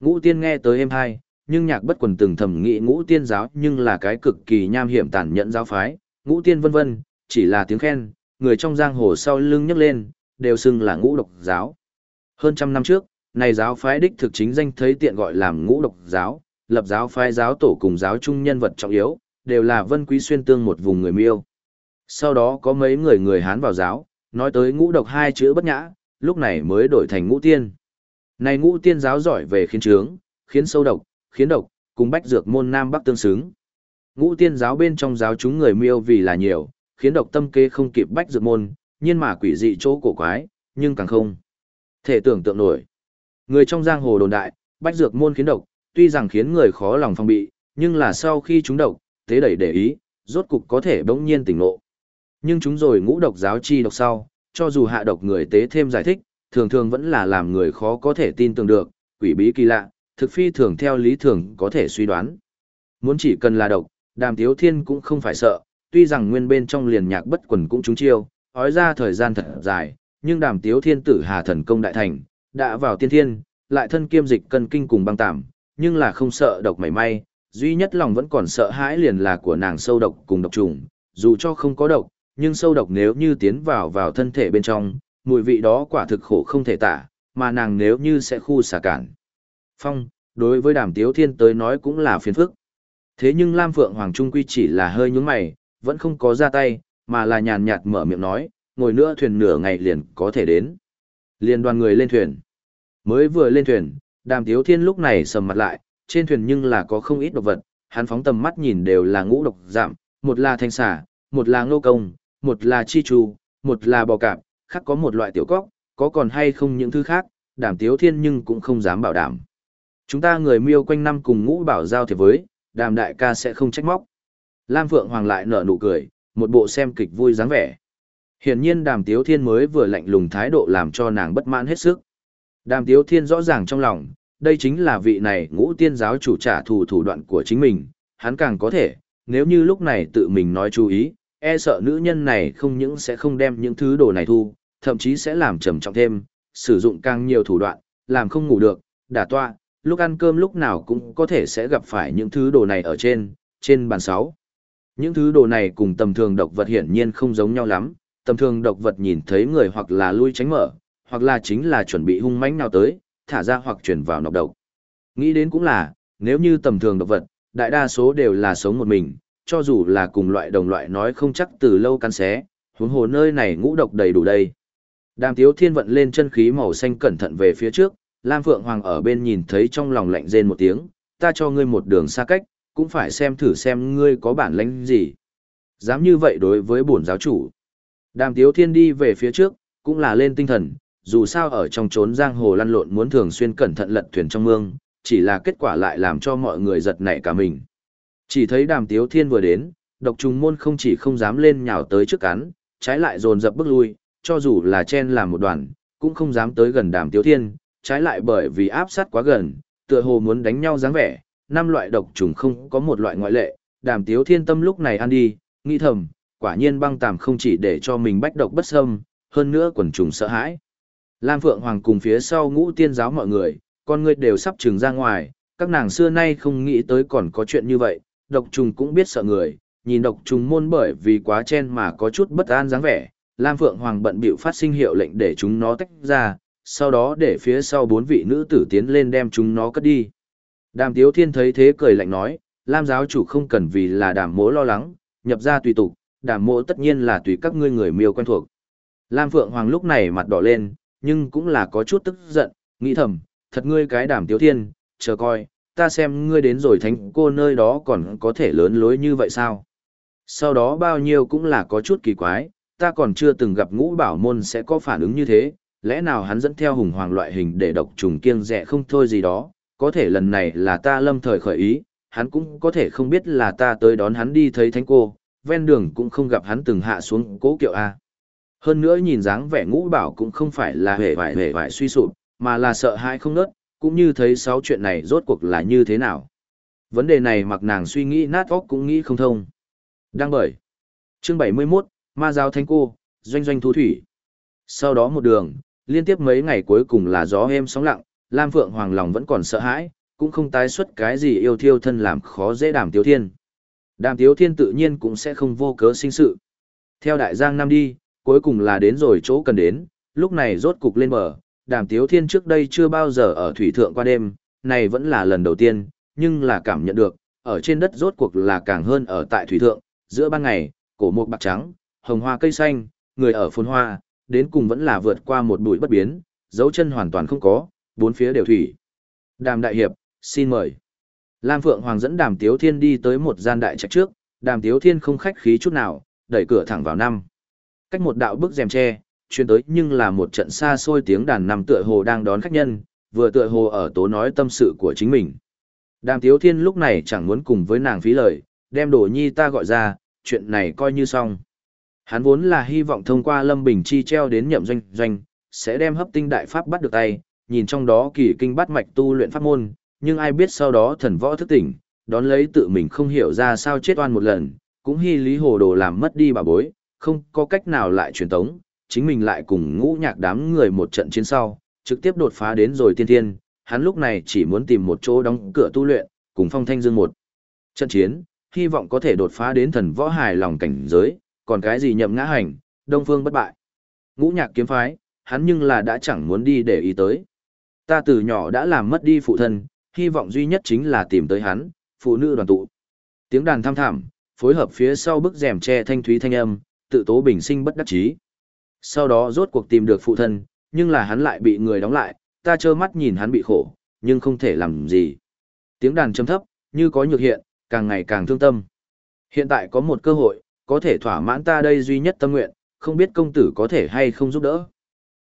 Ngũ tiên nghe tới êm hai, nhưng nhạc bất quần từng thầm nghĩ ngũ tiên giáo nhưng là cái cực kỳ nham hiểm tàn nhẫn giáo phái, ngũ tiên vân vân, chỉ là tiếng khen, người trong giang hồ sau lưng nhấc lên, đều xưng là ngũ độc giáo. Hơn trăm năm trước, này giáo phái đích thực chính danh thấy tiện gọi làm ngũ độc giáo, lập giáo phái giáo tổ cùng giáo trung nhân vật trọng yếu, đều là vân quý xuyên tương một vùng người miêu. Sau đó có mấy người người Hán vào giáo, nói tới ngũ độc hai chữ bất nhã, lúc này mới đổi thành ngũ tiên. Này ngũ tiên giáo giỏi về khiến trướng, khiến sâu độc, khiến độc, cùng bách dược môn Nam Bắc tương xứng. Ngũ tiên giáo bên trong giáo chúng người miêu vì là nhiều, khiến độc tâm kế không kịp bách dược môn, nhiên mà quỷ dị chỗ cổ quái, nhưng càng không. Thể tưởng tượng nổi. Người trong giang hồ đồn đại, bách dược môn khiến độc, tuy rằng khiến người khó lòng phòng bị, nhưng là sau khi chúng độc, tế đẩy để ý, rốt cục có thể bỗng nhiên tỉnh ngộ. Nhưng chúng rồi ngũ độc giáo chi độc sau, cho dù hạ độc người tế thêm giải thích, thường thường vẫn là làm người khó có thể tin tưởng được, quỷ bí kỳ lạ, thực phi thường theo lý thường có thể suy đoán. Muốn chỉ cần là độc, đàm tiếu thiên cũng không phải sợ, tuy rằng nguyên bên trong liền nhạc bất quần cũng trúng chiêu, hói ra thời gian thật dài, nhưng đàm tiếu thiên tử hà thần công đại thành, đã vào tiên thiên, lại thân kiêm dịch cân kinh cùng băng tạm, nhưng là không sợ độc mảy may, duy nhất lòng vẫn còn sợ hãi liền là của nàng sâu độc cùng độc trùng, dù cho không có độc, nhưng sâu độc nếu như tiến vào vào thân thể bên trong, mùi vị đó quả thực khổ không thể tả, mà nàng nếu như sẽ khu xả cản. Phong, đối với đàm tiếu thiên tới nói cũng là phiền phức. Thế nhưng Lam Phượng Hoàng Trung Quy chỉ là hơi nhúng mày, vẫn không có ra tay, mà là nhàn nhạt mở miệng nói, ngồi nữa thuyền nửa ngày liền có thể đến. Liên đoàn người lên thuyền. Mới vừa lên thuyền, đàm tiếu thiên lúc này sầm mặt lại, trên thuyền nhưng là có không ít độc vật, hắn phóng tầm mắt nhìn đều là ngũ độc giảm, một là thanh xả, một là ngô công, một là chi chu, một là bò cạp, khác có một loại tiểu cóc, có còn hay không những thứ khác, đàm tiếu thiên nhưng cũng không dám bảo đảm. Chúng ta người miêu quanh năm cùng ngũ bảo giao thiệp với, đàm đại ca sẽ không trách móc. Lam Phượng Hoàng lại nở nụ cười, một bộ xem kịch vui dáng vẻ. Hiển nhiên đàm tiếu thiên mới vừa lạnh lùng thái độ làm cho nàng bất mãn hết sức. Đàm tiếu thiên rõ ràng trong lòng, đây chính là vị này ngũ tiên giáo chủ trả thù thủ đoạn của chính mình, hắn càng có thể, nếu như lúc này tự mình nói chú ý, e sợ nữ nhân này không những sẽ không đem những thứ đồ này thu, thậm chí sẽ làm trầm trọng thêm, sử dụng càng nhiều thủ đoạn, làm không ngủ được, đả toa, lúc ăn cơm lúc nào cũng có thể sẽ gặp phải những thứ đồ này ở trên, trên bàn 6. Những thứ đồ này cùng tầm thường độc vật hiển nhiên không giống nhau lắm, tầm thường độc vật nhìn thấy người hoặc là lui tránh mở, hoặc là chính là chuẩn bị hung mãnh nào tới, thả ra hoặc chuyển vào nọc độc. Nghĩ đến cũng là, nếu như tầm thường độc vật, đại đa số đều là sống một mình, cho dù là cùng loại đồng loại nói không chắc từ lâu căn xé, huống hồ nơi này ngũ độc đầy đủ đây. Đàm Tiếu Thiên vận lên chân khí màu xanh cẩn thận về phía trước, Lam Phượng Hoàng ở bên nhìn thấy trong lòng lạnh rên một tiếng, ta cho ngươi một đường xa cách, cũng phải xem thử xem ngươi có bản lĩnh gì. Dám như vậy đối với bổn giáo chủ. Đàm Tiếu Thiên đi về phía trước, cũng là lên tinh thần, dù sao ở trong trốn giang hồ lăn lộn muốn thường xuyên cẩn thận lật thuyền trong mương, chỉ là kết quả lại làm cho mọi người giật nảy cả mình. Chỉ thấy Đàm Tiếu Thiên vừa đến, độc trùng môn không chỉ không dám lên nhào tới trước cắn, trái lại dồn dập bước lui, cho dù là chen làm một đoàn, cũng không dám tới gần Đàm Tiếu Thiên, trái lại bởi vì áp sát quá gần, tựa hồ muốn đánh nhau dáng vẻ, năm loại độc trùng không có một loại ngoại lệ, đàm tiếu thiên tâm lúc này ăn đi, nghĩ thầm, quả nhiên băng tàm không chỉ để cho mình bách độc bất xâm, hơn nữa quần trùng sợ hãi. Lam Phượng Hoàng cùng phía sau ngũ tiên giáo mọi người, con người đều sắp trừng ra ngoài, các nàng xưa nay không nghĩ tới còn có chuyện như vậy, độc trùng cũng biết sợ người, nhìn độc trùng môn bởi vì quá chen mà có chút bất an dáng vẻ, Lam Phượng Hoàng bận bịu phát sinh hiệu lệnh để chúng nó tách ra, sau đó để phía sau bốn vị nữ tử tiến lên đem chúng nó cất đi. Đàm Tiếu Thiên thấy thế cười lạnh nói, Lam giáo chủ không cần vì là đàm mỗ lo lắng, nhập ra tùy tục, đàm mỗ tất nhiên là tùy các ngươi người miêu quen thuộc. Lam Phượng Hoàng lúc này mặt đỏ lên, nhưng cũng là có chút tức giận, nghĩ thầm, thật ngươi cái đàm Tiếu Thiên, chờ coi, ta xem ngươi đến rồi thánh cô nơi đó còn có thể lớn lối như vậy sao. Sau đó bao nhiêu cũng là có chút kỳ quái, ta còn chưa từng gặp ngũ bảo môn sẽ có phản ứng như thế, lẽ nào hắn dẫn theo hùng hoàng loại hình để độc trùng kiêng rẻ không thôi gì đó, có thể lần này là ta lâm thời khởi ý, hắn cũng có thể không biết là ta tới đón hắn đi thấy thánh cô, ven đường cũng không gặp hắn từng hạ xuống cố kiệu A. Hơn nữa nhìn dáng vẻ ngũ bảo cũng không phải là hề vải hề vải suy sụp, mà là sợ hãi không nớt, cũng như thấy sáu chuyện này rốt cuộc là như thế nào. Vấn đề này mặc nàng suy nghĩ nát óc cũng nghĩ không thông. Đang bởi. Chương 71, Ma Giáo Thánh Cô, Doanh Doanh Thu Thủy. Sau đó một đường, liên tiếp mấy ngày cuối cùng là gió êm sóng lặng, Lam Phượng Hoàng lòng vẫn còn sợ hãi, cũng không tái xuất cái gì yêu thiêu thân làm khó dễ đàm tiếu thiên. Đàm tiếu thiên tự nhiên cũng sẽ không vô cớ sinh sự. Theo đại giang Nam đi, cuối cùng là đến rồi chỗ cần đến, lúc này rốt cục lên bờ, đàm tiếu thiên trước đây chưa bao giờ ở thủy thượng qua đêm, này vẫn là lần đầu tiên, nhưng là cảm nhận được, ở trên đất rốt cuộc là càng hơn ở tại thủy thượng, giữa ban ngày, cổ mục bạc trắng, hồng hoa cây xanh, người ở phồn hoa, đến cùng vẫn là vượt qua một bụi bất biến, dấu chân hoàn toàn không có, bốn phía đều thủy. Đàm đại hiệp, xin mời. Lam Phượng Hoàng dẫn Đàm Tiếu Thiên đi tới một gian đại trạch trước, Đàm Tiếu Thiên không khách khí chút nào, đẩy cửa thẳng vào năm. Cách một đạo bức rèm tre, chuyên tới nhưng là một trận xa xôi tiếng đàn nằm tựa hồ đang đón khách nhân, vừa tựa hồ ở tố nói tâm sự của chính mình. Đàm Tiếu Thiên lúc này chẳng muốn cùng với nàng phí lời, đem đồ nhi ta gọi ra, chuyện này coi như xong. Hắn vốn là hy vọng thông qua Lâm Bình Chi treo đến nhậm doanh doanh, sẽ đem hấp tinh đại pháp bắt được tay, nhìn trong đó kỳ kinh bắt mạch tu luyện pháp môn, nhưng ai biết sau đó thần võ thức tỉnh, đón lấy tự mình không hiểu ra sao chết oan một lần, cũng hy lý hồ đồ làm mất đi bà bối, không có cách nào lại truyền tống, chính mình lại cùng ngũ nhạc đám người một trận chiến sau, trực tiếp đột phá đến rồi tiên thiên, hắn lúc này chỉ muốn tìm một chỗ đóng cửa tu luyện, cùng phong thanh dương một trận chiến, hy vọng có thể đột phá đến thần võ hài lòng cảnh giới, còn cái gì nhậm ngã hành, đông phương bất bại. Ngũ nhạc kiếm phái, hắn nhưng là đã chẳng muốn đi để ý tới. Ta từ nhỏ đã làm mất đi phụ thân, hy vọng duy nhất chính là tìm tới hắn, phụ nữ đoàn tụ. Tiếng đàn tham thảm, phối hợp phía sau bức rèm che thanh thúy thanh âm, tự tố bình sinh bất đắc chí. Sau đó rốt cuộc tìm được phụ thân, nhưng là hắn lại bị người đóng lại, ta trơ mắt nhìn hắn bị khổ, nhưng không thể làm gì. Tiếng đàn trầm thấp, như có nhược hiện, càng ngày càng thương tâm. Hiện tại có một cơ hội, có thể thỏa mãn ta đây duy nhất tâm nguyện, không biết công tử có thể hay không giúp đỡ.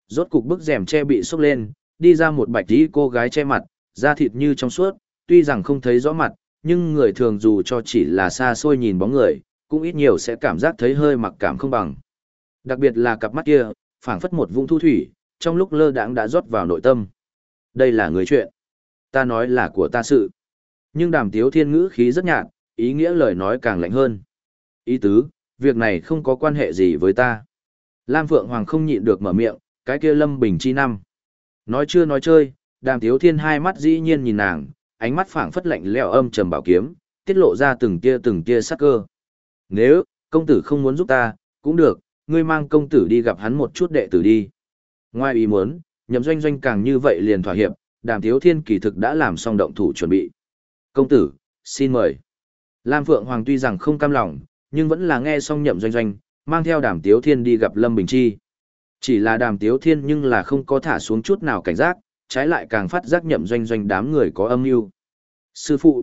Rốt cục bức rèm che bị xốc lên, đi ra một bạch tí cô gái che mặt, da thịt như trong suốt, tuy rằng không thấy rõ mặt, nhưng người thường dù cho chỉ là xa xôi nhìn bóng người, cũng ít nhiều sẽ cảm giác thấy hơi mặc cảm không bằng. Đặc biệt là cặp mắt kia, phảng phất một vũng thu thủy, trong lúc lơ đãng đã rót vào nội tâm. Đây là người chuyện. Ta nói là của ta sự. Nhưng đàm tiếu thiên ngữ khí rất nhạt, ý nghĩa lời nói càng lạnh hơn. Ý tứ, việc này không có quan hệ gì với ta. Lam Phượng Hoàng không nhịn được mở miệng, cái kia lâm bình chi năm. Nói chưa nói chơi, đàm tiếu thiên hai mắt dĩ nhiên nhìn nàng, ánh mắt phảng phất lạnh lẽo âm trầm bảo kiếm, tiết lộ ra từng tia từng tia sắc cơ. Nếu, công tử không muốn giúp ta, cũng được, ngươi mang công tử đi gặp hắn một chút đệ tử đi. Ngoài ý muốn, nhậm doanh doanh càng như vậy liền thỏa hiệp, đàm tiếu thiên kỳ thực đã làm xong động thủ chuẩn bị. Công tử, xin mời. Lam Phượng Hoàng tuy rằng không cam lòng, nhưng vẫn là nghe xong nhậm doanh doanh, mang theo đàm tiếu thiên đi gặp Lâm Bình Chi. Chỉ là đàm tiếu thiên nhưng là không có thả xuống chút nào cảnh giác, trái lại càng phát giác nhậm doanh doanh đám người có âm mưu. Sư phụ,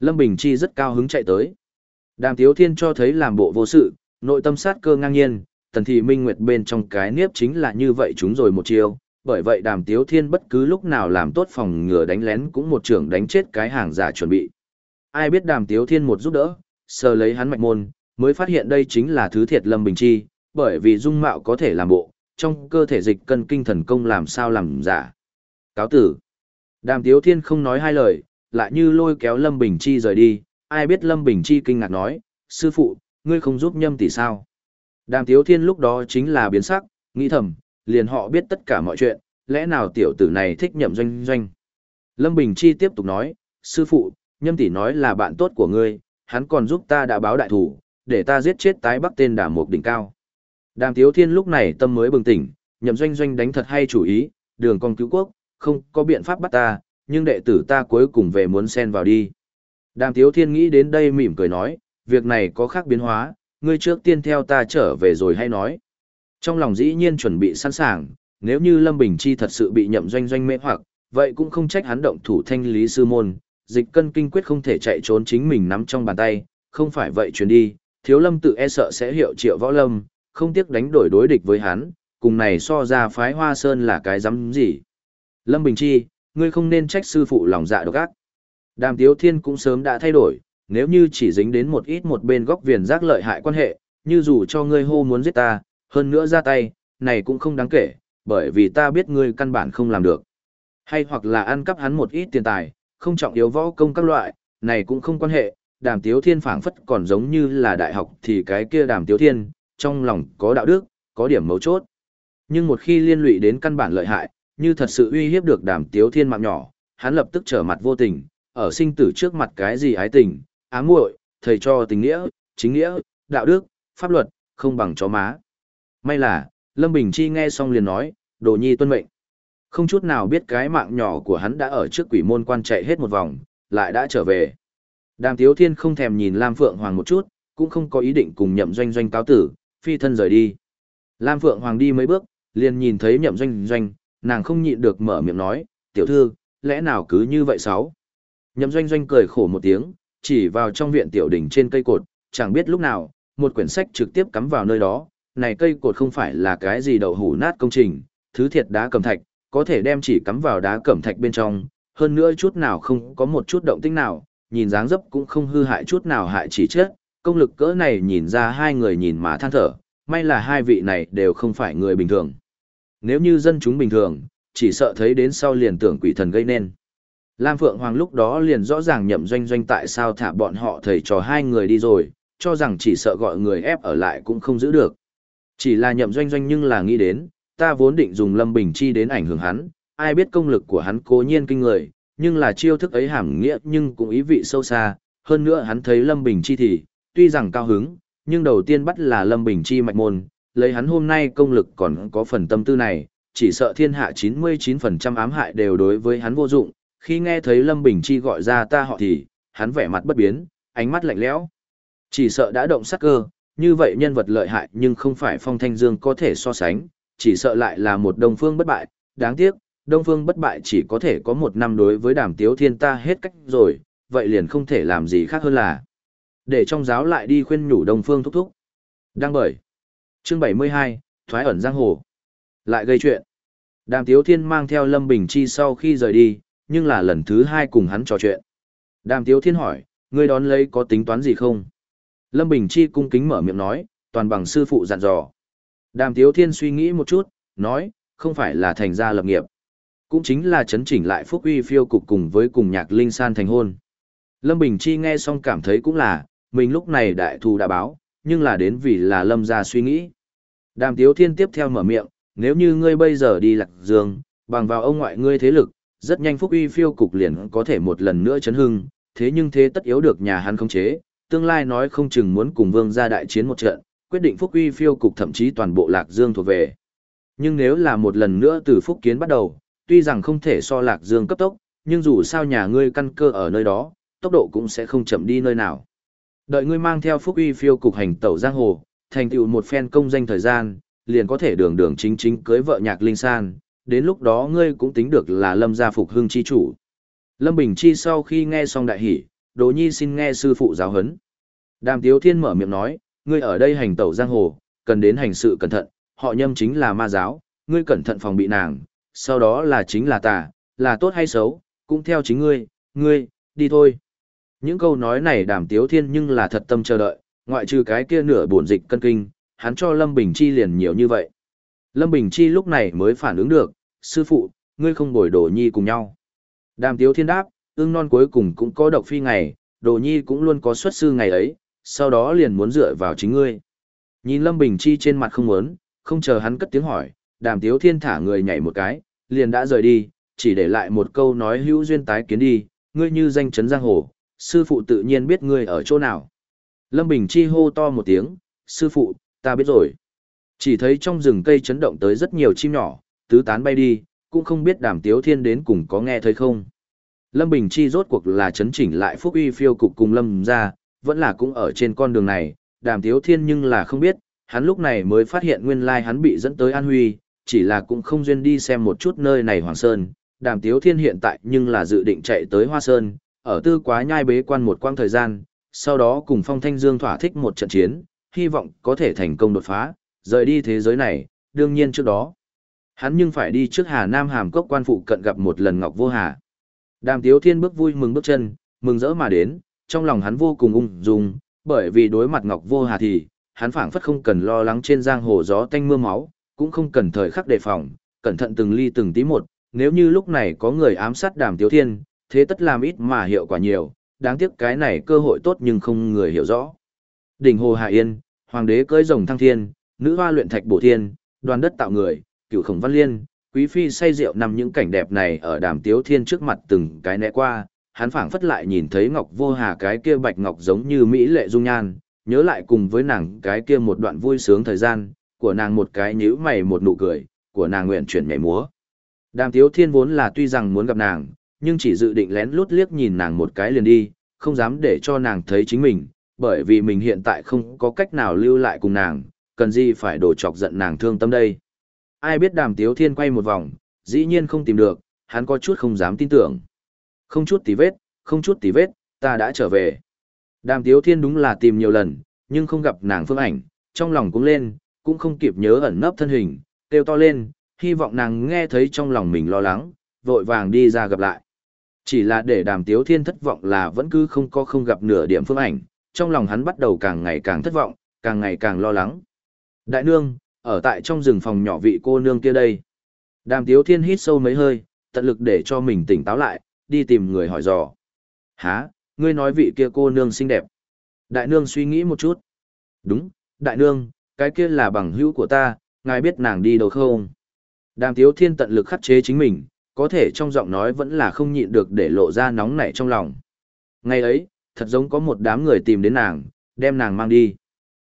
Lâm Bình Chi rất cao hứng chạy tới. Đàm tiếu thiên cho thấy làm bộ vô sự, nội tâm sát cơ ngang nhiên, tần thị minh nguyệt bên trong cái niếp chính là như vậy chúng rồi một chiều Bởi vậy đàm tiếu thiên bất cứ lúc nào làm tốt phòng ngừa đánh lén cũng một trưởng đánh chết cái hàng giả chuẩn bị. Ai biết đàm tiếu thiên một giúp đỡ, sờ lấy hắn mạch môn, mới phát hiện đây chính là thứ thiệt lâm bình chi, bởi vì dung mạo có thể làm bộ, trong cơ thể dịch cân kinh thần công làm sao làm giả. Cáo tử. Đàm Tiếu Thiên không nói hai lời, lại như lôi kéo Lâm Bình Chi rời đi, ai biết Lâm Bình Chi kinh ngạc nói, sư phụ, ngươi không giúp nhâm tỷ sao. Đàm Tiếu Thiên lúc đó chính là biến sắc, nghĩ thầm, liền họ biết tất cả mọi chuyện, lẽ nào tiểu tử này thích nhậm doanh doanh. Lâm Bình Chi tiếp tục nói, sư phụ, nhâm tỷ nói là bạn tốt của ngươi, hắn còn giúp ta đã báo đại thủ, để ta giết chết tái bắc tên đả mục đỉnh cao. Đàm Tiếu Thiên lúc này tâm mới bừng tỉnh, nhậm doanh doanh đánh thật hay chủ ý, đường con cứu quốc, không có biện pháp bắt ta, nhưng đệ tử ta cuối cùng về muốn xen vào đi. Đàm Tiếu Thiên nghĩ đến đây mỉm cười nói, việc này có khác biến hóa, ngươi trước tiên theo ta trở về rồi hay nói. Trong lòng dĩ nhiên chuẩn bị sẵn sàng, nếu như Lâm Bình Chi thật sự bị nhậm doanh doanh mê hoặc, vậy cũng không trách hắn động thủ thanh lý sư môn, dịch cân kinh quyết không thể chạy trốn chính mình nắm trong bàn tay, không phải vậy chuyển đi, thiếu lâm tự e sợ sẽ hiệu triệu võ lâm, không tiếc đánh đổi đối địch với hắn, cùng này so ra phái hoa sơn là cái dám gì. Lâm Bình Chi, ngươi không nên trách sư phụ lòng dạ độc ác. Đàm Tiếu Thiên cũng sớm đã thay đổi, nếu như chỉ dính đến một ít một bên góc viền giác lợi hại quan hệ, như dù cho ngươi hô muốn giết ta, hơn nữa ra tay, này cũng không đáng kể, bởi vì ta biết ngươi căn bản không làm được. Hay hoặc là ăn cắp hắn một ít tiền tài, không trọng yếu võ công các loại, này cũng không quan hệ, đàm tiếu thiên phảng phất còn giống như là đại học thì cái kia đàm tiếu thiên, trong lòng có đạo đức, có điểm mấu chốt. Nhưng một khi liên lụy đến căn bản lợi hại, như thật sự uy hiếp được đàm tiếu thiên mạng nhỏ, hắn lập tức trở mặt vô tình, ở sinh tử trước mặt cái gì ái tình, ám muội, thầy cho tình nghĩa, chính nghĩa, đạo đức, pháp luật, không bằng chó má. May là, Lâm Bình Chi nghe xong liền nói, đồ nhi tuân mệnh. Không chút nào biết cái mạng nhỏ của hắn đã ở trước quỷ môn quan chạy hết một vòng, lại đã trở về. Đàm Tiếu Thiên không thèm nhìn Lam Phượng Hoàng một chút, cũng không có ý định cùng nhậm doanh doanh cáo tử, phi thân rời đi. Lam Phượng Hoàng đi mấy bước, liền nhìn thấy nhậm doanh doanh, nàng không nhịn được mở miệng nói, tiểu thư, lẽ nào cứ như vậy sáu? Nhậm doanh doanh cười khổ một tiếng, chỉ vào trong viện tiểu đỉnh trên cây cột, chẳng biết lúc nào, một quyển sách trực tiếp cắm vào nơi đó, này cây cột không phải là cái gì đậu hủ nát công trình, thứ thiệt đá cầm thạch, có thể đem chỉ cắm vào đá cẩm thạch bên trong, hơn nữa chút nào không có một chút động tĩnh nào, nhìn dáng dấp cũng không hư hại chút nào hại chỉ chết, công lực cỡ này nhìn ra hai người nhìn mà than thở, may là hai vị này đều không phải người bình thường. Nếu như dân chúng bình thường, chỉ sợ thấy đến sau liền tưởng quỷ thần gây nên. Lam Phượng Hoàng lúc đó liền rõ ràng nhậm doanh doanh tại sao thả bọn họ thầy trò hai người đi rồi, cho rằng chỉ sợ gọi người ép ở lại cũng không giữ được. Chỉ là nhậm doanh doanh nhưng là nghĩ đến, ta vốn định dùng Lâm Bình Chi đến ảnh hưởng hắn, ai biết công lực của hắn cố nhiên kinh người, nhưng là chiêu thức ấy hàm nghĩa nhưng cũng ý vị sâu xa, hơn nữa hắn thấy Lâm Bình Chi thì, tuy rằng cao hứng, nhưng đầu tiên bắt là Lâm Bình Chi mạch môn, lấy hắn hôm nay công lực còn có phần tâm tư này, chỉ sợ thiên hạ 99% ám hại đều đối với hắn vô dụng, khi nghe thấy Lâm Bình Chi gọi ra ta họ thì, hắn vẻ mặt bất biến, ánh mắt lạnh lẽo. Chỉ sợ đã động sát cơ, như vậy nhân vật lợi hại nhưng không phải Phong Thanh Dương có thể so sánh, chỉ sợ lại là một Đông Phương bất bại, đáng tiếc, Đông Phương bất bại chỉ có thể có một năm đối với đàm tiếu thiên ta hết cách rồi, vậy liền không thể làm gì khác hơn là để trong giáo lại đi khuyên nhủ Đông Phương thúc thúc. Đang bởi. Chương 72, Thoái ẩn giang hồ. Lại gây chuyện. Đàm tiếu thiên mang theo Lâm Bình Chi sau khi rời đi, nhưng là lần thứ hai cùng hắn trò chuyện. Đàm tiếu thiên hỏi, ngươi đón lấy có tính toán gì không? Lâm Bình Chi cung kính mở miệng nói, toàn bằng sư phụ dặn dò. Đàm tiếu thiên suy nghĩ một chút, nói, không phải là thành gia lập nghiệp. Cũng chính là chấn chỉnh lại phúc uy phiêu cục cùng với cùng nhạc linh san thành hôn. Lâm Bình Chi nghe xong cảm thấy cũng là, mình lúc này đại thù đã báo, nhưng là đến vì là lâm gia suy nghĩ. Đàm Tiếu Thiên tiếp theo mở miệng, nếu như ngươi bây giờ đi lạc dương, bằng vào ông ngoại ngươi thế lực, rất nhanh phúc uy phiêu cục liền có thể một lần nữa chấn hưng, thế nhưng thế tất yếu được nhà hắn khống chế, tương lai nói không chừng muốn cùng vương gia đại chiến một trận, quyết định phúc uy phiêu cục thậm chí toàn bộ lạc dương thuộc về. Nhưng nếu là một lần nữa từ phúc kiến bắt đầu, tuy rằng không thể so lạc dương cấp tốc, nhưng dù sao nhà ngươi căn cơ ở nơi đó, tốc độ cũng sẽ không chậm đi nơi nào. Đợi ngươi mang theo phúc uy phiêu cục hành tẩu giang hồ, thành tựu một phen công danh thời gian, liền có thể đường đường chính chính cưới vợ nhạc linh san, đến lúc đó ngươi cũng tính được là lâm gia phục hưng chi chủ. Lâm Bình Chi sau khi nghe xong đại hỷ, Đỗ Nhi xin nghe sư phụ giáo huấn. Đàm Tiếu Thiên mở miệng nói, ngươi ở đây hành tẩu giang hồ, cần đến hành sự cẩn thận, họ nhâm chính là ma giáo, ngươi cẩn thận phòng bị nàng, sau đó là chính là tà, là tốt hay xấu, cũng theo chính ngươi, ngươi, đi thôi. Những câu nói này đàm tiếu thiên nhưng là thật tâm chờ đợi, ngoại trừ cái kia nửa bổn dịch cân kinh, hắn cho Lâm Bình Chi liền nhiều như vậy. Lâm Bình Chi lúc này mới phản ứng được, sư phụ, ngươi không bồi đồ nhi cùng nhau. Đàm tiếu thiên đáp, ưng non cuối cùng cũng có độc phi ngày, đồ nhi cũng luôn có xuất sư ngày ấy, sau đó liền muốn dựa vào chính ngươi. Nhìn Lâm Bình Chi trên mặt không muốn, không chờ hắn cất tiếng hỏi, đàm tiếu thiên thả người nhảy một cái, liền đã rời đi, chỉ để lại một câu nói hữu duyên tái kiến đi, ngươi như danh chấn giang hồ, sư phụ tự nhiên biết ngươi ở chỗ nào. Lâm Bình Chi hô to một tiếng, sư phụ, ta biết rồi. Chỉ thấy trong rừng cây chấn động tới rất nhiều chim nhỏ, tứ tán bay đi, cũng không biết đàm tiếu thiên đến cùng có nghe thấy không. Lâm Bình Chi rốt cuộc là chấn chỉnh lại phúc uy phiêu cục cùng Lâm ra, vẫn là cũng ở trên con đường này, đàm tiếu thiên nhưng là không biết, hắn lúc này mới phát hiện nguyên lai hắn bị dẫn tới An Huy, chỉ là cũng không duyên đi xem một chút nơi này Hoàng Sơn. Đàm tiếu thiên hiện tại nhưng là dự định chạy tới Hoa Sơn, ở tư quá nhai bế quan một quang thời gian, sau đó cùng Phong Thanh Dương thỏa thích một trận chiến, hy vọng có thể thành công đột phá, rời đi thế giới này, đương nhiên trước đó. Hắn nhưng phải đi trước Hà Nam Hàm Cốc quan phụ cận gặp một lần Ngọc Vô Hà. Đàm Tiếu Thiên bước vui mừng bước chân, mừng rỡ mà đến, trong lòng hắn vô cùng ung dung, bởi vì đối mặt Ngọc Vô Hà thì, hắn phảng phất không cần lo lắng trên giang hồ gió tanh mưa máu, cũng không cần thời khắc đề phòng, cẩn thận từng ly từng tí một, nếu như lúc này có người ám sát Đàm Tiếu Thiên, thế tất làm ít mà hiệu quả nhiều, đáng tiếc cái này cơ hội tốt nhưng không người hiểu rõ. Đỉnh Hồ Hà Yên, Hoàng đế cưỡi rồng thăng thiên, nữ hoa luyện thạch bổ thiên, đoàn đất tạo người, cửu khổng văn liên, Quý phi say rượu nằm những cảnh đẹp này ở đàm tiếu thiên trước mặt từng cái né qua, hắn phảng phất lại nhìn thấy ngọc vô hà cái kia bạch ngọc giống như mỹ lệ dung nhan, nhớ lại cùng với nàng cái kia một đoạn vui sướng thời gian, của nàng một cái nhíu mày một nụ cười, của nàng nguyện chuyển nhảy múa. Đàm tiếu thiên vốn là tuy rằng muốn gặp nàng, nhưng chỉ dự định lén lút liếc nhìn nàng một cái liền đi, không dám để cho nàng thấy chính mình, bởi vì mình hiện tại không có cách nào lưu lại cùng nàng, cần gì phải đổ chọc giận nàng thương tâm đây. Ai biết đàm tiếu thiên quay một vòng, dĩ nhiên không tìm được, hắn có chút không dám tin tưởng. Không chút tí vết, không chút tí vết, ta đã trở về. Đàm tiếu thiên đúng là tìm nhiều lần, nhưng không gặp nàng phương ảnh, trong lòng cũng lên, cũng không kịp nhớ ẩn nấp thân hình, kêu to lên, hy vọng nàng nghe thấy trong lòng mình lo lắng, vội vàng đi ra gặp lại. Chỉ là để đàm tiếu thiên thất vọng là vẫn cứ không có không gặp nửa điểm phương ảnh, trong lòng hắn bắt đầu càng ngày càng thất vọng, càng ngày càng lo lắng. Đại nương, ở tại trong rừng phòng nhỏ vị cô nương kia đây. Đàm tiếu thiên hít sâu mấy hơi, tận lực để cho mình tỉnh táo lại, đi tìm người hỏi dò. Hả, ngươi nói vị kia cô nương xinh đẹp. Đại nương suy nghĩ một chút. Đúng, đại nương, cái kia là bằng hữu của ta, ngài biết nàng đi đâu không? Đàm tiếu thiên tận lực khắc chế chính mình, có thể trong giọng nói vẫn là không nhịn được để lộ ra nóng nảy trong lòng. Ngày ấy, thật giống có một đám người tìm đến nàng, đem nàng mang đi.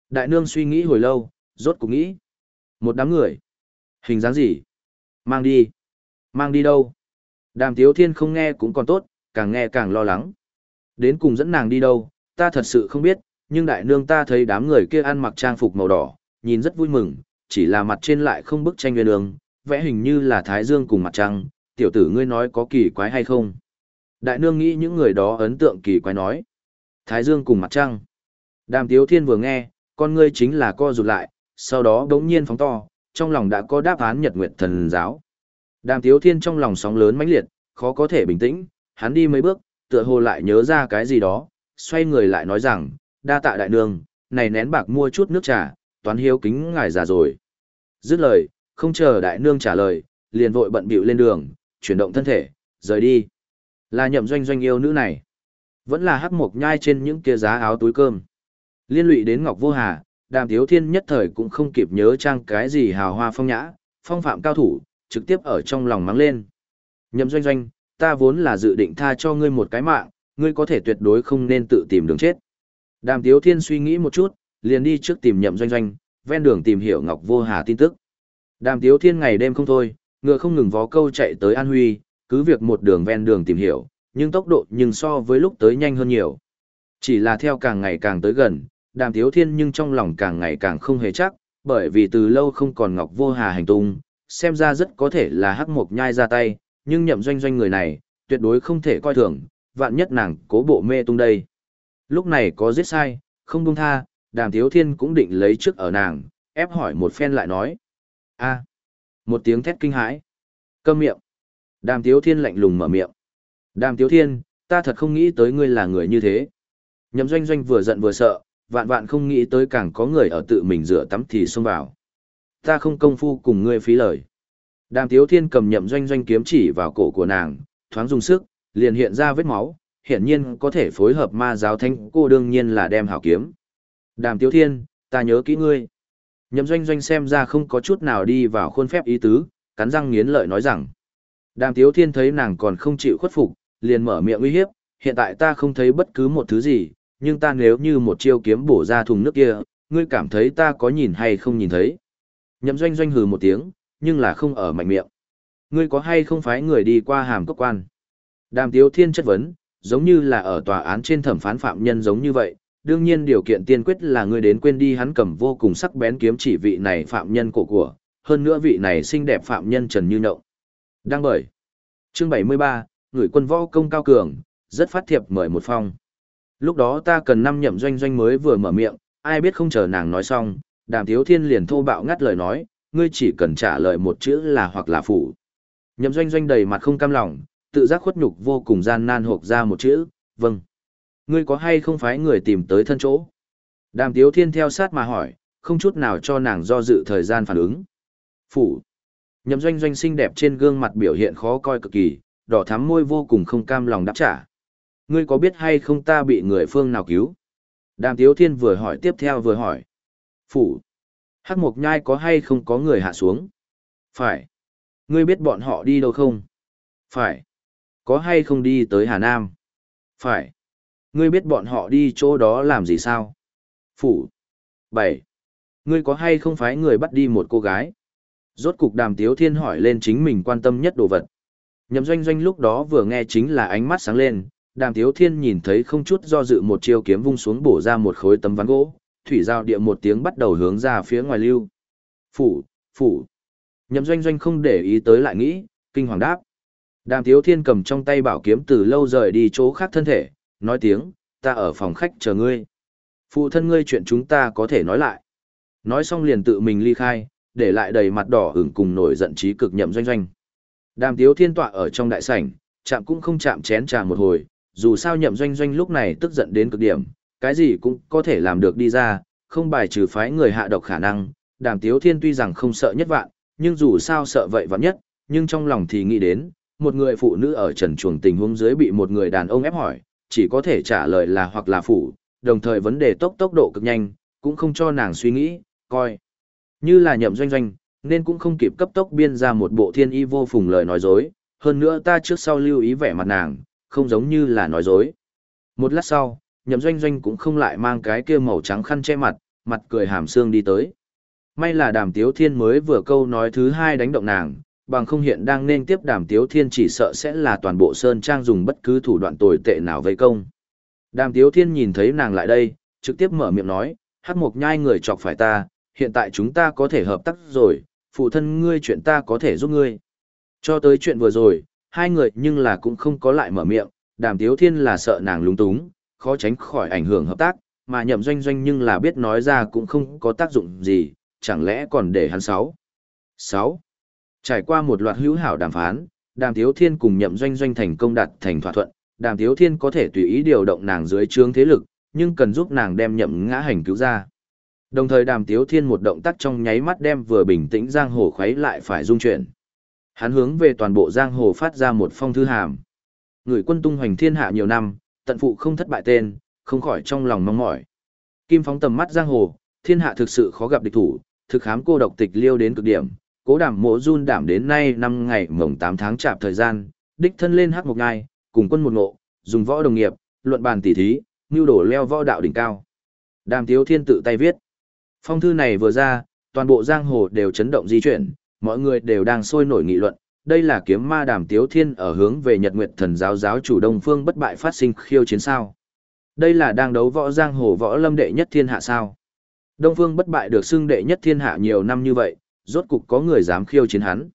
Đại nương suy nghĩ hồi lâu, rốt cuộc nghĩ. Một đám người. Hình dáng gì? Mang đi. Mang đi đâu? Đàm tiếu thiên không nghe cũng còn tốt, càng nghe càng lo lắng. Đến cùng dẫn nàng đi đâu, ta thật sự không biết, nhưng đại nương ta thấy đám người kia ăn mặc trang phục màu đỏ, nhìn rất vui mừng, chỉ là mặt trên lại không bức tranh nguyên đường, vẽ hình như là thái dương cùng mặt trăng, tiểu tử ngươi nói có kỳ quái hay không? Đại nương nghĩ những người đó ấn tượng kỳ quái nói. Thái dương cùng mặt trăng. Đàm tiếu thiên vừa nghe, con ngươi chính là co rụt lại, sau đó đống nhiên phóng to, trong lòng đã có đáp án nhật nguyệt thần giáo. Đàm tiếu thiên trong lòng sóng lớn mãnh liệt, khó có thể bình tĩnh, hắn đi mấy bước, tựa hồ lại nhớ ra cái gì đó, xoay người lại nói rằng, đa tạ đại nương, này nén bạc mua chút nước trà, toán hiếu kính ngài già rồi. Dứt lời, không chờ đại nương trả lời, liền vội bận bịu lên đường, chuyển động thân thể, rời đi. Là nhậm doanh doanh yêu nữ này. Vẫn là hắc mộc nhai trên những kia giá áo túi cơm. Liên lụy đến Ngọc Vô Hà, đàm thiếu thiên nhất thời cũng không kịp nhớ trang cái gì hào hoa phong nhã, phong phạm cao thủ, trực tiếp ở trong lòng mắng lên. Nhậm doanh doanh, ta vốn là dự định tha cho ngươi một cái mạng, ngươi có thể tuyệt đối không nên tự tìm đường chết. Đàm Tiếu Thiên suy nghĩ một chút, liền đi trước tìm nhậm doanh doanh, ven đường tìm hiểu Ngọc Vô Hà tin tức. Đàm Tiếu Thiên ngày đêm không thôi, ngựa không ngừng vó câu chạy tới An Huy, cứ việc một đường ven đường tìm hiểu, nhưng tốc độ nhưng so với lúc tới nhanh hơn nhiều. Chỉ là theo càng ngày càng tới gần, Đàm Tiếu Thiên nhưng trong lòng càng ngày càng không hề chắc, bởi vì từ lâu không còn Ngọc Vô Hà hành tung, xem ra rất có thể là hắc mộc nhai ra tay, nhưng nhậm doanh doanh người này, tuyệt đối không thể coi thường, vạn nhất nàng cố bộ mê tung đây. Lúc này có giết sai, không buông tha, đàm thiếu thiên cũng định lấy trước ở nàng, ép hỏi một phen lại nói. a một tiếng thét kinh hãi. Câm miệng. Đàm thiếu thiên lạnh lùng mở miệng. Đàm thiếu thiên, ta thật không nghĩ tới ngươi là người như thế. Nhậm doanh doanh vừa giận vừa sợ, vạn vạn không nghĩ tới càng có người ở tự mình rửa tắm thì xông vào. Ta không công phu cùng ngươi phí lời. Đàm Tiếu Thiên cầm nhậm doanh doanh kiếm chỉ vào cổ của nàng, thoáng dùng sức, liền hiện ra vết máu, hiển nhiên có thể phối hợp ma giáo thanh cô đương nhiên là đem hảo kiếm. Đàm Tiếu Thiên, ta nhớ kỹ ngươi. Nhậm doanh doanh xem ra không có chút nào đi vào khuôn phép ý tứ, cắn răng nghiến lợi nói rằng. Đàm Tiếu Thiên thấy nàng còn không chịu khuất phục, liền mở miệng uy hiếp, hiện tại ta không thấy bất cứ một thứ gì, nhưng ta nếu như một chiêu kiếm bổ ra thùng nước kia, ngươi cảm thấy ta có nhìn hay không nhìn thấy. Nhậm doanh doanh hừ một tiếng, nhưng là không ở mạnh miệng. Ngươi có hay không phái người đi qua hàm cốc quan? Đàm Tiếu Thiên chất vấn, giống như là ở tòa án trên thẩm phán phạm nhân giống như vậy, đương nhiên điều kiện tiên quyết là ngươi đến quên đi hắn cầm vô cùng sắc bén kiếm chỉ vị này phạm nhân cổ của, hơn nữa vị này xinh đẹp phạm nhân Trần Như Nậu. Đăng bởi. Chương 73, người quân võ công cao cường, rất phát thiệp mời một phong. Lúc đó ta cần năm nhậm doanh doanh mới vừa mở miệng, ai biết không chờ nàng nói xong, đàm thiếu thiên liền thô bạo ngắt lời nói, ngươi chỉ cần trả lời một chữ là hoặc là phủ. Nhậm doanh doanh đầy mặt không cam lòng, tự giác khuất nhục vô cùng gian nan hộp ra một chữ, vâng. Ngươi có hay không phải người tìm tới thân chỗ? Đàm tiếu thiên theo sát mà hỏi, không chút nào cho nàng do dự thời gian phản ứng. Phủ. Nhậm doanh doanh xinh đẹp trên gương mặt biểu hiện khó coi cực kỳ, đỏ thắm môi vô cùng không cam lòng đáp trả. Ngươi có biết hay không ta bị người phương nào cứu? Đàm tiếu thiên vừa hỏi tiếp theo vừa hỏi. Phủ. Hắc mộc nhai có hay không có người hạ xuống? Phải. Ngươi biết bọn họ đi đâu không? Phải. Có hay không đi tới Hà Nam? Phải. Ngươi biết bọn họ đi chỗ đó làm gì sao? Phủ. Bảy. Ngươi có hay không phái người bắt đi một cô gái? Rốt cục đàm tiếu thiên hỏi lên chính mình quan tâm nhất đồ vật. Nhậm doanh doanh lúc đó vừa nghe chính là ánh mắt sáng lên, đàm tiếu thiên nhìn thấy không chút do dự một chiêu kiếm vung xuống bổ ra một khối tấm ván gỗ, thủy giao địa một tiếng bắt đầu hướng ra phía ngoài lưu. Phủ, phủ. Nhậm doanh doanh không để ý tới lại nghĩ, kinh hoàng đáp. Đàm tiếu thiên cầm trong tay bảo kiếm từ lâu rời đi chỗ khác thân thể, nói tiếng, ta ở phòng khách chờ ngươi. Phụ thân ngươi chuyện chúng ta có thể nói lại. Nói xong liền tự mình ly khai, để lại đầy mặt đỏ ửng cùng nổi giận trí cực nhậm doanh doanh. Đàm tiếu thiên tọa ở trong đại sảnh, chạm cũng không chạm chén trà một hồi, dù sao nhậm doanh doanh lúc này tức giận đến cực điểm, cái gì cũng có thể làm được đi ra, không bài trừ phái người hạ độc khả năng. Đàm tiếu thiên tuy rằng không sợ nhất vạn, nhưng dù sao sợ vậy vạn nhất, nhưng trong lòng thì nghĩ đến, một người phụ nữ ở trần chuồng tình huống dưới bị một người đàn ông ép hỏi, chỉ có thể trả lời là hoặc là phủ, đồng thời vấn đề tốc tốc độ cực nhanh, cũng không cho nàng suy nghĩ, coi. Như là nhậm doanh doanh, nên cũng không kịp cấp tốc biên ra một bộ thiên y vô phùng lời nói dối, hơn nữa ta trước sau lưu ý vẻ mặt nàng, không giống như là nói dối. Một lát sau, nhậm doanh doanh cũng không lại mang cái kia màu trắng khăn che mặt, mặt cười hàm xương đi tới. May là đàm tiếu thiên mới vừa câu nói thứ hai đánh động nàng, bằng không hiện đang nên tiếp đàm tiếu thiên chỉ sợ sẽ là toàn bộ sơn trang dùng bất cứ thủ đoạn tồi tệ nào vây công. Đàm tiếu thiên nhìn thấy nàng lại đây, trực tiếp mở miệng nói, hát mộc nhai người chọc phải ta, hiện tại chúng ta có thể hợp tác rồi, phụ thân ngươi chuyện ta có thể giúp ngươi. Cho tới chuyện vừa rồi, hai người nhưng là cũng không có lại mở miệng, đàm tiếu thiên là sợ nàng lúng túng, khó tránh khỏi ảnh hưởng hợp tác, mà nhậm doanh doanh nhưng là biết nói ra cũng không có tác dụng gì, chẳng lẽ còn để hắn sáu. Sáu. Trải qua một loạt hữu hảo đàm phán, đàm tiếu thiên cùng nhậm doanh doanh thành công đạt thành thỏa thuận, đàm tiếu thiên có thể tùy ý điều động nàng dưới trướng thế lực, nhưng cần giúp nàng đem nhậm ngã hành cứu ra. Đồng thời đàm tiếu thiên một động tác trong nháy mắt đem vừa bình tĩnh giang hồ khuấy lại phải dung chuyển. Hắn hướng về toàn bộ giang hồ phát ra một phong thư hàm. Người quân tung hoành thiên hạ nhiều năm, tận phụ không thất bại tên, không khỏi trong lòng mong mỏi. Kim phóng tầm mắt giang hồ, thiên hạ thực sự khó gặp địch thủ, thực khám cô độc tịch liêu đến cực điểm. Cố đảm mộ run đảm đến nay năm ngày mồng 8 tháng chạp thời gian, đích thân lên hắc một ngai, cùng quân một ngộ, dùng võ đồng nghiệp, luận bàn tỉ thí, nưu đổ leo võ đạo đỉnh cao. Đàm Tiếu Thiên tự tay viết. Phong thư này vừa ra, toàn bộ giang hồ đều chấn động di chuyển, mọi người đều đang sôi nổi nghị luận. Đây là kiếm ma đàm tiếu thiên ở hướng về Nhật Nguyệt thần giáo giáo chủ Đông Phương bất bại phát sinh khiêu chiến sao. Đây là đang đấu võ giang hồ võ lâm đệ nhất thiên hạ sao. Đông Phương bất bại được xưng đệ nhất thiên hạ nhiều năm như vậy, rốt cục có người dám khiêu chiến hắn.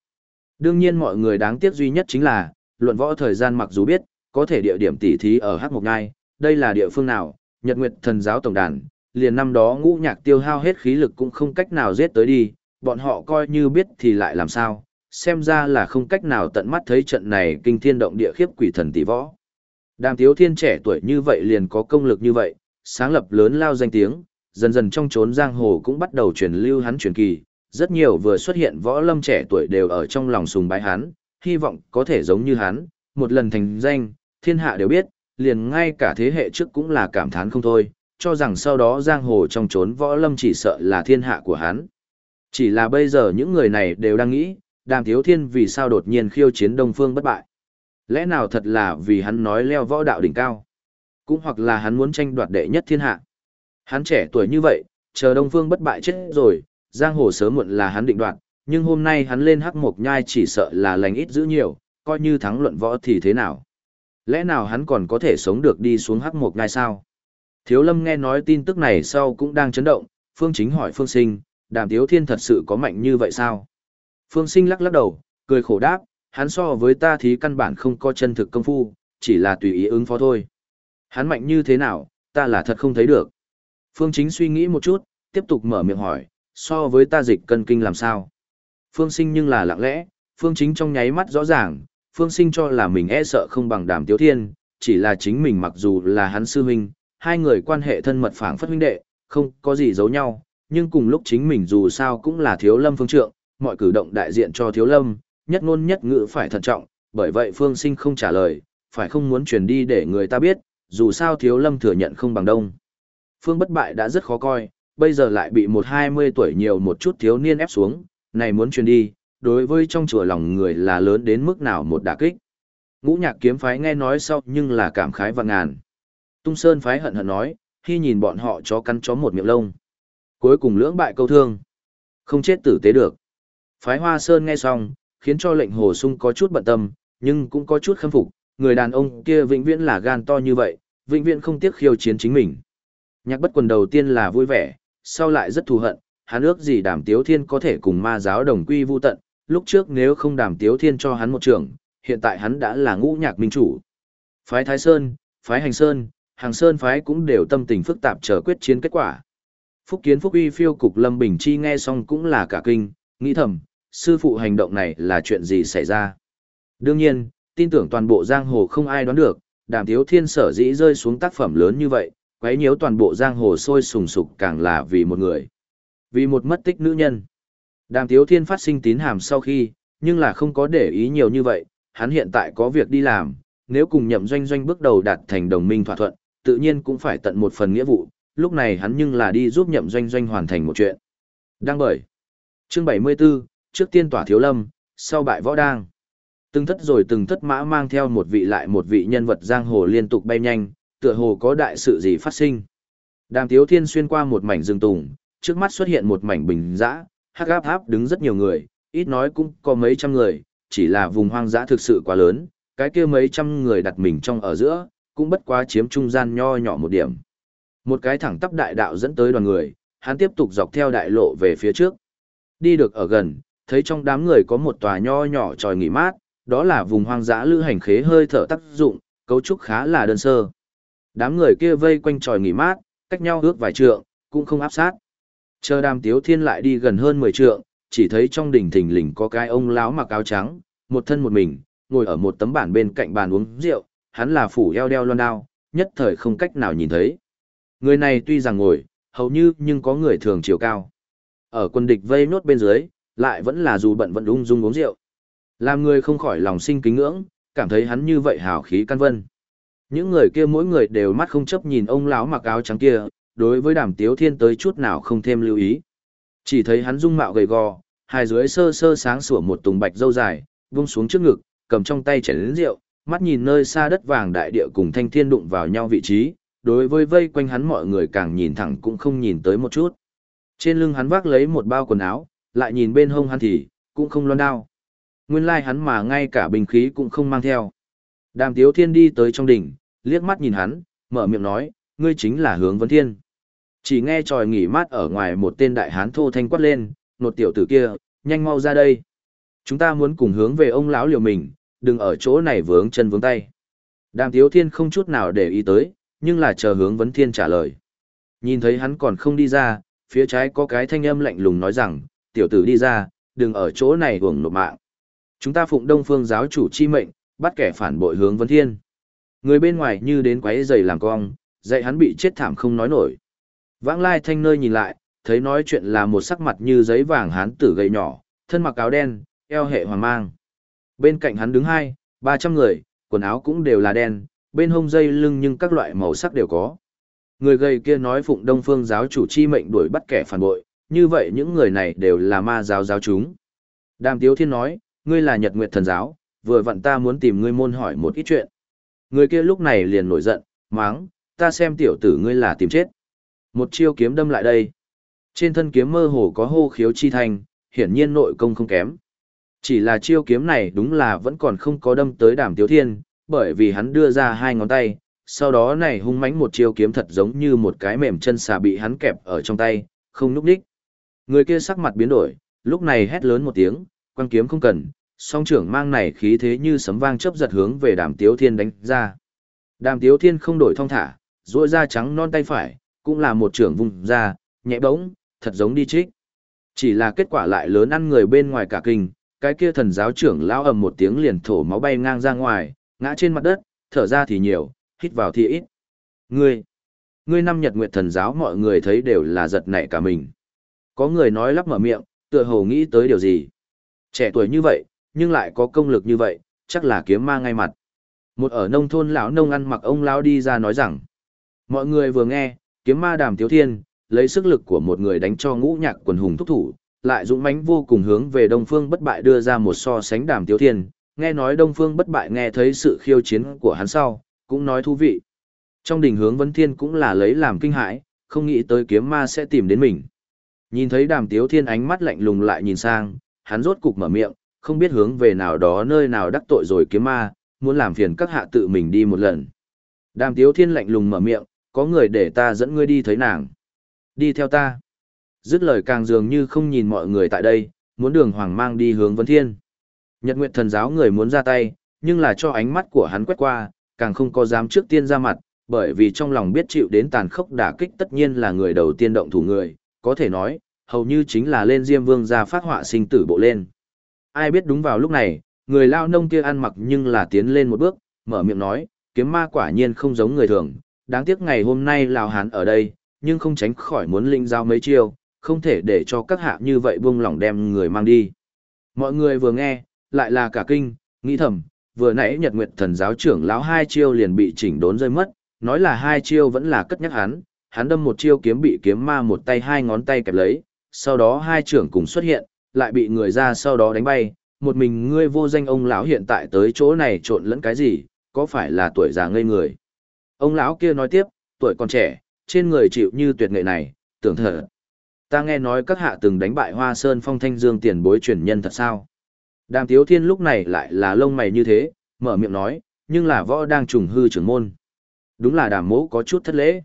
Đương nhiên mọi người đáng tiếc duy nhất chính là, luận võ thời gian mặc dù biết, có thể địa điểm tỉ thí ở Hắc Mộc Ngai, đây là địa phương nào, Nhật Nguyệt thần giáo tổng đàn, liền năm đó ngũ nhạc tiêu hao hết khí lực cũng không cách nào giết tới đi, bọn họ coi như biết thì lại làm sao, xem ra là không cách nào tận mắt thấy trận này kinh thiên động địa khiếp quỷ thần tỷ võ. Đàm tiếu thiên trẻ tuổi như vậy liền có công lực như vậy, sáng lập lớn lao danh tiếng, dần dần trong chốn giang hồ cũng bắt đầu truyền lưu hắn truyền kỳ, rất nhiều vừa xuất hiện võ lâm trẻ tuổi đều ở trong lòng sùng bái hắn, hy vọng có thể giống như hắn, một lần thành danh, thiên hạ đều biết, liền ngay cả thế hệ trước cũng là cảm thán không thôi, cho rằng sau đó giang hồ trong trốn võ lâm chỉ sợ là thiên hạ của hắn. Chỉ là bây giờ những người này đều đang nghĩ, đàm thiếu thiên vì sao đột nhiên khiêu chiến đông phương bất bại. Lẽ nào thật là vì hắn nói leo võ đạo đỉnh cao? Cũng hoặc là hắn muốn tranh đoạt đệ nhất thiên hạ. Hắn trẻ tuổi như vậy, chờ đông phương bất bại chết rồi, giang hồ sớm muộn là hắn định đoạt, nhưng hôm nay hắn lên hắc mộc nhai chỉ sợ là lành ít giữ nhiều, coi như thắng luận võ thì thế nào. Lẽ nào hắn còn có thể sống được đi xuống hắc mộc nhai sao? Thiếu lâm nghe nói tin tức này sau cũng đang chấn động, Phương Chính hỏi Phương Sinh, đàm tiếu thiên thật sự có mạnh như vậy sao? Phương Sinh lắc lắc đầu, cười khổ đáp, hắn so với ta thì căn bản không có chân thực công phu, chỉ là tùy ý ứng phó thôi. Hắn mạnh như thế nào, ta là thật không thấy được. Phương Chính suy nghĩ một chút, tiếp tục mở miệng hỏi, so với ta dịch cân kinh làm sao? Phương Sinh nhưng là lặng lẽ, Phương Chính trong nháy mắt rõ ràng, Phương Sinh cho là mình e sợ không bằng đàm tiếu thiên, chỉ là chính mình mặc dù là hắn sư huynh, hai người quan hệ thân mật phảng phất huynh đệ, không có gì giấu nhau, nhưng cùng lúc chính mình dù sao cũng là thiếu lâm phương trượng, mọi cử động đại diện cho thiếu lâm, nhất ngôn nhất ngữ phải thận trọng, bởi vậy phương sinh không trả lời, phải không muốn truyền đi để người ta biết, dù sao thiếu lâm thừa nhận không bằng đông. Phương bất bại đã rất khó coi, bây giờ lại bị một hai mươi tuổi nhiều một chút thiếu niên ép xuống, này muốn truyền đi, đối với trong chùa lòng người là lớn đến mức nào một đả kích. Ngũ nhạc kiếm phái nghe nói sau nhưng là cảm khái và ngàn. Tung Sơn phái hận hận nói, khi nhìn bọn họ chó cắn chó một miệng lông. Cuối cùng lưỡng bại câu thương. Không chết tử tế được. Phái Hoa Sơn nghe xong, khiến cho lệnh hồ sung có chút bận tâm, nhưng cũng có chút khâm phục, người đàn ông kia vĩnh viễn là gan to như vậy, vĩnh viễn không tiếc khiêu chiến chính mình. Nhạc bất quần đầu tiên là vui vẻ, sau lại rất thù hận, hắn ước gì đàm tiếu thiên có thể cùng ma giáo đồng quy vu tận, lúc trước nếu không đàm tiếu thiên cho hắn một trường, hiện tại hắn đã là ngũ nhạc minh chủ. Phái Thái Sơn, phái Hành Sơn, Hàng Sơn phái cũng đều tâm tình phức tạp chờ quyết chiến kết quả. Phúc Kiến Phúc Uy phiêu cục Lâm Bình Chi nghe xong cũng là cả kinh, nghĩ thầm, sư phụ hành động này là chuyện gì xảy ra. Đương nhiên, tin tưởng toàn bộ giang hồ không ai đoán được, đàm thiếu thiên sở dĩ rơi xuống tác phẩm lớn như vậy, quấy nhiễu toàn bộ giang hồ sôi sùng sục càng là vì một người. Vì một mất tích nữ nhân. Đàm thiếu thiên phát sinh tín hàm sau khi, nhưng là không có để ý nhiều như vậy, hắn hiện tại có việc đi làm, nếu cùng nhậm doanh doanh bước đầu đạt thành đồng minh thỏa thuận, tự nhiên cũng phải tận một phần nghĩa vụ, lúc này hắn nhưng là đi giúp nhậm doanh doanh hoàn thành một chuyện. Đang bởi. Chương 74, trước tiên tỏa thiếu lâm, sau bại võ đang. Từng thất rồi từng thất mã mang theo một vị lại một vị nhân vật giang hồ liên tục bay nhanh, tựa hồ có đại sự gì phát sinh. Đàm Tiếu Thiên xuyên qua một mảnh rừng tùng, trước mắt xuất hiện một mảnh bình dã, hắc áp áp đứng rất nhiều người, ít nói cũng có mấy trăm người, chỉ là vùng hoang dã thực sự quá lớn, cái kia mấy trăm người đặt mình trong ở giữa, cũng bất quá chiếm trung gian nho nhỏ một điểm. Một cái thẳng tắp đại đạo dẫn tới đoàn người, hắn tiếp tục dọc theo đại lộ về phía trước. Đi được ở gần, thấy trong đám người có một tòa nho nhỏ tròi nghỉ mát, đó là vùng hoang dã lữ hành khế hơi thở tác dụng, cấu trúc khá là đơn sơ. Đám người kia vây quanh tròi nghỉ mát, cách nhau ước vài trượng, cũng không áp sát. Chờ đàm tiếu thiên lại đi gần hơn 10 trượng, chỉ thấy trong đỉnh thình lình có cái ông lão mặc áo trắng, một thân một mình, ngồi ở một tấm bản bên cạnh bàn uống rượu, hắn là phủ eo đeo loan đao, nhất thời không cách nào nhìn thấy. Người này tuy rằng ngồi, hầu như nhưng có người thường chiều cao. Ở quân địch vây nốt bên dưới, lại vẫn là dù bận vẫn ung dung uống rượu. Làm người không khỏi lòng sinh kính ngưỡng, cảm thấy hắn như vậy hào khí căn vân. Những người kia mỗi người đều mắt không chấp nhìn ông lão mặc áo trắng kia, đối với đàm tiếu thiên tới chút nào không thêm lưu ý. Chỉ thấy hắn dung mạo gầy gò, hai dưới sơ sơ sáng sủa một tùng bạch dâu dài, vung xuống trước ngực, cầm trong tay chén lớn rượu, mắt nhìn nơi xa đất vàng đại địa cùng thanh thiên đụng vào nhau vị trí, đối với vây quanh hắn mọi người càng nhìn thẳng cũng không nhìn tới một chút. Trên lưng hắn vác lấy một bao quần áo, lại nhìn bên hông hắn thì, cũng không loan đao. Nguyên lai hắn mà ngay cả bình khí cũng không mang theo. Đàm Tiếu Thiên đi tới trong đỉnh, liếc mắt nhìn hắn, mở miệng nói, ngươi chính là hướng vấn thiên. Chỉ nghe tròi nghỉ mát ở ngoài một tên đại hán thô thanh quát lên, nột tiểu tử kia, nhanh mau ra đây. Chúng ta muốn cùng hướng về ông lão liều mình, đừng ở chỗ này vướng chân vướng tay. Đàm Tiếu Thiên không chút nào để ý tới, nhưng là chờ hướng vấn thiên trả lời. Nhìn thấy hắn còn không đi ra, phía trái có cái thanh âm lạnh lùng nói rằng, tiểu tử đi ra, đừng ở chỗ này hưởng nộp mạng. Chúng ta phụng đông phương giáo chủ chi mệnh, bắt kẻ phản bội hướng vấn thiên. Người bên ngoài như đến quấy giày làm cong, dạy hắn bị chết thảm không nói nổi. Vãng lai thanh nơi nhìn lại, thấy nói chuyện là một sắc mặt như giấy vàng hán tử gầy nhỏ, thân mặc áo đen, eo hệ hoàng mang. Bên cạnh hắn đứng hai, ba trăm người, quần áo cũng đều là đen, bên hông dây lưng nhưng các loại màu sắc đều có. Người gầy kia nói phụng đông phương giáo chủ chi mệnh đuổi bắt kẻ phản bội, như vậy những người này đều là ma giáo giáo chúng. Đàm Tiếu Thiên nói, ngươi là Nhật Nguyệt Thần Giáo, vừa vặn ta muốn tìm ngươi môn hỏi một ít chuyện. Người kia lúc này liền nổi giận, máng, ta xem tiểu tử ngươi là tìm chết. Một chiêu kiếm đâm lại đây. Trên thân kiếm mơ hồ có hô khiếu chi thành, hiển nhiên nội công không kém. Chỉ là chiêu kiếm này đúng là vẫn còn không có đâm tới đàm tiếu thiên, bởi vì hắn đưa ra hai ngón tay, sau đó này hung mãnh một chiêu kiếm thật giống như một cái mềm chân xà bị hắn kẹp ở trong tay, không núp đích. Người kia sắc mặt biến đổi, lúc này hét lớn một tiếng, quan kiếm không cần, song trưởng mang này khí thế như sấm vang chớp giật hướng về đàm tiếu thiên đánh ra. Đàm tiếu thiên không đổi thong thả, duỗi ra trắng non tay phải, cũng là một trưởng vùng ra, nhẹ bỗng, thật giống đi trích. Chỉ là kết quả lại lớn ăn người bên ngoài cả kinh, cái kia thần giáo trưởng lao ầm một tiếng liền thổ máu bay ngang ra ngoài, ngã trên mặt đất, thở ra thì nhiều, hít vào thì ít. Ngươi, ngươi năm nhật nguyệt thần giáo mọi người thấy đều là giật nảy cả mình. Có người nói lắp mở miệng, tựa hồ nghĩ tới điều gì. Trẻ tuổi như vậy, nhưng lại có công lực như vậy, chắc là kiếm ma ngay mặt. Một ở nông thôn lão nông ăn mặc ông lão đi ra nói rằng, mọi người vừa nghe, kiếm ma đàm tiếu thiên, lấy sức lực của một người đánh cho ngũ nhạc quần hùng thúc thủ, lại dũng mãnh vô cùng hướng về Đông Phương Bất Bại đưa ra một so sánh Đàm Tiếu Thiên, nghe nói Đông Phương Bất Bại nghe thấy sự khiêu chiến của hắn sau, cũng nói thú vị. Trong đình hướng Vân Thiên cũng là lấy làm kinh hãi, không nghĩ tới kiếm ma sẽ tìm đến mình. Nhìn thấy Đàm Tiếu Thiên ánh mắt lạnh lùng lại nhìn sang, hắn rốt cục mở miệng, không biết hướng về nào đó nơi nào đắc tội rồi kiếm ma, muốn làm phiền các hạ tự mình đi một lần. Đàm Tiếu Thiên lạnh lùng mở miệng, có người để ta dẫn ngươi đi thấy nàng. Đi theo ta. Dứt lời càng dường như không nhìn mọi người tại đây, muốn đường hoàng mang đi hướng vấn thiên. Nhật Nguyệt thần giáo người muốn ra tay, nhưng là cho ánh mắt của hắn quét qua, càng không có dám trước tiên ra mặt, bởi vì trong lòng biết chịu đến tàn khốc đả kích tất nhiên là người đầu tiên động thủ người, có thể nói, hầu như chính là lên Diêm Vương ra phát họa sinh tử bộ lên. Ai biết đúng vào lúc này, người lao nông kia ăn mặc nhưng là tiến lên một bước, mở miệng nói, kiếm ma quả nhiên không giống người thường, đáng tiếc ngày hôm nay Lào Hán ở đây, nhưng không tránh khỏi muốn linh giao mấy chiêu, không thể để cho các hạ như vậy buông lỏng đem người mang đi. Mọi người vừa nghe, lại là cả kinh, nghĩ thầm, vừa nãy Nhật Nguyệt thần giáo trưởng lão hai chiêu liền bị chỉnh đốn rơi mất, nói là hai chiêu vẫn là cất nhắc hắn, hắn đâm một chiêu kiếm bị kiếm ma một tay hai ngón tay kẹp lấy, sau đó hai trưởng cùng xuất hiện, lại bị người ra sau đó đánh bay, một mình ngươi vô danh ông lão hiện tại tới chỗ này trộn lẫn cái gì, có phải là tuổi già ngây người. Ông lão kia nói tiếp, tuổi còn trẻ, trên người chịu như tuyệt nghệ này, tưởng thở. Ta nghe nói các hạ từng đánh bại Hoa Sơn Phong Thanh Dương tiền bối truyền nhân thật sao? Đàm Tiếu Thiên lúc này lại là lông mày như thế, mở miệng nói, nhưng là võ đang trùng hư trưởng môn. Đúng là đàm mỗ có chút thất lễ.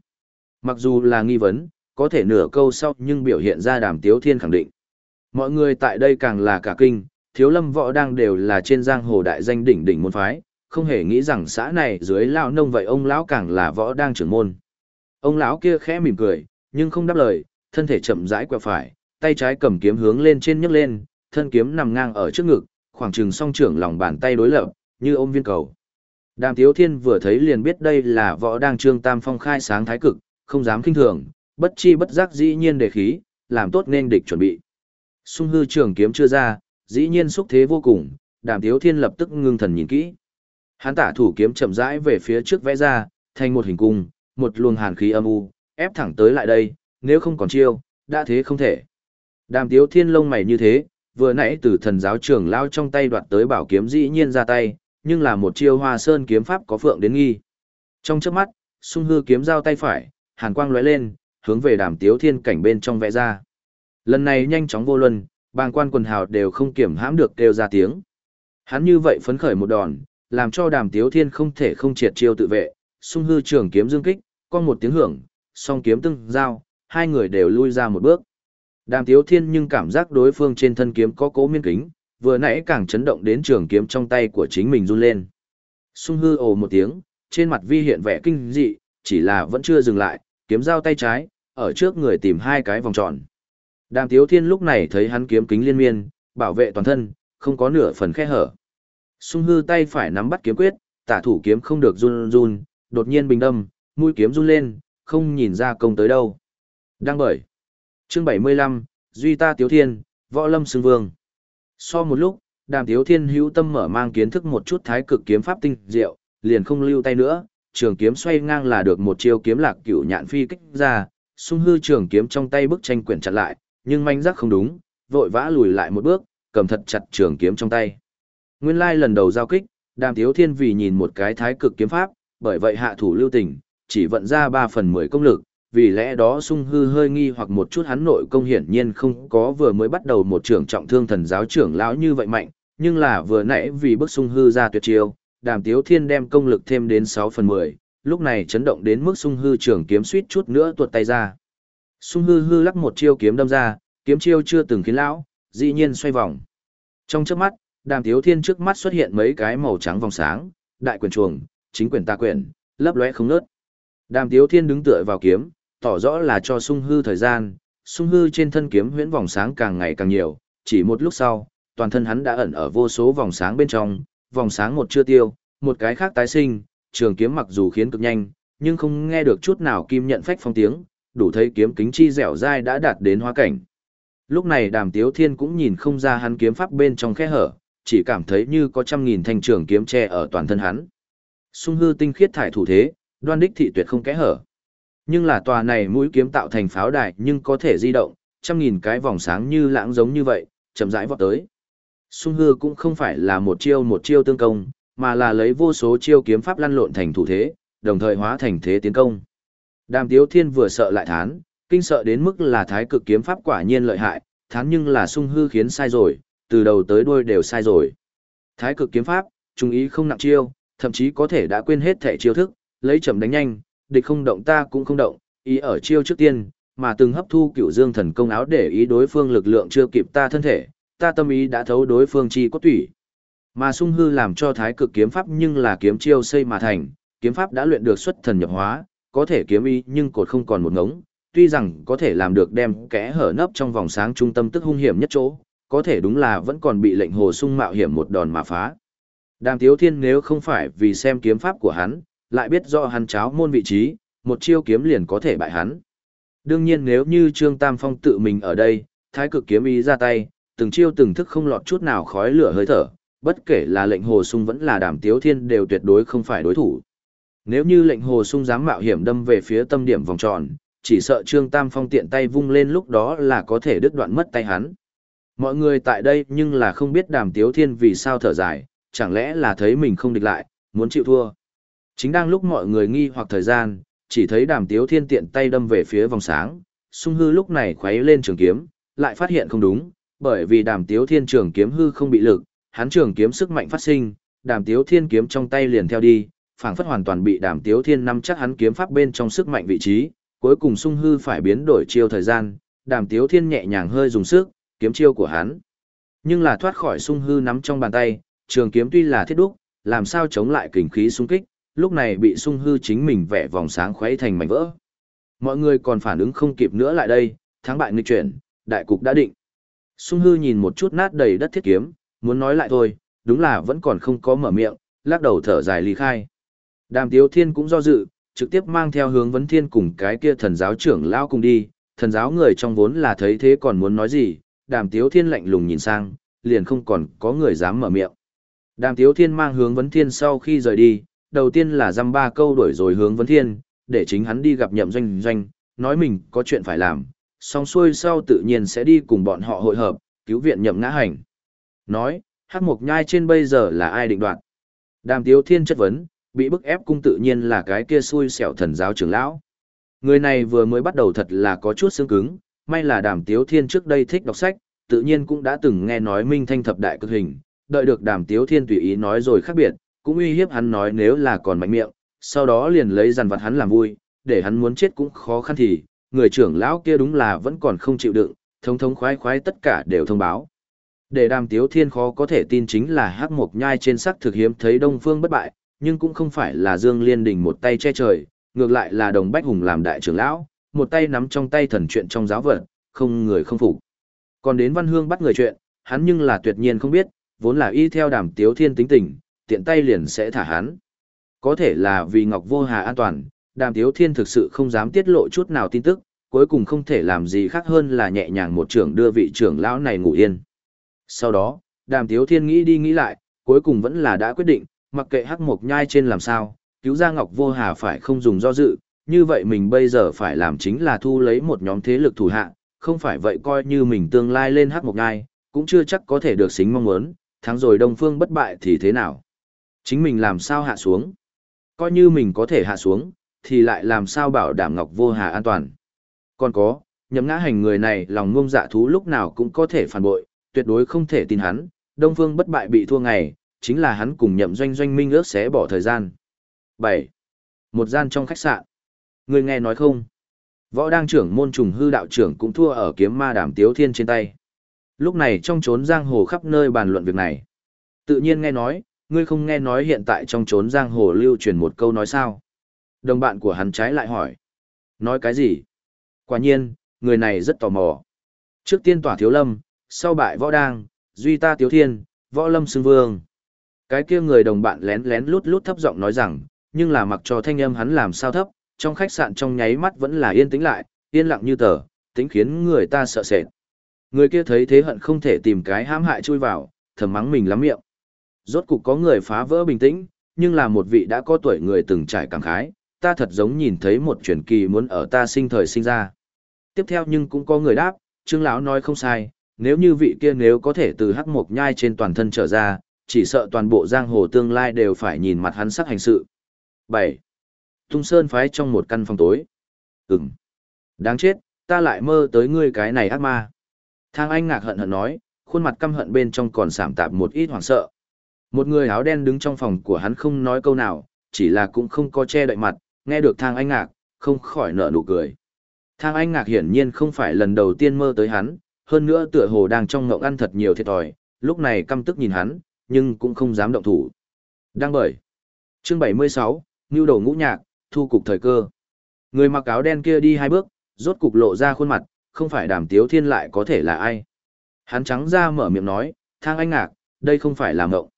Mặc dù là nghi vấn, có thể nửa câu sau nhưng biểu hiện ra đàm Tiếu Thiên khẳng định. Mọi người tại đây càng là cả kinh, thiếu lâm võ đang đều là trên giang hồ đại danh đỉnh đỉnh môn phái, không hề nghĩ rằng xã này dưới lão nông vậy ông lão càng là võ đang trưởng môn. Ông lão kia khẽ mỉm cười, nhưng không đáp lời, thân thể chậm rãi quẹo phải, tay trái cầm kiếm hướng lên trên nhấc lên, thân kiếm nằm ngang ở trước ngực, khoảng chừng song trưởng lòng bàn tay đối lập, như ôm viên cầu. Đàm Tiếu Thiên vừa thấy liền biết đây là võ đang trương tam phong khai sáng thái cực, không dám kinh thường, bất chi bất giác dĩ nhiên đề khí, làm tốt nên địch chuẩn bị. Xung hư trường kiếm chưa ra, dĩ nhiên xúc thế vô cùng, Đàm Tiếu Thiên lập tức ngưng thần nhìn kỹ. Hắn tả thủ kiếm chậm rãi về phía trước vẽ ra, thành một hình cung, một luồng hàn khí âm u, ép thẳng tới lại đây, nếu không còn chiêu, đã thế không thể. Đàm Tiếu Thiên lông mày như thế, vừa nãy từ thần giáo trưởng lao trong tay đoạt tới bảo kiếm dĩ nhiên ra tay, nhưng là một chiêu hoa sơn kiếm pháp có phượng đến nghi. Trong chớp mắt, sung hư kiếm giao tay phải, hàn quang lóe lên, hướng về đàm tiếu thiên cảnh bên trong vẽ ra. Lần này nhanh chóng vô luân, bàng quan quần hào đều không kiểm hãm được kêu ra tiếng. Hắn như vậy phấn khởi một đòn, làm cho đàm tiếu thiên không thể không triệt chiêu tự vệ, sung hư trường kiếm dương kích, con một tiếng hưởng, song kiếm tương giao, hai người đều lui ra một bước. Đàm tiếu thiên nhưng cảm giác đối phương trên thân kiếm có cố miên kính, vừa nãy càng chấn động đến trường kiếm trong tay của chính mình run lên. Sung hư ồ một tiếng, trên mặt vi hiện vẻ kinh dị, chỉ là vẫn chưa dừng lại, kiếm dao tay trái, ở trước người tìm hai cái vòng tròn. Đàm tiếu thiên lúc này thấy hắn kiếm kính liên miên, bảo vệ toàn thân, không có nửa phần khe hở. Sung hư tay phải nắm bắt kiếm quyết, tả thủ kiếm không được run run, đột nhiên bình đâm, mũi kiếm run lên, không nhìn ra công tới đâu. Đang bởi. Chương 75, Duy ta Tiếu Thiên, Võ Lâm Xưng Vương. So một lúc, đàm Tiếu Thiên hữu tâm mở mang kiến thức một chút thái cực kiếm pháp tinh diệu, liền không lưu tay nữa, trường kiếm xoay ngang là được một chiêu kiếm lạc cửu nhạn phi kích ra, sung hư trường kiếm trong tay bức tranh quyển chặt lại, nhưng manh giác không đúng, vội vã lùi lại một bước, cầm thật chặt trường kiếm trong tay. Nguyên lai lần đầu giao kích, đàm Tiếu Thiên vì nhìn một cái thái cực kiếm pháp, bởi vậy hạ thủ lưu tình, chỉ vận ra 3 phần 10 công lực, vì lẽ đó sung hư hơi nghi hoặc một chút hắn nội công hiển nhiên không có vừa mới bắt đầu một trưởng trọng thương thần giáo trưởng lão như vậy mạnh, nhưng là vừa nãy vì bức sung hư ra tuyệt chiêu, đàm tiếu thiên đem công lực thêm đến sáu phần 10, lúc này chấn động đến mức sung hư trưởng kiếm suýt chút nữa tuột tay ra. Sung hư hư lắc một chiêu kiếm đâm ra, kiếm chiêu chưa từng khiến lão, dĩ nhiên xoay vòng. Trong chớp mắt, đàm tiếu thiên trước mắt xuất hiện mấy cái màu trắng vòng sáng, đại quyền chuồng, chính quyền ta quyền, lấp lóe không nớt. Đàm tiếu thiên đứng tựa vào kiếm, tỏ rõ là cho sung hư thời gian, sung hư trên thân kiếm huyễn vòng sáng càng ngày càng nhiều, chỉ một lúc sau, toàn thân hắn đã ẩn ở vô số vòng sáng bên trong, vòng sáng một chưa tiêu, một cái khác tái sinh, trường kiếm mặc dù khiến cực nhanh, nhưng không nghe được chút nào kim nhận phách phong tiếng, đủ thấy kiếm kính chi dẻo dai đã đạt đến hóa cảnh. Lúc này đàm tiếu thiên cũng nhìn không ra hắn kiếm pháp bên trong khe hở, chỉ cảm thấy như có trăm nghìn thanh trường kiếm che ở toàn thân hắn. Sung hư tinh khiết thải thủ thế, đoan đích thị tuyệt không kẽ hở. Nhưng là tòa này mũi kiếm tạo thành pháo đài nhưng có thể di động, trăm nghìn cái vòng sáng như lãng giống như vậy, chậm rãi vọt tới. Xung hư cũng không phải là một chiêu một chiêu tương công, mà là lấy vô số chiêu kiếm pháp lăn lộn thành thủ thế, đồng thời hóa thành thế tiến công. Đàm Tiếu Thiên vừa sợ lại thán, kinh sợ đến mức là thái cực kiếm pháp quả nhiên lợi hại, thán nhưng là sung hư khiến sai rồi, từ đầu tới đuôi đều sai rồi. Thái cực kiếm pháp, trung ý không nặng chiêu, thậm chí có thể đã quên hết thể chiêu thức, lấy chậm đánh nhanh, địch không động ta cũng không động, ý ở chiêu trước tiên, mà từng hấp thu cựu dương thần công áo để ý đối phương lực lượng chưa kịp ta thân thể, ta tâm ý đã thấu đối phương chi cốt tủy. Mà sung hư làm cho thái cực kiếm pháp nhưng là kiếm chiêu xây mà thành, kiếm pháp đã luyện được xuất thần nhập hóa, có thể kiếm ý nhưng cột không còn một ngống, tuy rằng có thể làm được đem kẽ hở nấp trong vòng sáng trung tâm tức hung hiểm nhất chỗ, có thể đúng là vẫn còn bị lệnh hồ sung mạo hiểm một đòn mà phá. Đàm Tiếu Thiên nếu không phải vì xem kiếm pháp của hắn, lại biết rõ hắn cháo môn vị trí, một chiêu kiếm liền có thể bại hắn. Đương nhiên nếu như Trương Tam Phong tự mình ở đây, thái cực kiếm ý ra tay, từng chiêu từng thức không lọt chút nào khói lửa hơi thở, bất kể là lệnh hồ sung vẫn là đàm tiếu thiên đều tuyệt đối không phải đối thủ. Nếu như lệnh hồ sung dám mạo hiểm đâm về phía tâm điểm vòng tròn, chỉ sợ Trương Tam Phong tiện tay vung lên lúc đó là có thể đứt đoạn mất tay hắn. Mọi người tại đây nhưng là không biết đàm tiếu thiên vì sao thở dài, chẳng lẽ là thấy mình không địch lại, muốn chịu thua. Chính đang lúc mọi người nghi hoặc thời gian, chỉ thấy đàm tiếu thiên tiện tay đâm về phía vòng sáng, sung hư lúc này khuấy lên trường kiếm, lại phát hiện không đúng, bởi vì đàm tiếu thiên trường kiếm hư không bị lực, hắn trường kiếm sức mạnh phát sinh, đàm tiếu thiên kiếm trong tay liền theo đi, phảng phất hoàn toàn bị đàm tiếu thiên nắm chắc hắn kiếm pháp bên trong sức mạnh vị trí, cuối cùng sung hư phải biến đổi chiêu thời gian, đàm tiếu thiên nhẹ nhàng hơi dùng sức, kiếm chiêu của hắn. Nhưng là thoát khỏi sung hư nắm trong bàn tay, trường kiếm tuy là thiết đúc, làm sao chống lại kình khí xung kích, lúc này bị sung hư chính mình vẽ vòng sáng khuấy thành mảnh vỡ. Mọi người còn phản ứng không kịp nữa lại đây, thắng bại nghịch chuyển, đại cục đã định. Sung hư nhìn một chút nát đầy đất thiết kiếm, muốn nói lại thôi, đúng là vẫn còn không có mở miệng, lắc đầu thở dài ly khai. Đàm Tiếu Thiên cũng do dự, trực tiếp mang theo hướng vấn thiên cùng cái kia thần giáo trưởng lao cùng đi, thần giáo người trong vốn là thấy thế còn muốn nói gì, đàm Tiếu Thiên lạnh lùng nhìn sang, liền không còn có người dám mở miệng. Đàm Tiếu Thiên mang hướng vấn thiên sau khi rời đi, đầu tiên là dăm ba câu đuổi rồi hướng vấn thiên, để chính hắn đi gặp nhậm doanh doanh, nói mình có chuyện phải làm, xong xuôi sau tự nhiên sẽ đi cùng bọn họ hội hợp, cứu viện nhậm ngã hành. Nói, hắc mục nhai trên bây giờ là ai định đoạt? Đàm Tiếu Thiên chất vấn, bị bức ép cung tự nhiên là cái kia xui xẻo thần giáo trưởng lão. Người này vừa mới bắt đầu thật là có chút xương cứng, may là Đàm Tiếu Thiên trước đây thích đọc sách, tự nhiên cũng đã từng nghe nói Minh Thanh thập đại cực hình, đợi được Đàm Tiếu Thiên tùy ý nói rồi khác biệt, cũng uy hiếp hắn nói nếu là còn mạnh miệng, sau đó liền lấy dằn vặt hắn làm vui, để hắn muốn chết cũng khó khăn thì, người trưởng lão kia đúng là vẫn còn không chịu đựng, thống thống khoái khoái tất cả đều thông báo. Để đàm tiếu thiên khó có thể tin chính là hắc mộc nhai trên sắc thực hiếm thấy đông phương bất bại, nhưng cũng không phải là Dương Liên Đình một tay che trời, ngược lại là đồng bách hùng làm đại trưởng lão, một tay nắm trong tay thần chuyện trong giáo vật, không người không phục. Còn đến văn hương bắt người chuyện, hắn nhưng là tuyệt nhiên không biết, vốn là y theo đàm tiếu thiên tính tình, tiện tay liền sẽ thả hắn. Có thể là vì Ngọc Vô Hà an toàn, đàm tiếu thiên thực sự không dám tiết lộ chút nào tin tức, cuối cùng không thể làm gì khác hơn là nhẹ nhàng một trưởng đưa vị trưởng lão này ngủ yên. Sau đó, đàm tiếu thiên nghĩ đi nghĩ lại, cuối cùng vẫn là đã quyết định, mặc kệ hắc mộc nhai trên làm sao, cứu gia Ngọc Vô Hà phải không dùng do dự, như vậy mình bây giờ phải làm chính là thu lấy một nhóm thế lực thủ hạ, không phải vậy coi như mình tương lai lên hắc mộc nhai, cũng chưa chắc có thể được xính mong muốn, thắng rồi Đông Phương bất bại thì thế nào. Chính mình làm sao hạ xuống. Coi như mình có thể hạ xuống, thì lại làm sao bảo đảm Ngọc Vô Hà an toàn. Còn có, nhậm ngã hành người này lòng ngông dạ thú lúc nào cũng có thể phản bội, tuyệt đối không thể tin hắn, Đông Phương bất bại bị thua ngày, chính là hắn cùng nhậm doanh doanh minh ước sẽ bỏ thời gian. 7. Một gian trong khách sạn. Người nghe nói không? Võ đang trưởng môn trùng hư đạo trưởng cũng thua ở kiếm ma đảm tiếu thiên trên tay. Lúc này trong trốn giang hồ khắp nơi bàn luận việc này. Tự nhiên nghe nói, ngươi không nghe nói hiện tại trong trốn giang hồ lưu truyền một câu nói sao. Đồng bạn của hắn trái lại hỏi. Nói cái gì? Quả nhiên, người này rất tò mò. Trước tiên tỏa thiếu lâm, sau bại võ đang, duy ta tiếu thiên, võ lâm xưng vương. Cái kia người đồng bạn lén lén lút lút thấp giọng nói rằng, nhưng là mặc cho thanh âm hắn làm sao thấp, trong khách sạn trong nháy mắt vẫn là yên tĩnh lại, yên lặng như tờ, tính khiến người ta sợ sệt. Người kia thấy thế hận không thể tìm cái hãm hại chui vào, thầm mắng mình lắm miệng. Rốt cục có người phá vỡ bình tĩnh, nhưng là một vị đã có tuổi người từng trải cảm khái, ta thật giống nhìn thấy một truyền kỳ muốn ở ta sinh thời sinh ra. Tiếp theo nhưng cũng có người đáp, Trương lão nói không sai, nếu như vị kia nếu có thể từ hắc mộc nhai trên toàn thân trở ra, chỉ sợ toàn bộ giang hồ tương lai đều phải nhìn mặt hắn sắc hành sự. 7. Tung Sơn phái trong một căn phòng tối. Ừm. Đáng chết, ta lại mơ tới ngươi cái này ác ma. Thang Anh ngạc hận hận nói, khuôn mặt căm hận bên trong còn sảm tạp một ít hoảng sợ. Một người áo đen đứng trong phòng của hắn không nói câu nào, chỉ là cũng không có che đậy mặt, nghe được Thang Anh ngạc, không khỏi nở nụ cười. Thang Anh ngạc hiển nhiên không phải lần đầu tiên mơ tới hắn, hơn nữa tựa hồ đang trong ngộng ăn thật nhiều thiệt thòi, lúc này căm tức nhìn hắn, nhưng cũng không dám động thủ. Đang bởi. Chương 76, Ngưu đầu ngũ nhạc, thu cục thời cơ. Người mặc áo đen kia đi hai bước, rốt cục lộ ra khuôn mặt, không phải đàm tiếu thiên lại có thể là ai. Hắn trắng ra mở miệng nói, thang anh ngạc, đây không phải là ngộng.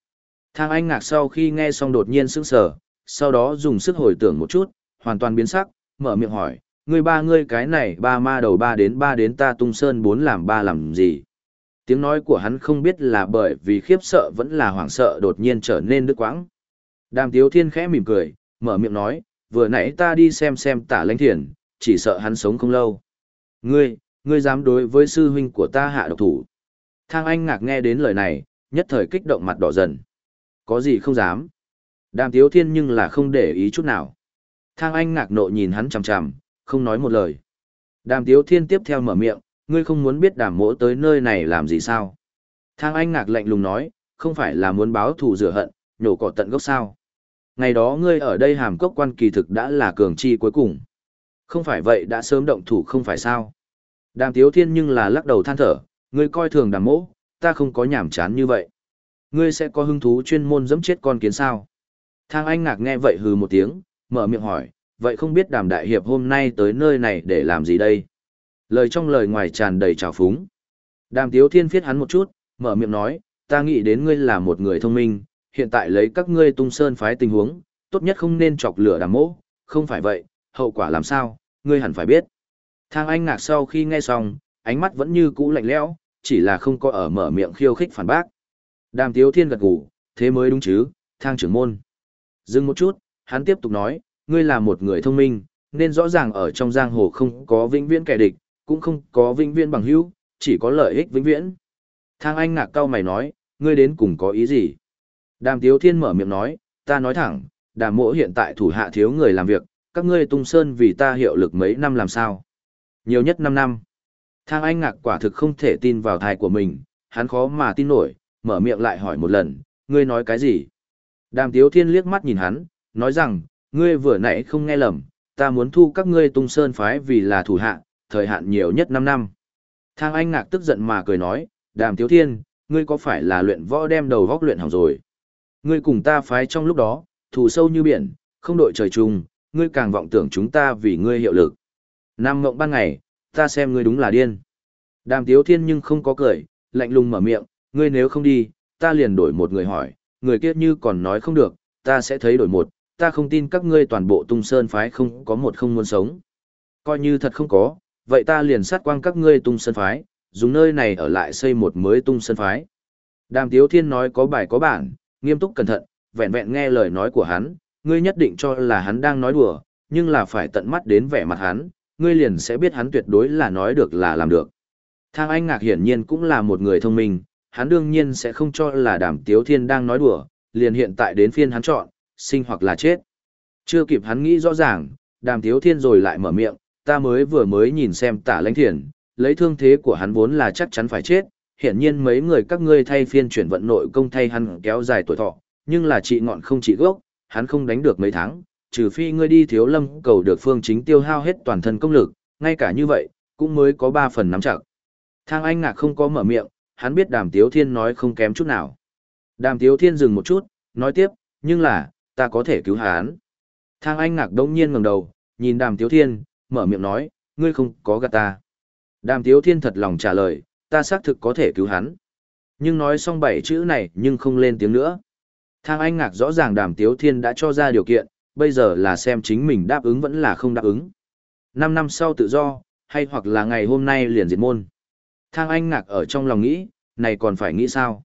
Thang anh ngạc sau khi nghe xong đột nhiên sững sờ, sau đó dùng sức hồi tưởng một chút, hoàn toàn biến sắc, mở miệng hỏi, ngươi ba ngươi cái này ba ma đầu ba đến ba đến ta tung sơn bốn làm ba làm gì. Tiếng nói của hắn không biết là bởi vì khiếp sợ vẫn là hoảng sợ đột nhiên trở nên đứt quãng. Đàm tiếu thiên khẽ mỉm cười, mở miệng nói, vừa nãy ta đi xem xem tả lãnh thiền, chỉ sợ hắn sống không lâu. Ngươi, ngươi dám đối với sư huynh của ta hạ độc thủ. Thang Anh ngạc nghe đến lời này, nhất thời kích động mặt đỏ dần. Có gì không dám. Đàm Tiếu Thiên nhưng là không để ý chút nào. Thang Anh ngạc nộ nhìn hắn chằm chằm, không nói một lời. Đàm Tiếu Thiên tiếp theo mở miệng, ngươi không muốn biết đàm mỗ tới nơi này làm gì sao. Thang Anh ngạc lạnh lùng nói, không phải là muốn báo thù rửa hận, nhổ cỏ tận gốc sao. Ngày đó ngươi ở đây hàm cốc quan kỳ thực đã là cường chi cuối cùng. Không phải vậy đã sớm động thủ không phải sao. Đàm Tiếu Thiên nhưng là lắc đầu than thở, ngươi coi thường đàm mỗ, ta không có nhảm chán như vậy. Ngươi sẽ có hứng thú chuyên môn dẫm chết con kiến sao. Thang Anh ngạc nghe vậy hừ một tiếng, mở miệng hỏi, vậy không biết đàm đại hiệp hôm nay tới nơi này để làm gì đây? Lời trong lời ngoài tràn đầy trào phúng. Đàm Tiếu Thiên phiết hắn một chút, mở miệng nói, ta nghĩ đến ngươi là một người thông minh, hiện tại lấy các ngươi tung sơn phái tình huống, tốt nhất không nên chọc lửa đàm mỗ, không phải vậy, hậu quả làm sao, ngươi hẳn phải biết. Thang Anh ngạc sau khi nghe xong, ánh mắt vẫn như cũ lạnh lẽo, chỉ là không có ở mở miệng khiêu khích phản bác. Đàm Tiếu Thiên gật gù, thế mới đúng chứ, thang trưởng môn. Dừng một chút, hắn tiếp tục nói, ngươi là một người thông minh, nên rõ ràng ở trong giang hồ không có vĩnh viễn kẻ địch, cũng không có vĩnh viễn bằng hữu, chỉ có lợi ích vĩnh viễn. Thang Anh ngạc cao mày nói, ngươi đến cùng có ý gì? Đàm Tiếu Thiên mở miệng nói, ta nói thẳng, đàm mỗ hiện tại thủ hạ thiếu người làm việc, các ngươi tung sơn vì ta hiệu lực mấy năm làm sao? Nhiều nhất 5 năm. Thang Anh ngạc quả thực không thể tin vào thai của mình, hắn khó mà tin nổi, mở miệng lại hỏi một lần, ngươi nói cái gì? Đàm Tiếu Thiên liếc mắt nhìn hắn, nói rằng, ngươi vừa nãy không nghe lầm, ta muốn thu các ngươi tung sơn phái vì là thủ hạ, thời hạn nhiều nhất 5 năm. Thang Anh ngạc tức giận mà cười nói, Đàm Tiếu Thiên, ngươi có phải là luyện võ đem đầu vóc luyện hỏng rồi? Ngươi cùng ta phái trong lúc đó, thù sâu như biển, không đội trời chung, ngươi càng vọng tưởng chúng ta vì ngươi hiệu lực. Nam mộng ban ngày, ta xem ngươi đúng là điên. Đàm Tiếu Thiên nhưng không có cười, lạnh lùng mở miệng, ngươi nếu không đi, ta liền đổi một người hỏi, người kia như còn nói không được, ta sẽ thấy đổi một, ta không tin các ngươi toàn bộ tung sơn phái không có một không muốn sống. Coi như thật không có, vậy ta liền sát quang các ngươi tung sơn phái, dùng nơi này ở lại xây một mới tung sơn phái. Đàm Tiếu Thiên nói có bài có bản, nghiêm túc cẩn thận, vẹn vẹn nghe lời nói của hắn, ngươi nhất định cho là hắn đang nói đùa, nhưng là phải tận mắt đến vẻ mặt hắn, ngươi liền sẽ biết hắn tuyệt đối là nói được là làm được. Thang Anh Ngạc hiển nhiên cũng là một người thông minh, hắn đương nhiên sẽ không cho là đàm tiếu thiên đang nói đùa, liền hiện tại đến phiên hắn chọn, sinh hoặc là chết. Chưa kịp hắn nghĩ rõ ràng, đàm Thiếu thiên rồi lại mở miệng, ta mới vừa mới nhìn xem tả lãnh thiền, lấy thương thế của hắn vốn là chắc chắn phải chết, hiển nhiên mấy người các ngươi thay phiên chuyển vận nội công thay hắn kéo dài tuổi thọ, nhưng là trị ngọn không trị gốc, hắn không đánh được mấy tháng, trừ phi ngươi đi thiếu lâm cầu được phương chính tiêu hao hết toàn thân công lực, ngay cả như vậy, cũng mới có ba phần nắm chặt. Thang Anh Ngạc không có mở miệng, hắn biết Đàm Tiếu Thiên nói không kém chút nào. Đàm Tiếu Thiên dừng một chút, nói tiếp, nhưng là, ta có thể cứu hắn. Thang Anh Ngạc đông nhiên ngẩng đầu, nhìn Đàm Tiếu Thiên, mở miệng nói, ngươi không có gạt ta. Đàm Tiếu Thiên thật lòng trả lời, ta xác thực có thể cứu hắn. Nhưng nói xong bảy chữ này nhưng không lên tiếng nữa. Thang Anh Ngạc rõ ràng Đàm Tiếu Thiên đã cho ra điều kiện, bây giờ là xem chính mình đáp ứng vẫn là không đáp ứng. Năm năm sau tự do, hay hoặc là ngày hôm nay liền diệt môn. Thang Anh Ngạc ở trong lòng nghĩ, này còn phải nghĩ sao?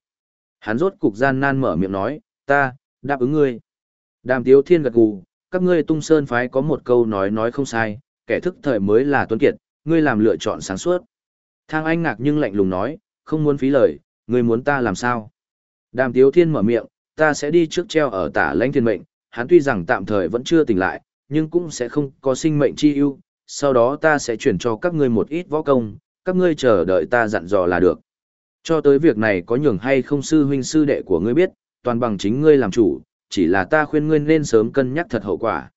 Hắn rốt cục gian nan mở miệng nói, ta, đáp ứng ngươi. Đàm Tiếu Thiên gật gù, các ngươi tung sơn phái có một câu nói nói không sai, kẻ thức thời mới là tuấn kiệt, ngươi làm lựa chọn sáng suốt. Thang Anh ngạc nhưng lạnh lùng nói, không muốn phí lời, ngươi muốn ta làm sao? Đàm Tiếu Thiên mở miệng, ta sẽ đi trước treo ở tả lãnh thiên mệnh, hắn tuy rằng tạm thời vẫn chưa tỉnh lại, nhưng cũng sẽ không có sinh mệnh chi ưu, sau đó ta sẽ chuyển cho các ngươi một ít võ công, các ngươi chờ đợi ta dặn dò là được. Cho tới việc này có nhường hay không sư huynh sư đệ của ngươi biết, toàn bằng chính ngươi làm chủ, chỉ là ta khuyên ngươi nên sớm cân nhắc thật hậu quả.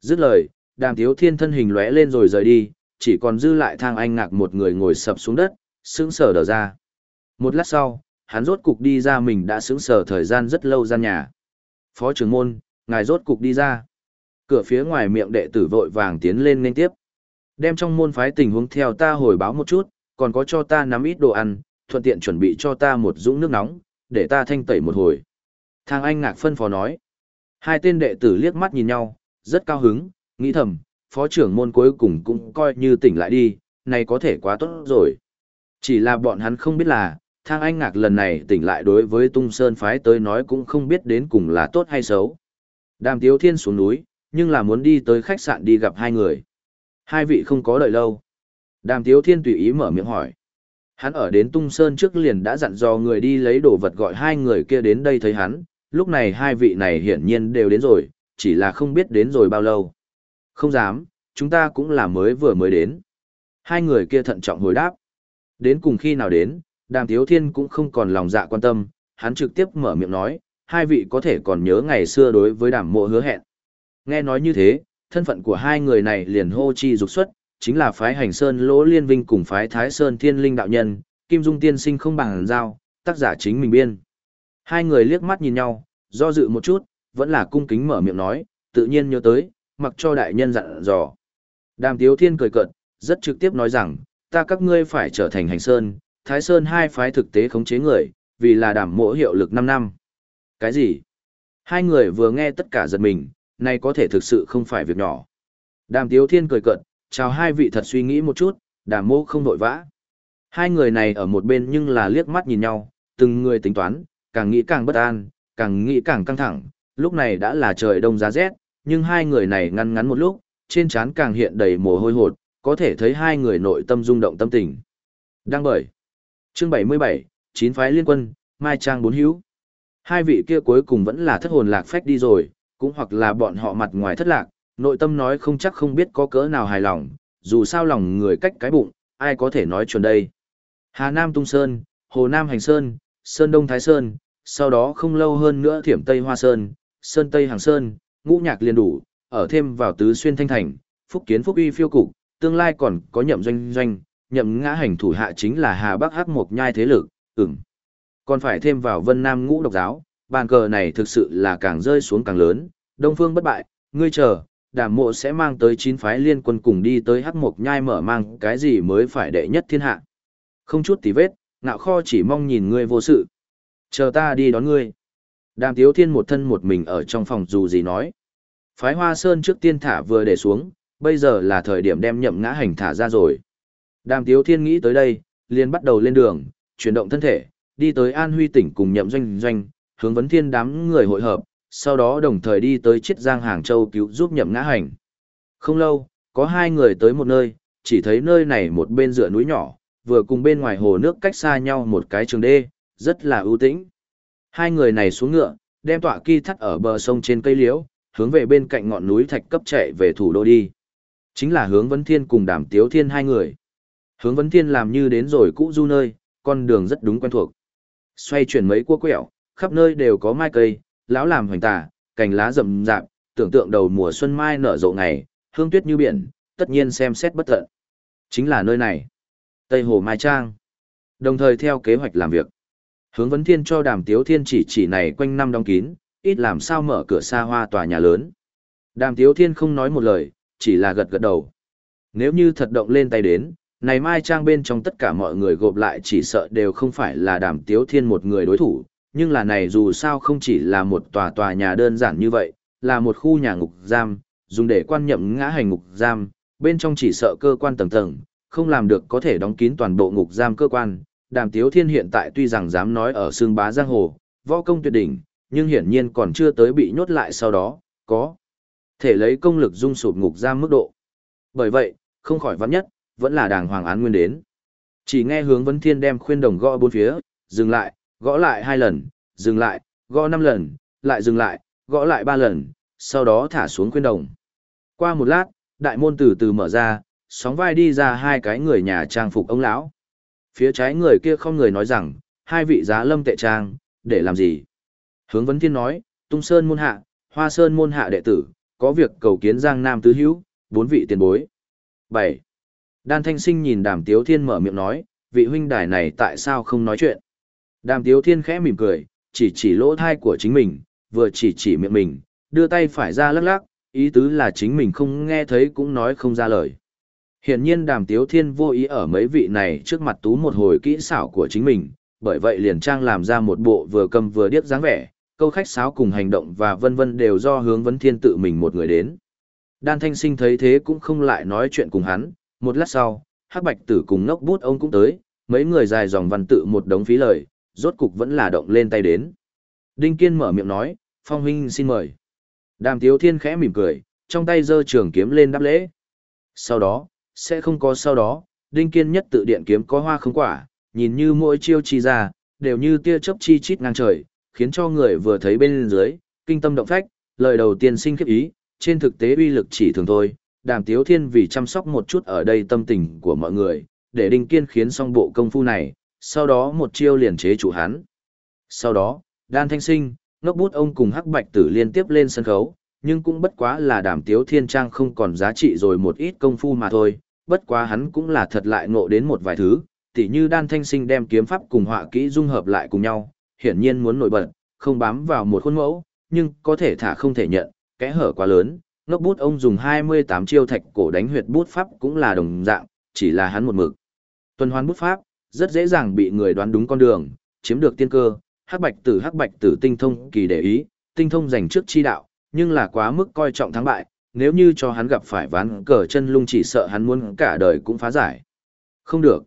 Dứt lời, đàm tiếu thiên thân hình lóe lên rồi rời đi, chỉ còn dư lại thang anh ngạc một người ngồi sập xuống đất, sững sờ đờ ra. Một lát sau, hắn rốt cục đi ra mình đã sững sờ thời gian rất lâu gian nhà. Phó trưởng môn, ngài rốt cục đi ra. Cửa phía ngoài miệng đệ tử vội vàng tiến lên nên tiếp. Đem trong môn phái tình huống theo ta hồi báo một chút, còn có cho ta nắm ít đồ ăn, thuận tiện chuẩn bị cho ta một dũng nước nóng, để ta thanh tẩy một hồi. Thang Anh Ngạc phân phó nói. Hai tên đệ tử liếc mắt nhìn nhau, rất cao hứng, nghĩ thầm, phó trưởng môn cuối cùng cũng coi như tỉnh lại đi, này có thể quá tốt rồi. Chỉ là bọn hắn không biết là, Thang Anh Ngạc lần này tỉnh lại đối với Tung Sơn phái tới nói cũng không biết đến cùng là tốt hay xấu. Đàm Tiếu Thiên xuống núi, nhưng là muốn đi tới khách sạn đi gặp hai người. Hai vị không có đợi lâu. Đàm Tiếu Thiên tùy ý mở miệng hỏi. Hắn ở đến Tung Sơn trước liền đã dặn dò người đi lấy đồ vật gọi hai người kia đến đây thấy hắn, lúc này hai vị này hiển nhiên đều đến rồi, chỉ là không biết đến rồi bao lâu. Không dám, chúng ta cũng là mới vừa mới đến. Hai người kia thận trọng hồi đáp. Đến cùng khi nào đến, Đàm thiếu Thiên cũng không còn lòng dạ quan tâm, hắn trực tiếp mở miệng nói, hai vị có thể còn nhớ ngày xưa đối với đàm mộ hứa hẹn. Nghe nói như thế, thân phận của hai người này liền hô chi dục xuất, chính là phái hành sơn lỗ liên vinh cùng phái thái sơn thiên linh đạo nhân, kim dung tiên sinh không bằng giao, tác giả chính mình biên. Hai người liếc mắt nhìn nhau, do dự một chút, vẫn là cung kính mở miệng nói, tự nhiên nhớ tới, mặc cho đại nhân dặn dò. Đàm Tiếu Thiên cười cợt, rất trực tiếp nói rằng, ta các ngươi phải trở thành hành sơn, thái sơn hai phái thực tế khống chế người, vì là đảm mộ hiệu lực 5 năm. Cái gì? Hai người vừa nghe tất cả giật mình, này có thể thực sự không phải việc nhỏ. Đàm Tiếu Thiên cười cợt, chào hai vị thật suy nghĩ một chút, đàm mộ không nội vã. Hai người này ở một bên nhưng là liếc mắt nhìn nhau, từng người tính toán, càng nghĩ càng bất an, càng nghĩ càng căng thẳng, lúc này đã là trời đông giá rét, nhưng hai người này ngăn ngắn một lúc, trên trán càng hiện đầy mồ hôi hột, có thể thấy hai người nội tâm rung động tâm tình. Đăng bởi. Chương 77, chín phái liên quân, Mai Trang bốn hữu. Hai vị kia cuối cùng vẫn là thất hồn lạc phách đi rồi, cũng hoặc là bọn họ mặt ngoài thất lạc, nội tâm nói không chắc không biết có cỡ nào hài lòng, dù sao lòng người cách cái bụng, ai có thể nói chuẩn đây. Hà Nam Tung Sơn, Hồ Nam Hành Sơn, Sơn Đông Thái Sơn, sau đó không lâu hơn nữa Thiểm Tây Hoa Sơn, Sơn Tây Hàng Sơn, ngũ nhạc liền đủ, ở thêm vào tứ xuyên thanh thành, phúc kiến phúc uy phiêu cục, tương lai còn có nhậm doanh doanh, nhậm ngã hành thủ hạ chính là Hà Bắc Hắc Mộc Nhai thế lực, ừm. Còn phải thêm vào Vân Nam ngũ độc giáo, bàn cờ này thực sự là càng rơi xuống càng lớn, Đông Phương bất bại, ngươi chờ, đàm mộ sẽ mang tới chín phái liên quân cùng đi tới Hắc Mộc Nhai mở mang cái gì mới phải đệ nhất thiên hạ. Không chút tí vết, ngạo kho chỉ mong nhìn ngươi vô sự. Chờ ta đi đón ngươi. Đàm Tiếu Thiên một thân một mình ở trong phòng dù gì nói. Phái Hoa Sơn trước tiên thả vừa để xuống, bây giờ là thời điểm đem nhậm ngã hành thả ra rồi. Đàm Tiếu Thiên nghĩ tới đây, liền bắt đầu lên đường, chuyển động thân thể, đi tới An Huy tỉnh cùng nhậm doanh doanh, hướng vấn thiên đám người hội hợp, sau đó đồng thời đi tới Chiết Giang Hàng Châu cứu giúp nhậm ngã hành. Không lâu, có hai người tới một nơi, chỉ thấy nơi này một bên dựa núi nhỏ, vừa cùng bên ngoài hồ nước cách xa nhau một cái trường đê, rất là ưu tĩnh. Hai người này xuống ngựa, đem tọa kỳ thắt ở bờ sông trên cây liễu, hướng về bên cạnh ngọn núi thạch cấp chạy về thủ đô đi. Chính là hướng vấn thiên cùng đàm tiếu thiên hai người. Hướng vấn thiên làm như đến rồi cũ du nơi, con đường rất đúng quen thuộc. Xoay chuyển mấy cua quẹo, khắp nơi đều có mai cây, lão làm hoành tả, cành lá rậm rạp, tưởng tượng đầu mùa xuân mai nở rộ ngày, hương tuyết như biển, tất nhiên xem xét bất tận. Chính là nơi này. Tây Hồ Mai Trang. Đồng thời theo kế hoạch làm việc. Hướng vấn thiên cho đàm tiếu thiên chỉ chỉ này quanh năm đóng kín, ít làm sao mở cửa xa hoa tòa nhà lớn. Đàm tiếu thiên không nói một lời, chỉ là gật gật đầu. Nếu như thật động lên tay đến, này mai trang bên trong tất cả mọi người gộp lại chỉ sợ đều không phải là đàm tiếu thiên một người đối thủ, nhưng là này dù sao không chỉ là một tòa tòa nhà đơn giản như vậy, là một khu nhà ngục giam, dùng để quan nhậm ngã hành ngục giam, bên trong chỉ sợ cơ quan tầng tầng, không làm được có thể đóng kín toàn bộ ngục giam cơ quan. Đàm Tiếu Thiên hiện tại tuy rằng dám nói ở xương bá giang hồ, võ công tuyệt đỉnh, nhưng hiển nhiên còn chưa tới bị nhốt lại sau đó, có thể lấy công lực dung sụp ngục giam mức độ. Bởi vậy, không khỏi vắng nhất, vẫn là đàng hoàng án nguyên đến. Chỉ nghe hướng vấn thiên đem khuyên đồng gõ bốn phía, dừng lại, gõ lại hai lần, dừng lại, gõ năm lần, lại dừng lại, gõ lại ba lần, sau đó thả xuống khuyên đồng. Qua một lát, đại môn từ từ mở ra, sóng vai đi ra hai cái người nhà trang phục ông lão. Phía trái người kia không người nói rằng, hai vị giá lâm tệ trang, để làm gì? Hướng vấn thiên nói, tung sơn môn hạ, hoa sơn môn hạ đệ tử, có việc cầu kiến giang nam tứ hữu, bốn vị tiền bối. bảy Đan Thanh Sinh nhìn Đàm Tiếu Thiên mở miệng nói, vị huynh đài này tại sao không nói chuyện? Đàm Tiếu Thiên khẽ mỉm cười, chỉ chỉ lỗ thai của chính mình, vừa chỉ chỉ miệng mình, đưa tay phải ra lắc lắc, ý tứ là chính mình không nghe thấy cũng nói không ra lời. Hiển nhiên Đàm Tiếu Thiên vô ý ở mấy vị này trước mặt tú một hồi kỹ xảo của chính mình, bởi vậy liền trang làm ra một bộ vừa cầm vừa điếc dáng vẻ, câu khách sáo cùng hành động và vân vân đều do hướng vấn thiên tự mình một người đến. Đan Thanh Sinh thấy thế cũng không lại nói chuyện cùng hắn, một lát sau, Hắc Bạch Tử cùng ngốc bút ông cũng tới, mấy người dài dòng văn tự một đống phí lời, rốt cục vẫn là động lên tay đến. Đinh Kiên mở miệng nói, Phong huynh xin mời. Đàm Tiếu Thiên khẽ mỉm cười, trong tay giơ trường kiếm lên đáp lễ. Sau đó, sẽ không có sau đó, Đinh Kiên nhất tự điện kiếm có hoa không quả, nhìn như mỗi chiêu chi ra, đều như tia chớp chi chít ngang trời, khiến cho người vừa thấy bên dưới, kinh tâm động phách, lời đầu tiên sinh khiếp ý, trên thực tế uy lực chỉ thường thôi. Đàm Tiếu Thiên vì chăm sóc một chút ở đây tâm tình của mọi người, để Đinh Kiên khiến xong bộ công phu này, sau đó một chiêu liền chế chủ hắn. Sau đó, Đan Thanh Sinh, ngốc bút ông cùng Hắc Bạch Tử liên tiếp lên sân khấu, nhưng cũng bất quá là Đàm Tiếu Thiên Trang không còn giá trị rồi một ít công phu mà thôi, bất quá hắn cũng là thật lại ngộ đến một vài thứ, tỉ như Đan Thanh Sinh đem kiếm pháp cùng họa kỹ dung hợp lại cùng nhau, hiển nhiên muốn nổi bật, không bám vào một khuôn mẫu, nhưng có thể thả không thể nhận, kẽ hở quá lớn, ngốc bút ông dùng 28 chiêu thạch cổ đánh huyệt bút pháp cũng là đồng dạng, chỉ là hắn một mực. Tuần hoàn bút pháp, rất dễ dàng bị người đoán đúng con đường, chiếm được tiên cơ, hắc bạch tử hắc bạch tử tinh thông kỳ để ý, tinh thông dành trước chi đạo, nhưng là quá mức coi trọng thắng bại, nếu như cho hắn gặp phải ván cờ chân lung chỉ sợ hắn muốn cả đời cũng phá giải. Không được.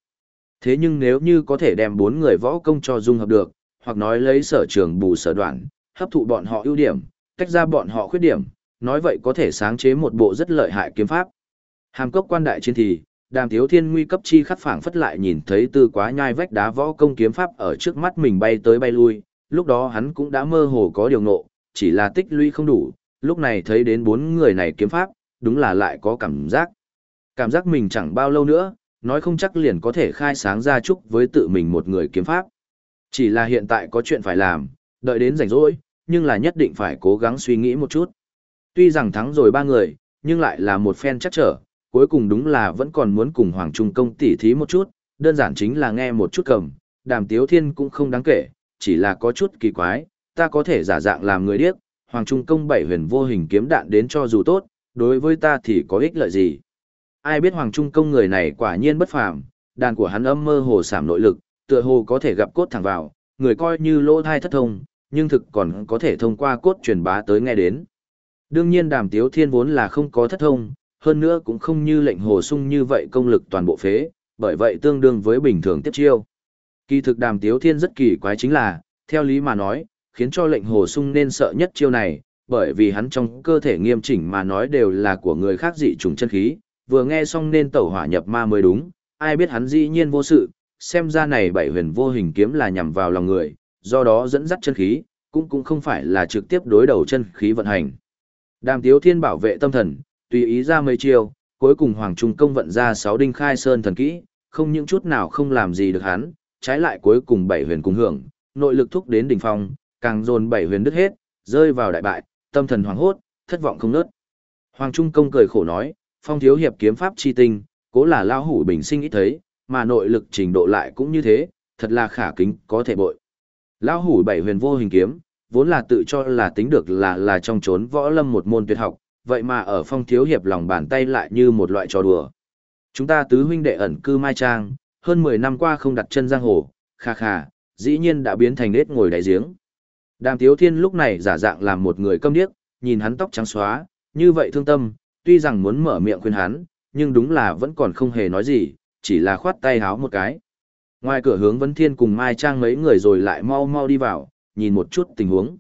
Thế nhưng nếu như có thể đem bốn người võ công cho dung hợp được, hoặc nói lấy sở trường bù sở đoạn, hấp thụ bọn họ ưu điểm, tách ra bọn họ khuyết điểm, nói vậy có thể sáng chế một bộ rất lợi hại kiếm pháp. Hàm cốc quan đại chiến thì, đàm thiếu thiên nguy cấp chi khắc phảng phất lại nhìn thấy từ quá nhai vách đá võ công kiếm pháp ở trước mắt mình bay tới bay lui, lúc đó hắn cũng đã mơ hồ có điều ngộ, chỉ là tích lũy không đủ, lúc này thấy đến bốn người này kiếm pháp, đúng là lại có cảm giác. Cảm giác mình chẳng bao lâu nữa, nói không chắc liền có thể khai sáng ra chúc với tự mình một người kiếm pháp. Chỉ là hiện tại có chuyện phải làm, đợi đến rảnh rỗi, nhưng là nhất định phải cố gắng suy nghĩ một chút. Tuy rằng thắng rồi ba người, nhưng lại là một phen chắc trở, cuối cùng đúng là vẫn còn muốn cùng Hoàng Trung Công tỉ thí một chút, đơn giản chính là nghe một chút cầm, đàm tiếu thiên cũng không đáng kể, chỉ là có chút kỳ quái, ta có thể giả dạng làm người điếc, Hoàng Trung Công bảy huyền vô hình kiếm đạn đến cho dù tốt, đối với ta thì có ích lợi gì. Ai biết Hoàng Trung Công người này quả nhiên bất phàm, đàn của hắn âm mơ hồ sảm nội lực, tựa hồ có thể gặp cốt thẳng vào, người coi như lỗ thai thất thông, nhưng thực còn có thể thông qua cốt truyền bá tới nghe đến. Đương nhiên đàm tiếu thiên vốn là không có thất thông, hơn nữa cũng không như lệnh hồ sung như vậy công lực toàn bộ phế, bởi vậy tương đương với bình thường tiếp chiêu. Kỳ thực đàm tiếu thiên rất kỳ quái chính là, theo lý mà nói, khiến cho lệnh hồ sung nên sợ nhất chiêu này, bởi vì hắn trong cơ thể nghiêm chỉnh mà nói đều là của người khác dị trùng chân khí, vừa nghe xong nên tẩu hỏa nhập ma mới đúng, ai biết hắn dĩ nhiên vô sự, xem ra này bảy huyền vô hình kiếm là nhằm vào lòng người, do đó dẫn dắt chân khí, cũng cũng không phải là trực tiếp đối đầu chân khí vận hành. Đàm Tiếu Thiên bảo vệ tâm thần, tùy ý ra mấy chiêu, cuối cùng Hoàng Trung công vận ra sáu đinh khai sơn thần kỹ, không những chút nào không làm gì được hắn, trái lại cuối cùng bảy huyền cùng hưởng, nội lực thúc đến đỉnh phong, càng dồn bảy huyền đứt hết, rơi vào đại bại, tâm thần hoàng hốt, thất vọng không nớt. Hoàng Trung công cười khổ nói, phong thiếu hiệp kiếm pháp chi tinh, cố là lao hủ bình sinh ít thấy, mà nội lực trình độ lại cũng như thế, thật là khả kính, có thể bội. Lão hủ bảy huyền vô hình kiếm, vốn là tự cho là tính được là là trong chốn võ lâm một môn tuyệt học, vậy mà ở phong thiếu hiệp lòng bàn tay lại như một loại trò đùa. Chúng ta tứ huynh đệ ẩn cư Mai Trang, hơn 10 năm qua không đặt chân giang hồ, kha kha, dĩ nhiên đã biến thành nết ngồi đáy giếng. Đàm Tiếu Thiên lúc này giả dạng làm một người câm điếc, nhìn hắn tóc trắng xóa, như vậy thương tâm, tuy rằng muốn mở miệng khuyên hắn, nhưng đúng là vẫn còn không hề nói gì, chỉ là khoát tay háo một cái. Ngoài cửa hướng Vân Thiên cùng Mai Trang mấy người rồi lại mau mau đi vào, nhìn một chút tình huống.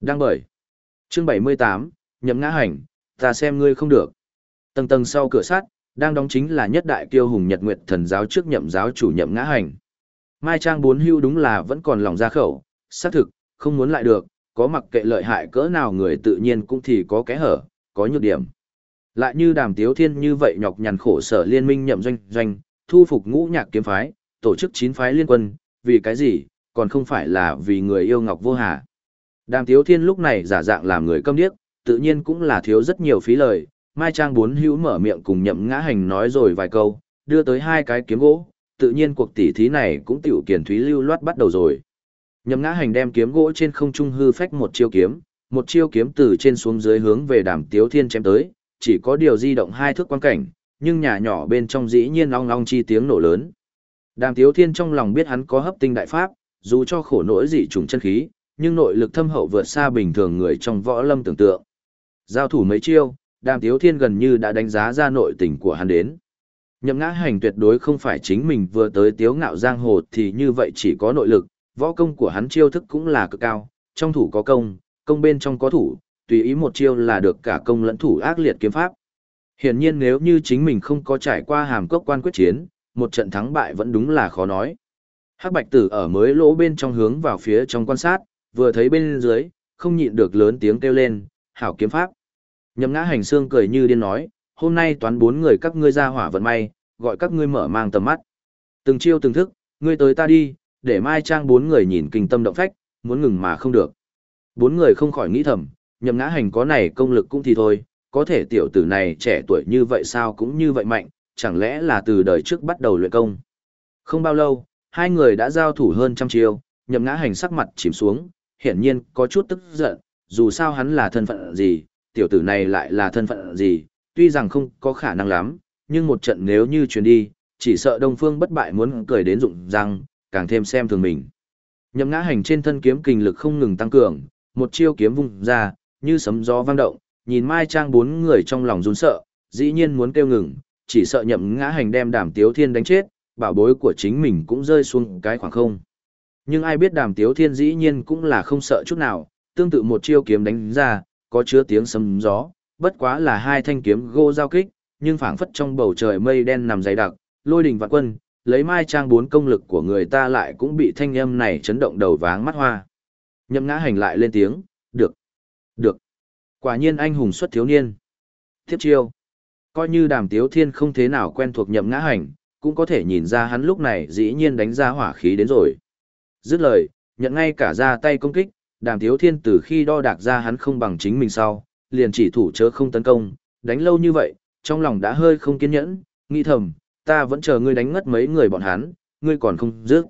Đang bởi. Chương 78, nhậm ngã hành, ta xem ngươi không được. Tầng tầng sau cửa sắt, đang đóng chính là nhất đại kiêu hùng Nhật Nguyệt thần giáo trước nhậm giáo chủ nhậm ngã hành. Mai Trang bốn hưu đúng là vẫn còn lòng ra khẩu, xác thực, không muốn lại được, có mặc kệ lợi hại cỡ nào người tự nhiên cũng thì có kẽ hở, có nhược điểm. Lại như đàm tiếu thiên như vậy nhọc nhằn khổ sở liên minh nhậm doanh doanh, thu phục ngũ nhạc kiếm phái, tổ chức chín phái liên quân, vì cái gì, còn không phải là vì người yêu ngọc vô hà. Đàm tiếu thiên lúc này giả dạng làm người câm điếc, tự nhiên cũng là thiếu rất nhiều phí lời, Mai Trang bốn hữu mở miệng cùng nhậm ngã hành nói rồi vài câu, đưa tới hai cái kiếm gỗ, tự nhiên cuộc tỉ thí này cũng tiểu kiền thúy lưu loát bắt đầu rồi. Nhậm ngã hành đem kiếm gỗ trên không trung hư phách một chiêu kiếm, một chiêu kiếm từ trên xuống dưới hướng về đàm tiếu thiên chém tới, chỉ có điều di động hai thước quan cảnh, nhưng nhà nhỏ bên trong dĩ nhiên long long chi tiếng nổ lớn. Đàm tiếu thiên trong lòng biết hắn có hấp tinh đại pháp, dù cho khổ nỗi dị trùng chân khí, nhưng nội lực thâm hậu vượt xa bình thường người trong võ lâm tưởng tượng. Giao thủ mấy chiêu, đàm tiếu thiên gần như đã đánh giá ra nội tình của hắn đến. Nhậm ngã hành tuyệt đối không phải chính mình vừa tới tiếu ngạo giang hồ thì như vậy chỉ có nội lực, võ công của hắn chiêu thức cũng là cực cao, trong thủ có công, công bên trong có thủ, tùy ý một chiêu là được cả công lẫn thủ ác liệt kiếm pháp. Hiển nhiên nếu như chính mình không có trải qua hàm cốc quan quyết chiến, một trận thắng bại vẫn đúng là khó nói. Hắc Bạch Tử ở mới lỗ bên trong hướng vào phía trong quan sát, vừa thấy bên dưới, không nhịn được lớn tiếng kêu lên, hảo kiếm pháp. Nhậm ngã hành xương cười như điên nói, hôm nay toán bốn người các ngươi ra hỏa vận may, gọi các ngươi mở mang tầm mắt. Từng chiêu từng thức, ngươi tới ta đi, để mai trang bốn người nhìn kinh tâm động phách, muốn ngừng mà không được. Bốn người không khỏi nghĩ thầm, nhậm ngã hành có này công lực cũng thì thôi, có thể tiểu tử này trẻ tuổi như vậy sao cũng như vậy mạnh, chẳng lẽ là từ đời trước bắt đầu luyện công. Không bao lâu, hai người đã giao thủ hơn trăm chiêu, nhậm ngã hành sắc mặt chìm xuống, hiển nhiên có chút tức giận, dù sao hắn là thân phận gì, tiểu tử này lại là thân phận gì, tuy rằng không có khả năng lắm, nhưng một trận nếu như truyền đi, chỉ sợ Đông Phương bất bại muốn cười đến rụng răng, càng thêm xem thường mình. Nhậm ngã hành trên thân kiếm kinh lực không ngừng tăng cường, một chiêu kiếm vung ra, như sấm gió vang động, nhìn Mai Trang bốn người trong lòng run sợ, dĩ nhiên muốn kêu ngừng, chỉ sợ nhậm ngã hành đem đàm tiếu thiên đánh chết, bảo bối của chính mình cũng rơi xuống cái khoảng không. Nhưng ai biết đàm tiếu thiên dĩ nhiên cũng là không sợ chút nào, tương tự một chiêu kiếm đánh ra, có chứa tiếng sấm gió, bất quá là hai thanh kiếm gô giao kích, nhưng phảng phất trong bầu trời mây đen nằm dày đặc, lôi đình vạn quân, lấy mai trang bốn công lực của người ta lại cũng bị thanh âm này chấn động đầu váng mắt hoa. Nhậm ngã hành lại lên tiếng, được, được. Quả nhiên anh hùng xuất thiếu niên. Tiếp chiêu. Coi như đàm tiếu thiên không thế nào quen thuộc nhậm ngã hành, cũng có thể nhìn ra hắn lúc này dĩ nhiên đánh ra hỏa khí đến rồi. Dứt lời, nhận ngay cả ra tay công kích, đàm tiếu thiên từ khi đo đạc ra hắn không bằng chính mình sau, liền chỉ thủ chớ không tấn công, đánh lâu như vậy, trong lòng đã hơi không kiên nhẫn, nghĩ thầm, ta vẫn chờ ngươi đánh ngất mấy người bọn hắn, ngươi còn không dứt.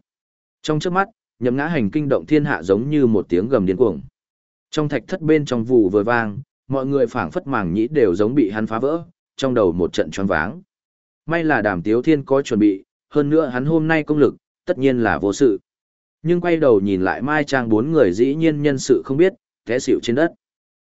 Trong trước mắt, nhậm ngã hành kinh động thiên hạ giống như một tiếng gầm điên cuồng. Trong thạch thất bên trong vụ vừa vang, mọi người phảng phất màng nhĩ đều giống bị hắn phá vỡ, trong đầu một trận choáng váng. May là đàm tiếu thiên có chuẩn bị, hơn nữa hắn hôm nay công lực, tất nhiên là vô sự. Nhưng quay đầu nhìn lại Mai Trang bốn người dĩ nhiên nhân sự không biết, té xỉu trên đất.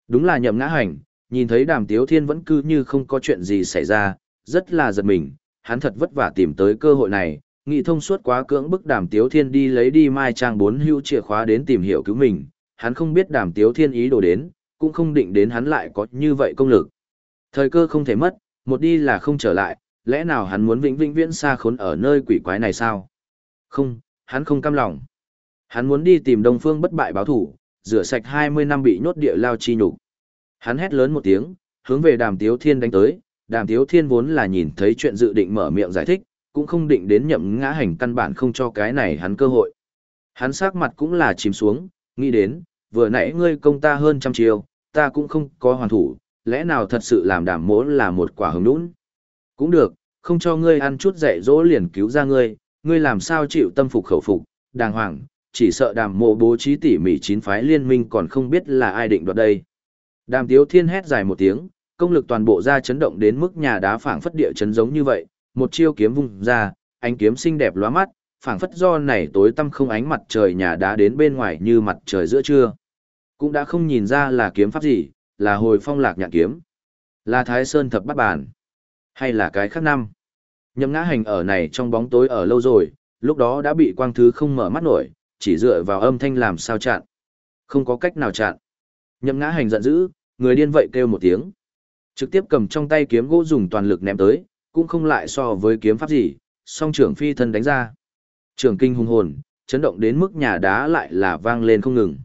Đúng là nhậm ngã hành, nhìn thấy đàm tiếu thiên vẫn cứ như không có chuyện gì xảy ra, rất là giật mình, hắn thật vất vả tìm tới cơ hội này, nghị thông suốt quá cưỡng bức đàm tiếu thiên đi lấy đi Mai Trang bốn hưu chìa khóa đến tìm hiểu cứu mình, hắn không biết đàm tiếu thiên ý đồ đến, cũng không định đến hắn lại có như vậy công lực. Thời cơ không thể mất, một đi là không trở lại, lẽ nào hắn muốn vĩnh vĩnh viễn xa khốn ở nơi quỷ quái này sao? Không, hắn không cam lòng. Hắn muốn đi tìm Đông Phương bất bại báo thủ, rửa sạch 20 năm bị nhốt địa lao chi nhục. Hắn hét lớn một tiếng, hướng về Đàm Tiếu Thiên đánh tới, Đàm Tiếu Thiên vốn là nhìn thấy chuyện dự định mở miệng giải thích, cũng không định đến nhậm ngã hành căn bản không cho cái này hắn cơ hội. Hắn sắc mặt cũng là chìm xuống, nghĩ đến, vừa nãy ngươi công ta hơn trăm chiều, ta cũng không có hoàn thủ, lẽ nào thật sự làm đảm mỗ là một quả hứng nũng? Cũng được, không cho ngươi ăn chút dạy dỗ liền cứu ra ngươi, ngươi làm sao chịu tâm phục khẩu phục, đàng hoàng, chỉ sợ đàm mộ bố trí tỉ mỉ chín phái liên minh còn không biết là ai định đoạt đây. Đàm tiếu thiên hét dài một tiếng, công lực toàn bộ ra chấn động đến mức nhà đá phảng phất địa chấn giống như vậy, một chiêu kiếm vung ra, ánh kiếm xinh đẹp lóa mắt, phảng phất do này tối tăm không ánh mặt trời nhà đá đến bên ngoài như mặt trời giữa trưa. Cũng đã không nhìn ra là kiếm pháp gì, là hồi phong lạc nhạn kiếm, là thái sơn thập bắt bản, hay là cái khác năm. Nhậm ngã hành ở này trong bóng tối ở lâu rồi, lúc đó đã bị quang thứ không mở mắt nổi, chỉ dựa vào âm thanh làm sao chặn. Không có cách nào chặn. Nhậm ngã hành giận dữ, người điên vậy kêu một tiếng. Trực tiếp cầm trong tay kiếm gỗ dùng toàn lực ném tới, cũng không lại so với kiếm pháp gì, song trưởng phi thân đánh ra. Trường kinh hùng hồn, chấn động đến mức nhà đá lại là vang lên không ngừng.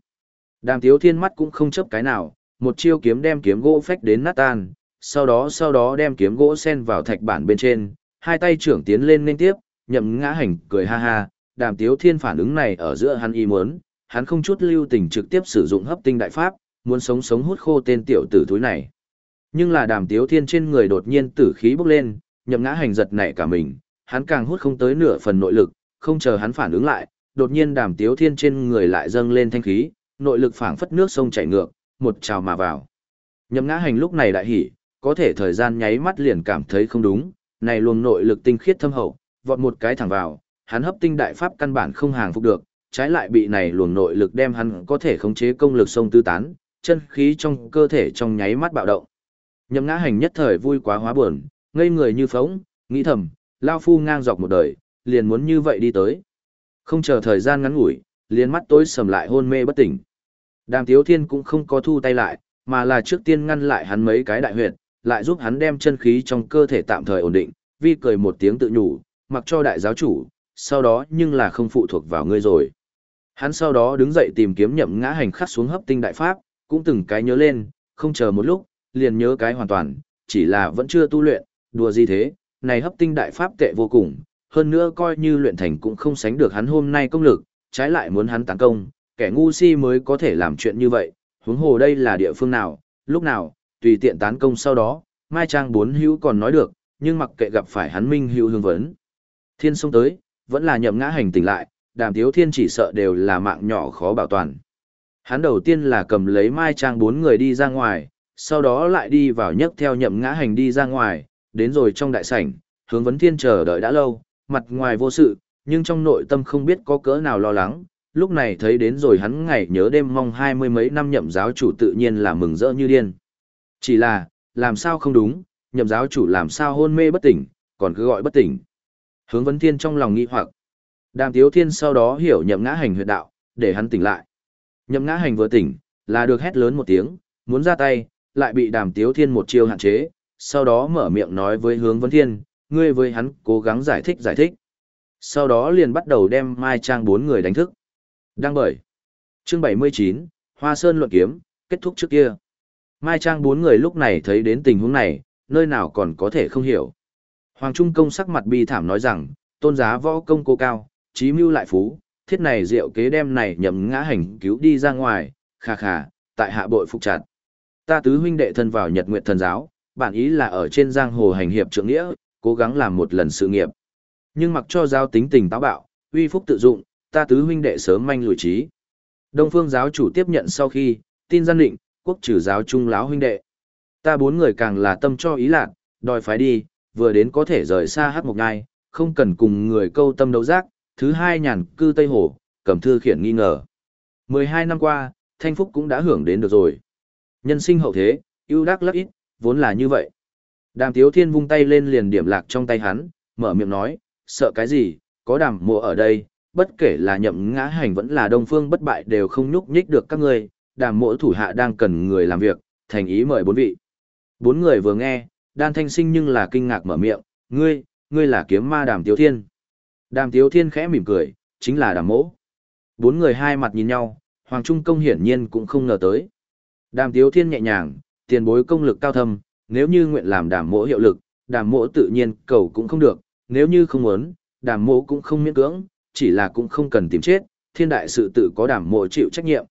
Đàm Tiếu Thiên mắt cũng không chấp cái nào, một chiêu kiếm đem kiếm gỗ phách đến nát tan, sau đó sau đó đem kiếm gỗ sen vào thạch bản bên trên, hai tay trưởng tiến lên liên tiếp, nhậm ngã hành cười ha ha, Đàm Tiếu Thiên phản ứng này ở giữa hắn y muốn, hắn không chút lưu tình trực tiếp sử dụng hấp tinh đại pháp, muốn sống sống hút khô tên tiểu tử thúi này. Nhưng là Đàm Tiếu Thiên trên người đột nhiên tử khí bốc lên, nhậm ngã hành giật nảy cả mình, hắn càng hút không tới nửa phần nội lực, không chờ hắn phản ứng lại, đột nhiên đàm tiếu thiên trên người lại dâng lên thanh khí, nội lực phảng phất nước sông chảy ngược, một trào mà vào. Nhậm ngã hành lúc này đại hỉ, có thể thời gian nháy mắt liền cảm thấy không đúng, này luồng nội lực tinh khiết thâm hậu, vọt một cái thẳng vào, hắn hấp tinh đại pháp căn bản không hàng phục được, trái lại bị này luồng nội lực đem hắn có thể khống chế công lực sông tư tán, chân khí trong cơ thể trong nháy mắt bạo động. Nhậm ngã hành nhất thời vui quá hóa buồn, ngây người như phóng, nghĩ thầm, lao phu ngang dọc một đời, liền muốn như vậy đi tới. Không chờ thời gian ngắn ngủi, liền mắt tối sầm lại hôn mê bất tỉnh. Đàm Tiếu Thiên cũng không có thu tay lại, mà là trước tiên ngăn lại hắn mấy cái đại huyệt, lại giúp hắn đem chân khí trong cơ thể tạm thời ổn định, vi cười một tiếng tự nhủ, mặc cho đại giáo chủ, sau đó nhưng là không phụ thuộc vào ngươi rồi. Hắn sau đó đứng dậy tìm kiếm nhậm ngã hành khắc xuống hấp tinh đại pháp, cũng từng cái nhớ lên, không chờ một lúc, liền nhớ cái hoàn toàn, chỉ là vẫn chưa tu luyện, đùa gì thế, này hấp tinh đại pháp tệ vô cùng, hơn nữa coi như luyện thành cũng không sánh được hắn hôm nay công lực, trái lại muốn hắn tấn công, kẻ ngu si mới có thể làm chuyện như vậy, huống hồ đây là địa phương nào, lúc nào, tùy tiện tán công sau đó, Mai Trang bốn hữu còn nói được, nhưng mặc kệ gặp phải hắn minh hữu hương vấn. Thiên sông tới, vẫn là nhậm ngã hành tỉnh lại, đàm thiếu thiên chỉ sợ đều là mạng nhỏ khó bảo toàn. Hắn đầu tiên là cầm lấy Mai Trang bốn người đi ra ngoài, sau đó lại đi vào nhấc theo nhậm ngã hành đi ra ngoài, đến rồi trong đại sảnh, hướng vấn thiên chờ đợi đã lâu, mặt ngoài vô sự, nhưng trong nội tâm không biết có cỡ nào lo lắng, lúc này thấy đến rồi hắn ngày nhớ đêm mong hai mươi mấy năm nhậm giáo chủ tự nhiên là mừng rỡ như điên. Chỉ là, làm sao không đúng, nhậm giáo chủ làm sao hôn mê bất tỉnh, còn cứ gọi bất tỉnh. Hướng vấn thiên trong lòng nghi hoặc. Đàm tiếu thiên sau đó hiểu nhậm ngã hành huyệt đạo, để hắn tỉnh lại. Nhậm ngã hành vừa tỉnh, là được hét lớn một tiếng, muốn ra tay, lại bị đàm tiếu thiên một chiêu hạn chế, sau đó mở miệng nói với hướng vấn thiên, ngươi với hắn cố gắng giải thích giải thích. Sau đó liền bắt đầu đem Mai Trang bốn người đánh thức. Đăng bởi. Chương 79, Hoa Sơn luận kiếm, kết thúc trước kia. Mai Trang bốn người lúc này thấy đến tình huống này, nơi nào còn có thể không hiểu. Hoàng Trung Công sắc mặt bi thảm nói rằng, tôn giá võ công cô cao, trí mưu lại phú, thiết này diệu kế đem này nhậm ngã hành cứu đi ra ngoài, khà khà, tại hạ bội phục chặt. Ta tứ huynh đệ thân vào nhật nguyện thần giáo, bản ý là ở trên giang hồ hành hiệp trượng nghĩa, cố gắng làm một lần sự nghiệp. Nhưng mặc cho giáo tính tình táo bạo, uy phúc tự dụng, ta tứ huynh đệ sớm manh lùi trí. Đông phương giáo chủ tiếp nhận sau khi, tin gian định, quốc trừ giáo trung lão huynh đệ. Ta bốn người càng là tâm cho ý lạc, đòi phải đi, vừa đến có thể rời xa hát một ngai, không cần cùng người câu tâm đấu giác, thứ hai nhàn cư Tây Hồ, cầm thư khiển nghi ngờ. 12 năm qua, thanh phúc cũng đã hưởng đến được rồi. Nhân sinh hậu thế, ưu đắc lắc ít, vốn là như vậy. Đàm Tiếu Thiên vung tay lên liền điểm lạc trong tay hắn, mở miệng nói, sợ cái gì, có đàm mộ ở đây, bất kể là nhậm ngã hành vẫn là đông phương bất bại đều không nhúc nhích được các ngươi, đàm mộ thủ hạ đang cần người làm việc, thành ý mời bốn vị. Bốn người vừa nghe, đan thanh sinh nhưng là kinh ngạc mở miệng, ngươi, ngươi là kiếm ma đàm Tiếu Thiên. Đàm Tiếu Thiên khẽ mỉm cười, chính là đàm mộ. Bốn người hai mặt nhìn nhau, Hoàng Trung Công hiển nhiên cũng không ngờ tới. Đàm Tiếu Thiên nhẹ nhàng, tiền bối công lực cao thâm, nếu như nguyện làm đàm mỗ hiệu lực, đàm mỗ tự nhiên cầu cũng không được, nếu như không muốn, đàm mỗ cũng không miễn cưỡng, chỉ là cũng không cần tìm chết, thiên đại sự tự có đàm mỗ chịu trách nhiệm.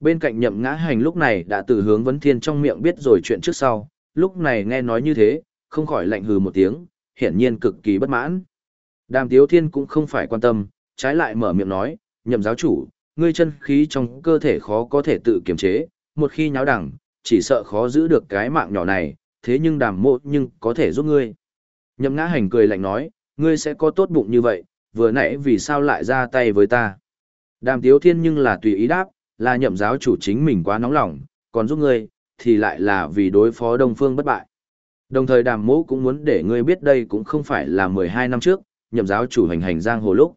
Bên cạnh nhậm ngã hành lúc này đã từ hướng vấn thiên trong miệng biết rồi chuyện trước sau, lúc này nghe nói như thế, không khỏi lạnh hừ một tiếng, hiển nhiên cực kỳ bất mãn. Đàm tiếu thiên cũng không phải quan tâm, trái lại mở miệng nói, nhậm giáo chủ, ngươi chân khí trong cơ thể khó có thể tự kiềm chế, một khi nháo đẳng, chỉ sợ khó giữ được cái mạng nhỏ này, thế nhưng đàm mộ nhưng có thể giúp ngươi. Nhậm ngã hành cười lạnh nói, ngươi sẽ có tốt bụng như vậy, vừa nãy vì sao lại ra tay với ta. Đàm tiếu thiên nhưng là tùy ý đáp, là nhậm giáo chủ chính mình quá nóng lòng, còn giúp ngươi, thì lại là vì đối phó đông phương bất bại. Đồng thời đàm mộ cũng muốn để ngươi biết đây cũng không phải là 12 năm trước, nhậm giáo chủ hành hành giang hồ lúc.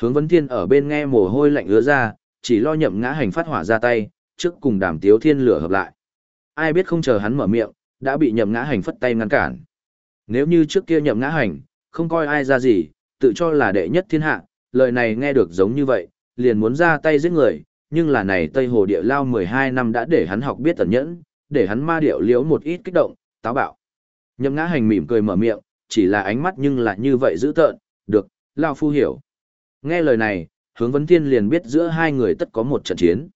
Hướng vấn thiên ở bên nghe mồ hôi lạnh ứa ra, chỉ lo nhậm ngã hành phát hỏa ra tay, trước cùng đàm tiếu thiên lửa hợp lại. Ai biết không chờ hắn mở miệng, đã bị nhậm ngã hành phất tay ngăn cản. Nếu như trước kia nhậm ngã hành, không coi ai ra gì, tự cho là đệ nhất thiên hạ, lời này nghe được giống như vậy, liền muốn ra tay giết người, nhưng là này Tây Hồ địa lao 12 năm đã để hắn học biết tẩn nhẫn, để hắn ma điệu liễu một ít kích động, táo bạo. Nhậm ngã hành mỉm cười mở miệng, chỉ là ánh mắt nhưng lại như vậy dữ tợn, được, Lao Phu hiểu. Nghe lời này, hướng vấn thiên liền biết giữa hai người tất có một trận chiến.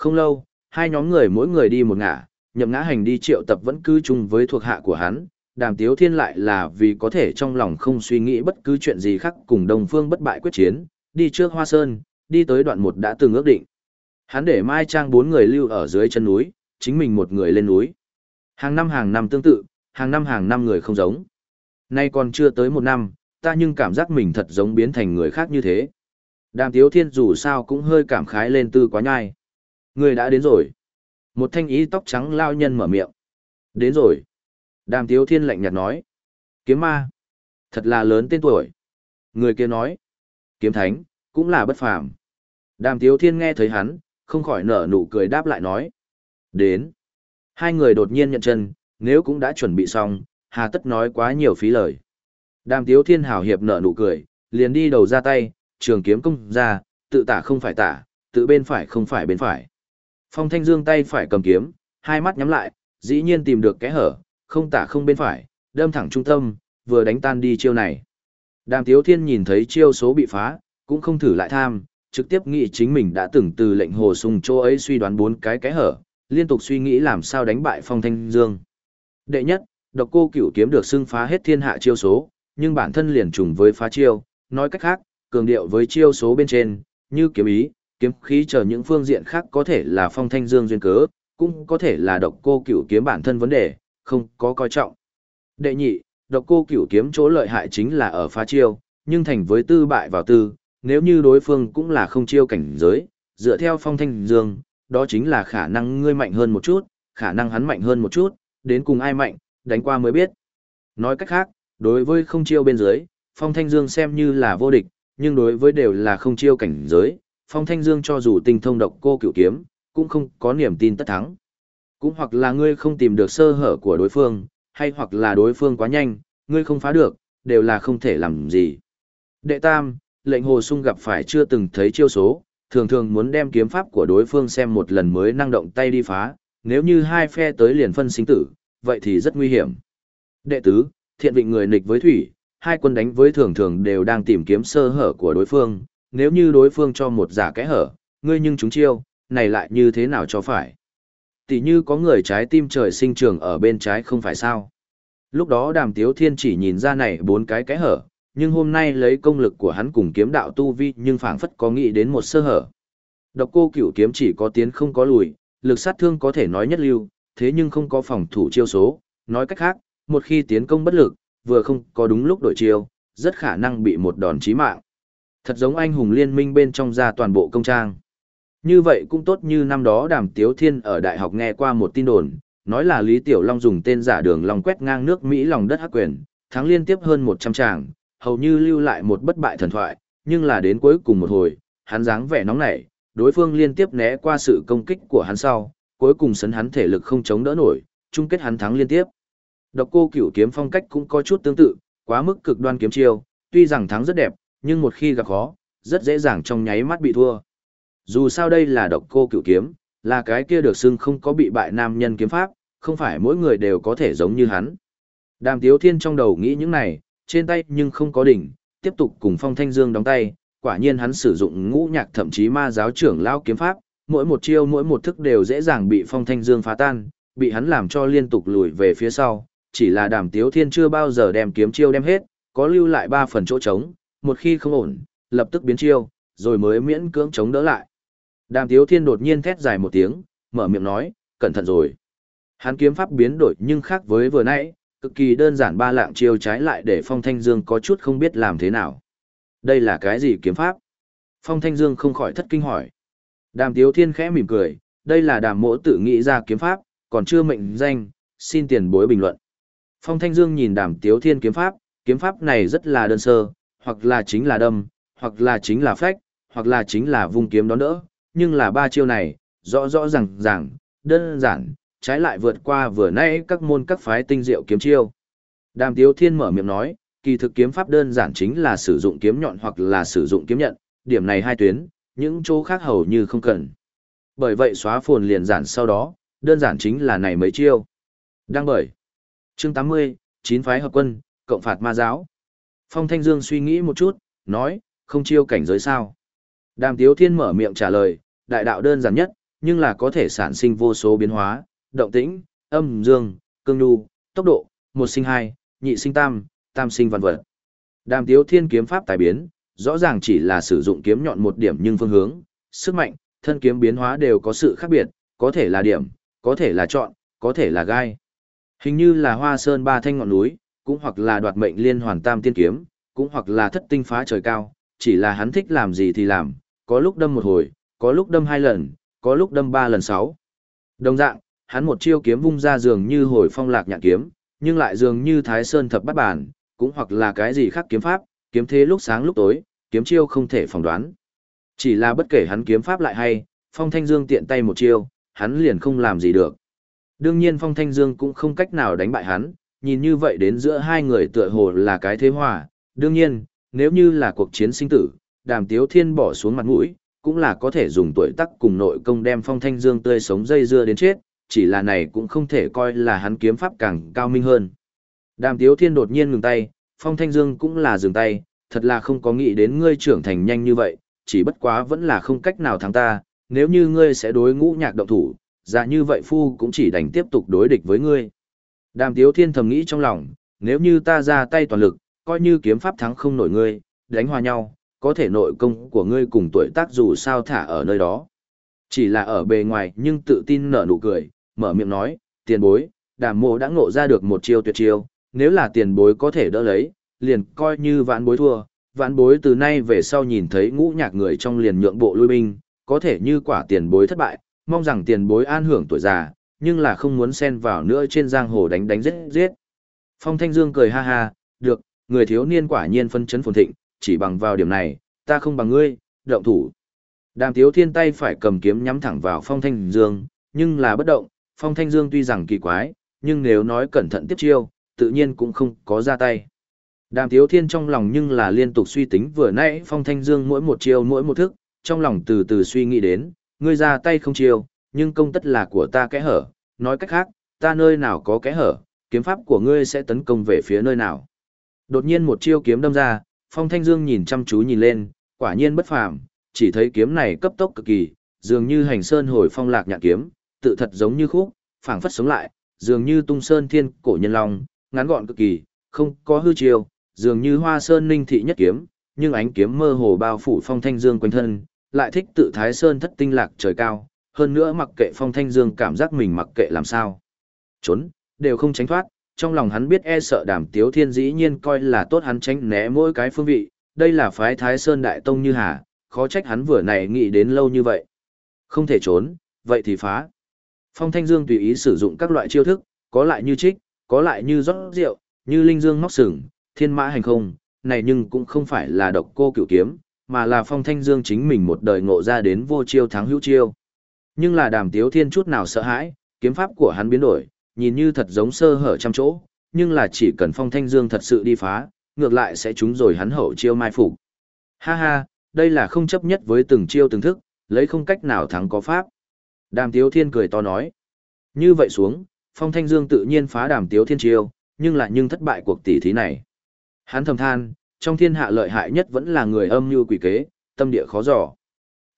Không lâu, hai nhóm người mỗi người đi một ngả, nhậm ngã hành đi triệu tập vẫn cư chung với thuộc hạ của hắn, đàm tiếu thiên lại là vì có thể trong lòng không suy nghĩ bất cứ chuyện gì khác cùng đồng phương bất bại quyết chiến, đi trước Hoa Sơn, đi tới đoạn một đã từng ước định. Hắn để Mai Trang bốn người lưu ở dưới chân núi, chính mình một người lên núi. Hàng năm hàng năm tương tự, hàng năm hàng năm người không giống. Nay còn chưa tới một năm, ta nhưng cảm giác mình thật giống biến thành người khác như thế. Đàm Tiếu Thiên dù sao cũng hơi cảm khái lên tư quá nhai. Người đã đến rồi. Một thanh ý tóc trắng lao nhân mở miệng. Đến rồi. Đàm Tiếu Thiên lạnh nhạt nói. Kiếm ma. Thật là lớn tên tuổi. Người kia nói. Kiếm thánh, cũng là bất phàm. Đàm Tiếu Thiên nghe thấy hắn, không khỏi nở nụ cười đáp lại nói. Đến. Hai người đột nhiên nhận chân, nếu cũng đã chuẩn bị xong, hà tất nói quá nhiều phí lời. Đàm Tiếu Thiên hào hiệp nở nụ cười, liền đi đầu ra tay, trường kiếm công ra, tự tả không phải tả, tự bên phải không phải bên phải. Phong Thanh Dương tay phải cầm kiếm, hai mắt nhắm lại, dĩ nhiên tìm được kẽ hở, không tả không bên phải, đâm thẳng trung tâm, vừa đánh tan đi chiêu này. Đàm Tiếu Thiên nhìn thấy chiêu số bị phá, cũng không thử lại tham, trực tiếp nghĩ chính mình đã từng từ lệnh hồ sung chỗ ấy suy đoán bốn cái kẽ hở, liên tục suy nghĩ làm sao đánh bại Phong Thanh Dương. Đệ nhất, độc cô cửu kiếm được xưng phá hết thiên hạ chiêu số, nhưng bản thân liền trùng với phá chiêu, nói cách khác, cường điệu với chiêu số bên trên, như kiếm ý, kiếm khí chờ những phương diện khác có thể là phong thanh dương duyên cớ, cũng có thể là độc cô cửu kiếm bản thân vấn đề, không có coi trọng. Đệ nhị, độc cô cửu kiếm chỗ lợi hại chính là ở phá chiêu, nhưng thành với tư bại vào tư, nếu như đối phương cũng là không chiêu cảnh giới, dựa theo phong thanh dương, đó chính là khả năng ngươi mạnh hơn một chút, khả năng hắn mạnh hơn một chút, đến cùng ai mạnh, đánh qua mới biết. Nói cách khác, đối với không chiêu bên dưới, phong thanh dương xem như là vô địch, nhưng đối với đều là không chiêu cảnh giới, Phong Thanh Dương cho dù tinh thông độc cô cửu kiếm, cũng không có niềm tin tất thắng. Cũng hoặc là ngươi không tìm được sơ hở của đối phương, hay hoặc là đối phương quá nhanh, ngươi không phá được, đều là không thể làm gì. Đệ tam, lệnh hồ sung gặp phải chưa từng thấy chiêu số, thường thường muốn đem kiếm pháp của đối phương xem một lần mới năng động tay đi phá, nếu như hai phe tới liền phân sinh tử, vậy thì rất nguy hiểm. Đệ tứ, thiện vị người nịch với thủy, hai quân đánh với thường thường đều đang tìm kiếm sơ hở của đối phương, nếu như đối phương cho một giả kẽ hở, ngươi nhưng chúng chiêu, này lại như thế nào cho phải. Tỷ như có người trái tim trời sinh trường ở bên trái không phải sao. Lúc đó đàm tiếu thiên chỉ nhìn ra này bốn cái kẽ hở, nhưng hôm nay lấy công lực của hắn cùng kiếm đạo tu vi nhưng phảng phất có nghĩ đến một sơ hở. Độc cô cửu kiếm chỉ có tiến không có lùi, lực sát thương có thể nói nhất lưu, thế nhưng không có phòng thủ chiêu số, nói cách khác, một khi tiến công bất lực, vừa không có đúng lúc đổi chiêu, rất khả năng bị một đòn chí mạng. Thật giống anh hùng liên minh bên trong ra toàn bộ công trang. Như vậy cũng tốt như năm đó đàm tiếu thiên ở đại học nghe qua một tin đồn, nói là Lý Tiểu Long dùng tên giả đường lòng quét ngang nước Mỹ lòng đất hắc quyền, thắng liên tiếp hơn 100 tràng, hầu như lưu lại một bất bại thần thoại, nhưng là đến cuối cùng một hồi, hắn dáng vẻ nóng nảy, đối phương liên tiếp né qua sự công kích của hắn sau, cuối cùng sấn hắn thể lực không chống đỡ nổi, chung kết hắn thắng liên tiếp. Độc cô cửu kiếm phong cách cũng có chút tương tự, quá mức cực đoan kiếm chiêu, tuy rằng thắng rất đẹp, nhưng một khi gặp khó, rất dễ dàng trong nháy mắt bị thua. Dù sao đây là độc cô cửu kiếm, là cái kia được xưng không có bị bại nam nhân kiếm pháp, không phải mỗi người đều có thể giống như hắn. Đàm Tiếu Thiên trong đầu nghĩ những này, trên tay nhưng không có đỉnh, tiếp tục cùng Phong Thanh Dương đóng tay, quả nhiên hắn sử dụng ngũ nhạc thậm chí ma giáo trưởng lao kiếm pháp, mỗi một chiêu mỗi một thức đều dễ dàng bị Phong Thanh Dương phá tan, bị hắn làm cho liên tục lùi về phía sau, chỉ là Đàm Tiếu Thiên chưa bao giờ đem kiếm chiêu đem hết, có lưu lại ba phần chỗ trống, một khi không ổn, lập tức biến chiêu, rồi mới miễn cưỡng chống đỡ lại. Đàm Tiếu Thiên đột nhiên thét dài một tiếng, mở miệng nói, cẩn thận rồi. Hắn kiếm pháp biến đổi nhưng khác với vừa nãy, cực kỳ đơn giản ba lạng chiêu trái lại để Phong Thanh Dương có chút không biết làm thế nào. Đây là cái gì kiếm pháp? Phong Thanh Dương không khỏi thất kinh hỏi. Đàm Tiếu Thiên khẽ mỉm cười, đây là đàm mỗ tự nghĩ ra kiếm pháp, còn chưa mệnh danh, xin tiền bối bình luận. Phong Thanh Dương nhìn đàm Tiếu Thiên kiếm pháp, kiếm pháp này rất là đơn sơ, hoặc là chính là đâm, hoặc là chính là phách, hoặc là chính là vung kiếm đón đỡ, nhưng là ba chiêu này, rõ rõ ràng ràng, đơn giản, trái lại vượt qua vừa nãy các môn các phái tinh diệu kiếm chiêu. Đàm Tiếu Thiên mở miệng nói, kỳ thực kiếm pháp đơn giản chính là sử dụng kiếm nhọn hoặc là sử dụng kiếm nhận, điểm này hai tuyến, những chỗ khác hầu như không cần. Bởi vậy xóa phồn liền giản sau đó, đơn giản chính là này mấy chiêu. Đăng bởi. Chương 80, chín phái hợp quân, cộng phạt ma giáo. Phong Thanh Dương suy nghĩ một chút, nói, không chiêu cảnh giới sao. Đàm Tiếu Thiên mở miệng trả lời, đại đạo đơn giản nhất, nhưng là có thể sản sinh vô số biến hóa, động tĩnh, âm dương, cương nhu, tốc độ, một sinh hai, nhị sinh tam, tam sinh vân vật. Đàm Tiếu Thiên kiếm pháp tài biến, rõ ràng chỉ là sử dụng kiếm nhọn một điểm nhưng phương hướng, sức mạnh, thân kiếm biến hóa đều có sự khác biệt, có thể là điểm, có thể là chọn, có thể là gai. Hình như là hoa sơn ba thanh ngọn núi, cũng hoặc là đoạt mệnh liên hoàn tam tiên kiếm, cũng hoặc là thất tinh phá trời cao, chỉ là hắn thích làm gì thì làm, có lúc đâm một hồi, có lúc đâm hai lần, có lúc đâm ba lần sáu. Đồng dạng, hắn một chiêu kiếm vung ra dường như hồi phong lạc nhạn kiếm, nhưng lại dường như thái sơn thập bắt bản, cũng hoặc là cái gì khác kiếm pháp, kiếm thế lúc sáng lúc tối, kiếm chiêu không thể phỏng đoán. Chỉ là bất kể hắn kiếm pháp lại hay, Phong Thanh Dương tiện tay một chiêu, hắn liền không làm gì được. Đương nhiên Phong Thanh Dương cũng không cách nào đánh bại hắn, nhìn như vậy đến giữa hai người tựa hồ là cái thế hòa. Đương nhiên, nếu như là cuộc chiến sinh tử, đàm tiếu thiên bỏ xuống mặt mũi, cũng là có thể dùng tuổi tắc cùng nội công đem Phong Thanh Dương tươi sống dây dưa đến chết, chỉ là này cũng không thể coi là hắn kiếm pháp càng cao minh hơn. Đàm tiếu thiên đột nhiên ngừng tay, Phong Thanh Dương cũng là dừng tay, thật là không có nghĩ đến ngươi trưởng thành nhanh như vậy, chỉ bất quá vẫn là không cách nào thắng ta, nếu như ngươi sẽ đối ngũ nhạc động thủ, dạ như vậy phu cũng chỉ đành tiếp tục đối địch với ngươi. Đàm Tiếu Thiên thầm nghĩ trong lòng, nếu như ta ra tay toàn lực, coi như kiếm pháp thắng không nổi ngươi, đánh hòa nhau, có thể nội công của ngươi cùng tuổi tác dù sao thả ở nơi đó. Chỉ là ở bề ngoài nhưng tự tin nở nụ cười, mở miệng nói, tiền bối, đàm mộ đã ngộ ra được một chiêu tuyệt chiêu, nếu là tiền bối có thể đỡ lấy, liền coi như vãn bối thua, vãn bối từ nay về sau nhìn thấy ngũ nhạc người trong liền nhượng bộ lui binh, có thể như quả tiền bối thất bại, mong rằng tiền bối an hưởng tuổi già, nhưng là không muốn xen vào nữa trên giang hồ đánh đánh giết giết. Phong Thanh Dương cười ha ha, được, người thiếu niên quả nhiên phân chấn phồn thịnh, chỉ bằng vào điểm này, ta không bằng ngươi, động thủ. Đàm Tiếu Thiên tay phải cầm kiếm nhắm thẳng vào Phong Thanh Dương, nhưng là bất động, Phong Thanh Dương tuy rằng kỳ quái, nhưng nếu nói cẩn thận tiếp chiêu, tự nhiên cũng không có ra tay. Đàm Tiếu Thiên trong lòng nhưng là liên tục suy tính vừa nãy Phong Thanh Dương mỗi một chiêu mỗi một thức, trong lòng từ từ suy nghĩ đến, ngươi ra tay không chiêu, nhưng công tất là của ta kẽ hở, nói cách khác, ta nơi nào có kẽ hở, kiếm pháp của ngươi sẽ tấn công về phía nơi nào. Đột nhiên một chiêu kiếm đâm ra, Phong Thanh Dương nhìn chăm chú nhìn lên, quả nhiên bất phàm, chỉ thấy kiếm này cấp tốc cực kỳ, dường như hành sơn hồi phong lạc nhạn kiếm, tự thật giống như khúc, phảng phất sống lại, dường như tung sơn thiên cổ nhân long, ngắn gọn cực kỳ, không có hư chiêu, dường như hoa sơn ninh thị nhất kiếm, nhưng ánh kiếm mơ hồ bao phủ phong thanh dương quanh thân, lại thích tự thái sơn thất tinh lạc trời cao, hơn nữa mặc kệ phong thanh dương cảm giác mình mặc kệ làm sao. Trốn, đều không tránh thoát, trong lòng hắn biết e sợ đàm tiếu thiên dĩ nhiên coi là tốt hắn tránh né mỗi cái phương vị, đây là phái thái sơn đại tông như hà, khó trách hắn vừa này nghĩ đến lâu như vậy. Không thể trốn, vậy thì phá. Phong thanh dương tùy ý sử dụng các loại chiêu thức, có lại như trích, có lại như rót rượu, như linh dương móc sừng, thiên mã hành không, này nhưng cũng không phải là độc cô cửu kiếm, mà là phong thanh dương chính mình một đời ngộ ra đến vô chiêu thắng hữu chiêu. Nhưng là đàm tiếu thiên chút nào sợ hãi, kiếm pháp của hắn biến đổi, nhìn như thật giống sơ hở trăm chỗ, nhưng là chỉ cần phong thanh dương thật sự đi phá, ngược lại sẽ trúng rồi hắn hậu chiêu mai phục. Ha ha, đây là không chấp nhất với từng chiêu từng thức, lấy không cách nào thắng có pháp. Đàm tiếu thiên cười to nói. Như vậy xuống, phong thanh dương tự nhiên phá đàm tiếu thiên chiêu, nhưng lại nhưng thất bại cuộc tỷ thí này. Hắn thầm than, trong thiên hạ lợi hại nhất vẫn là người âm như quỷ kế, tâm địa khó dò.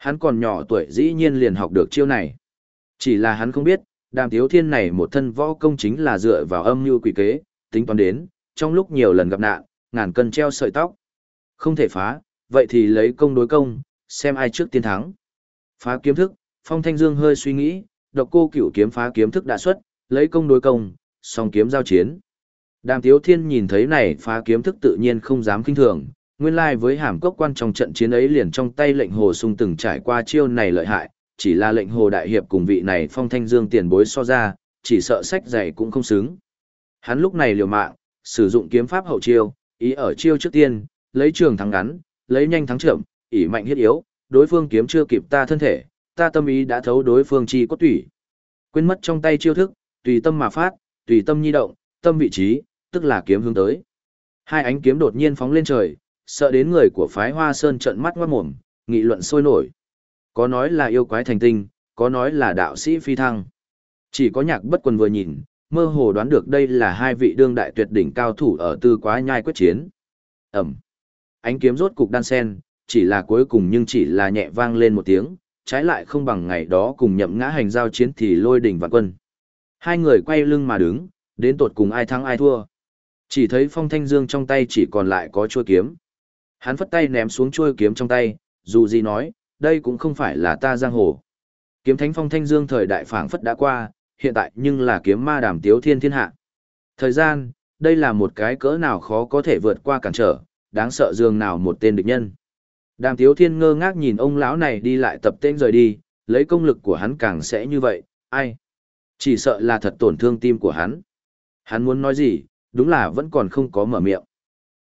Hắn còn nhỏ tuổi dĩ nhiên liền học được chiêu này. Chỉ là hắn không biết, đàm tiếu thiên này một thân võ công chính là dựa vào âm như quỷ kế, tính toán đến, trong lúc nhiều lần gặp nạn, ngàn cân treo sợi tóc. Không thể phá, vậy thì lấy công đối công, xem ai trước tiên thắng. Phá kiếm thức, Phong Thanh Dương hơi suy nghĩ, độc cô cửu kiếm phá kiếm thức đã xuất, lấy công đối công, song kiếm giao chiến. Đàm Tiếu Thiên nhìn thấy này phá kiếm thức tự nhiên không dám kinh thường, nguyên lai với hàm cốc quan trong trận chiến ấy liền trong tay lệnh hồ sung từng trải qua chiêu này lợi hại, chỉ là lệnh hồ đại hiệp cùng vị này phong thanh dương tiền bối so ra, chỉ sợ sách dày cũng không xứng. Hắn lúc này liều mạng, sử dụng kiếm pháp hậu chiêu, ý ở chiêu trước tiên, lấy trường thắng ngắn, lấy nhanh thắng chậm, ý mạnh hiết yếu, đối phương kiếm chưa kịp ta thân thể, ta tâm ý đã thấu đối phương chi cốt tủy. Quên mất trong tay chiêu thức, tùy tâm mà phát, tùy tâm nhi động, tâm vị trí, tức là kiếm hướng tới. Hai ánh kiếm đột nhiên phóng lên trời, sợ đến người của phái Hoa Sơn trợn mắt ngoát mồm, nghị luận sôi nổi. Có nói là yêu quái thành tinh, có nói là đạo sĩ phi thăng. Chỉ có nhạc bất quần vừa nhìn, mơ hồ đoán được đây là hai vị đương đại tuyệt đỉnh cao thủ ở tư quá nhai quyết chiến. Ẩm. Ánh kiếm rốt cục đan sen, chỉ là cuối cùng nhưng chỉ là nhẹ vang lên một tiếng, trái lại không bằng ngày đó cùng nhậm ngã hành giao chiến thì lôi đỉnh vạn quân. Hai người quay lưng mà đứng, đến tột cùng ai thắng ai thua. Chỉ thấy phong thanh dương trong tay chỉ còn lại có chuôi kiếm. Hắn phất tay ném xuống chuôi kiếm trong tay, dù gì nói, đây cũng không phải là ta giang hồ. Kiếm thánh phong thanh dương thời đại phảng phất đã qua, hiện tại nhưng là kiếm ma đàm tiếu thiên thiên hạ. Thời gian, đây là một cái cỡ nào khó có thể vượt qua cản trở, đáng sợ dường nào một tên địch nhân. Đàm tiếu thiên ngơ ngác nhìn ông lão này đi lại tập tên rời đi, lấy công lực của hắn càng sẽ như vậy, ai? Chỉ sợ là thật tổn thương tim của hắn. Hắn muốn nói gì, đúng là vẫn còn không có mở miệng.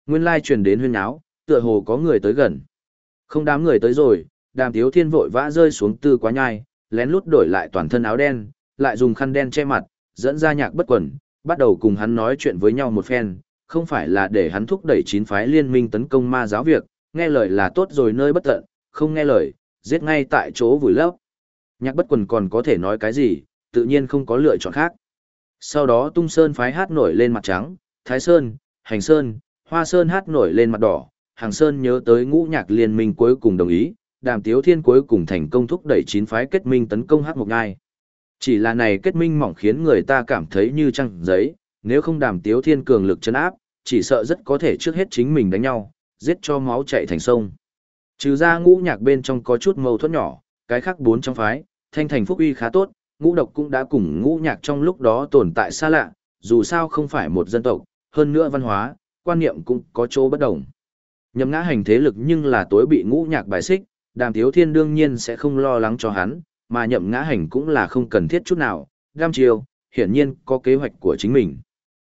Nguyên lai truyền đến huyên áo, tựa hồ có người tới gần. Không đám người tới rồi, đàm tiếu thiên vội vã rơi xuống tư quá nhai, lén lút đổi lại toàn thân áo đen, lại dùng khăn đen che mặt, dẫn ra nhạc bất quần, bắt đầu cùng hắn nói chuyện với nhau một phen, không phải là để hắn thúc đẩy chín phái liên minh tấn công ma giáo việc, nghe lời là tốt rồi nơi bất tận, không nghe lời, giết ngay tại chỗ vùi lấp. Nhạc bất quần còn có thể nói cái gì, tự nhiên không có lựa chọn khác. Sau đó tung sơn phái hát nổi lên mặt trắng, thái sơn, hành sơn, hoa sơn hát nổi lên mặt đỏ, hàng sơn nhớ tới ngũ nhạc liên minh cuối cùng đồng ý, đàm tiếu thiên cuối cùng thành công thúc đẩy chín phái kết minh tấn công hát Mộc ngai. Chỉ là này kết minh mỏng khiến người ta cảm thấy như trăng giấy, nếu không đàm tiếu thiên cường lực chấn áp, chỉ sợ rất có thể trước hết chính mình đánh nhau, giết cho máu chạy thành sông. Trừ ra ngũ nhạc bên trong có chút mâu thuẫn nhỏ, cái khác bốn trong phái, thanh thành phúc uy khá tốt, ngũ độc cũng đã cùng ngũ nhạc trong lúc đó tồn tại xa lạ, dù sao không phải một dân tộc, hơn nữa văn hóa, quan niệm cũng có chỗ bất đồng. Nhậm ngã hành thế lực nhưng là tối bị ngũ nhạc bài xích, đàm tiếu thiên đương nhiên sẽ không lo lắng cho hắn, mà nhậm ngã hành cũng là không cần thiết chút nào, đam chiêu, hiển nhiên có kế hoạch của chính mình.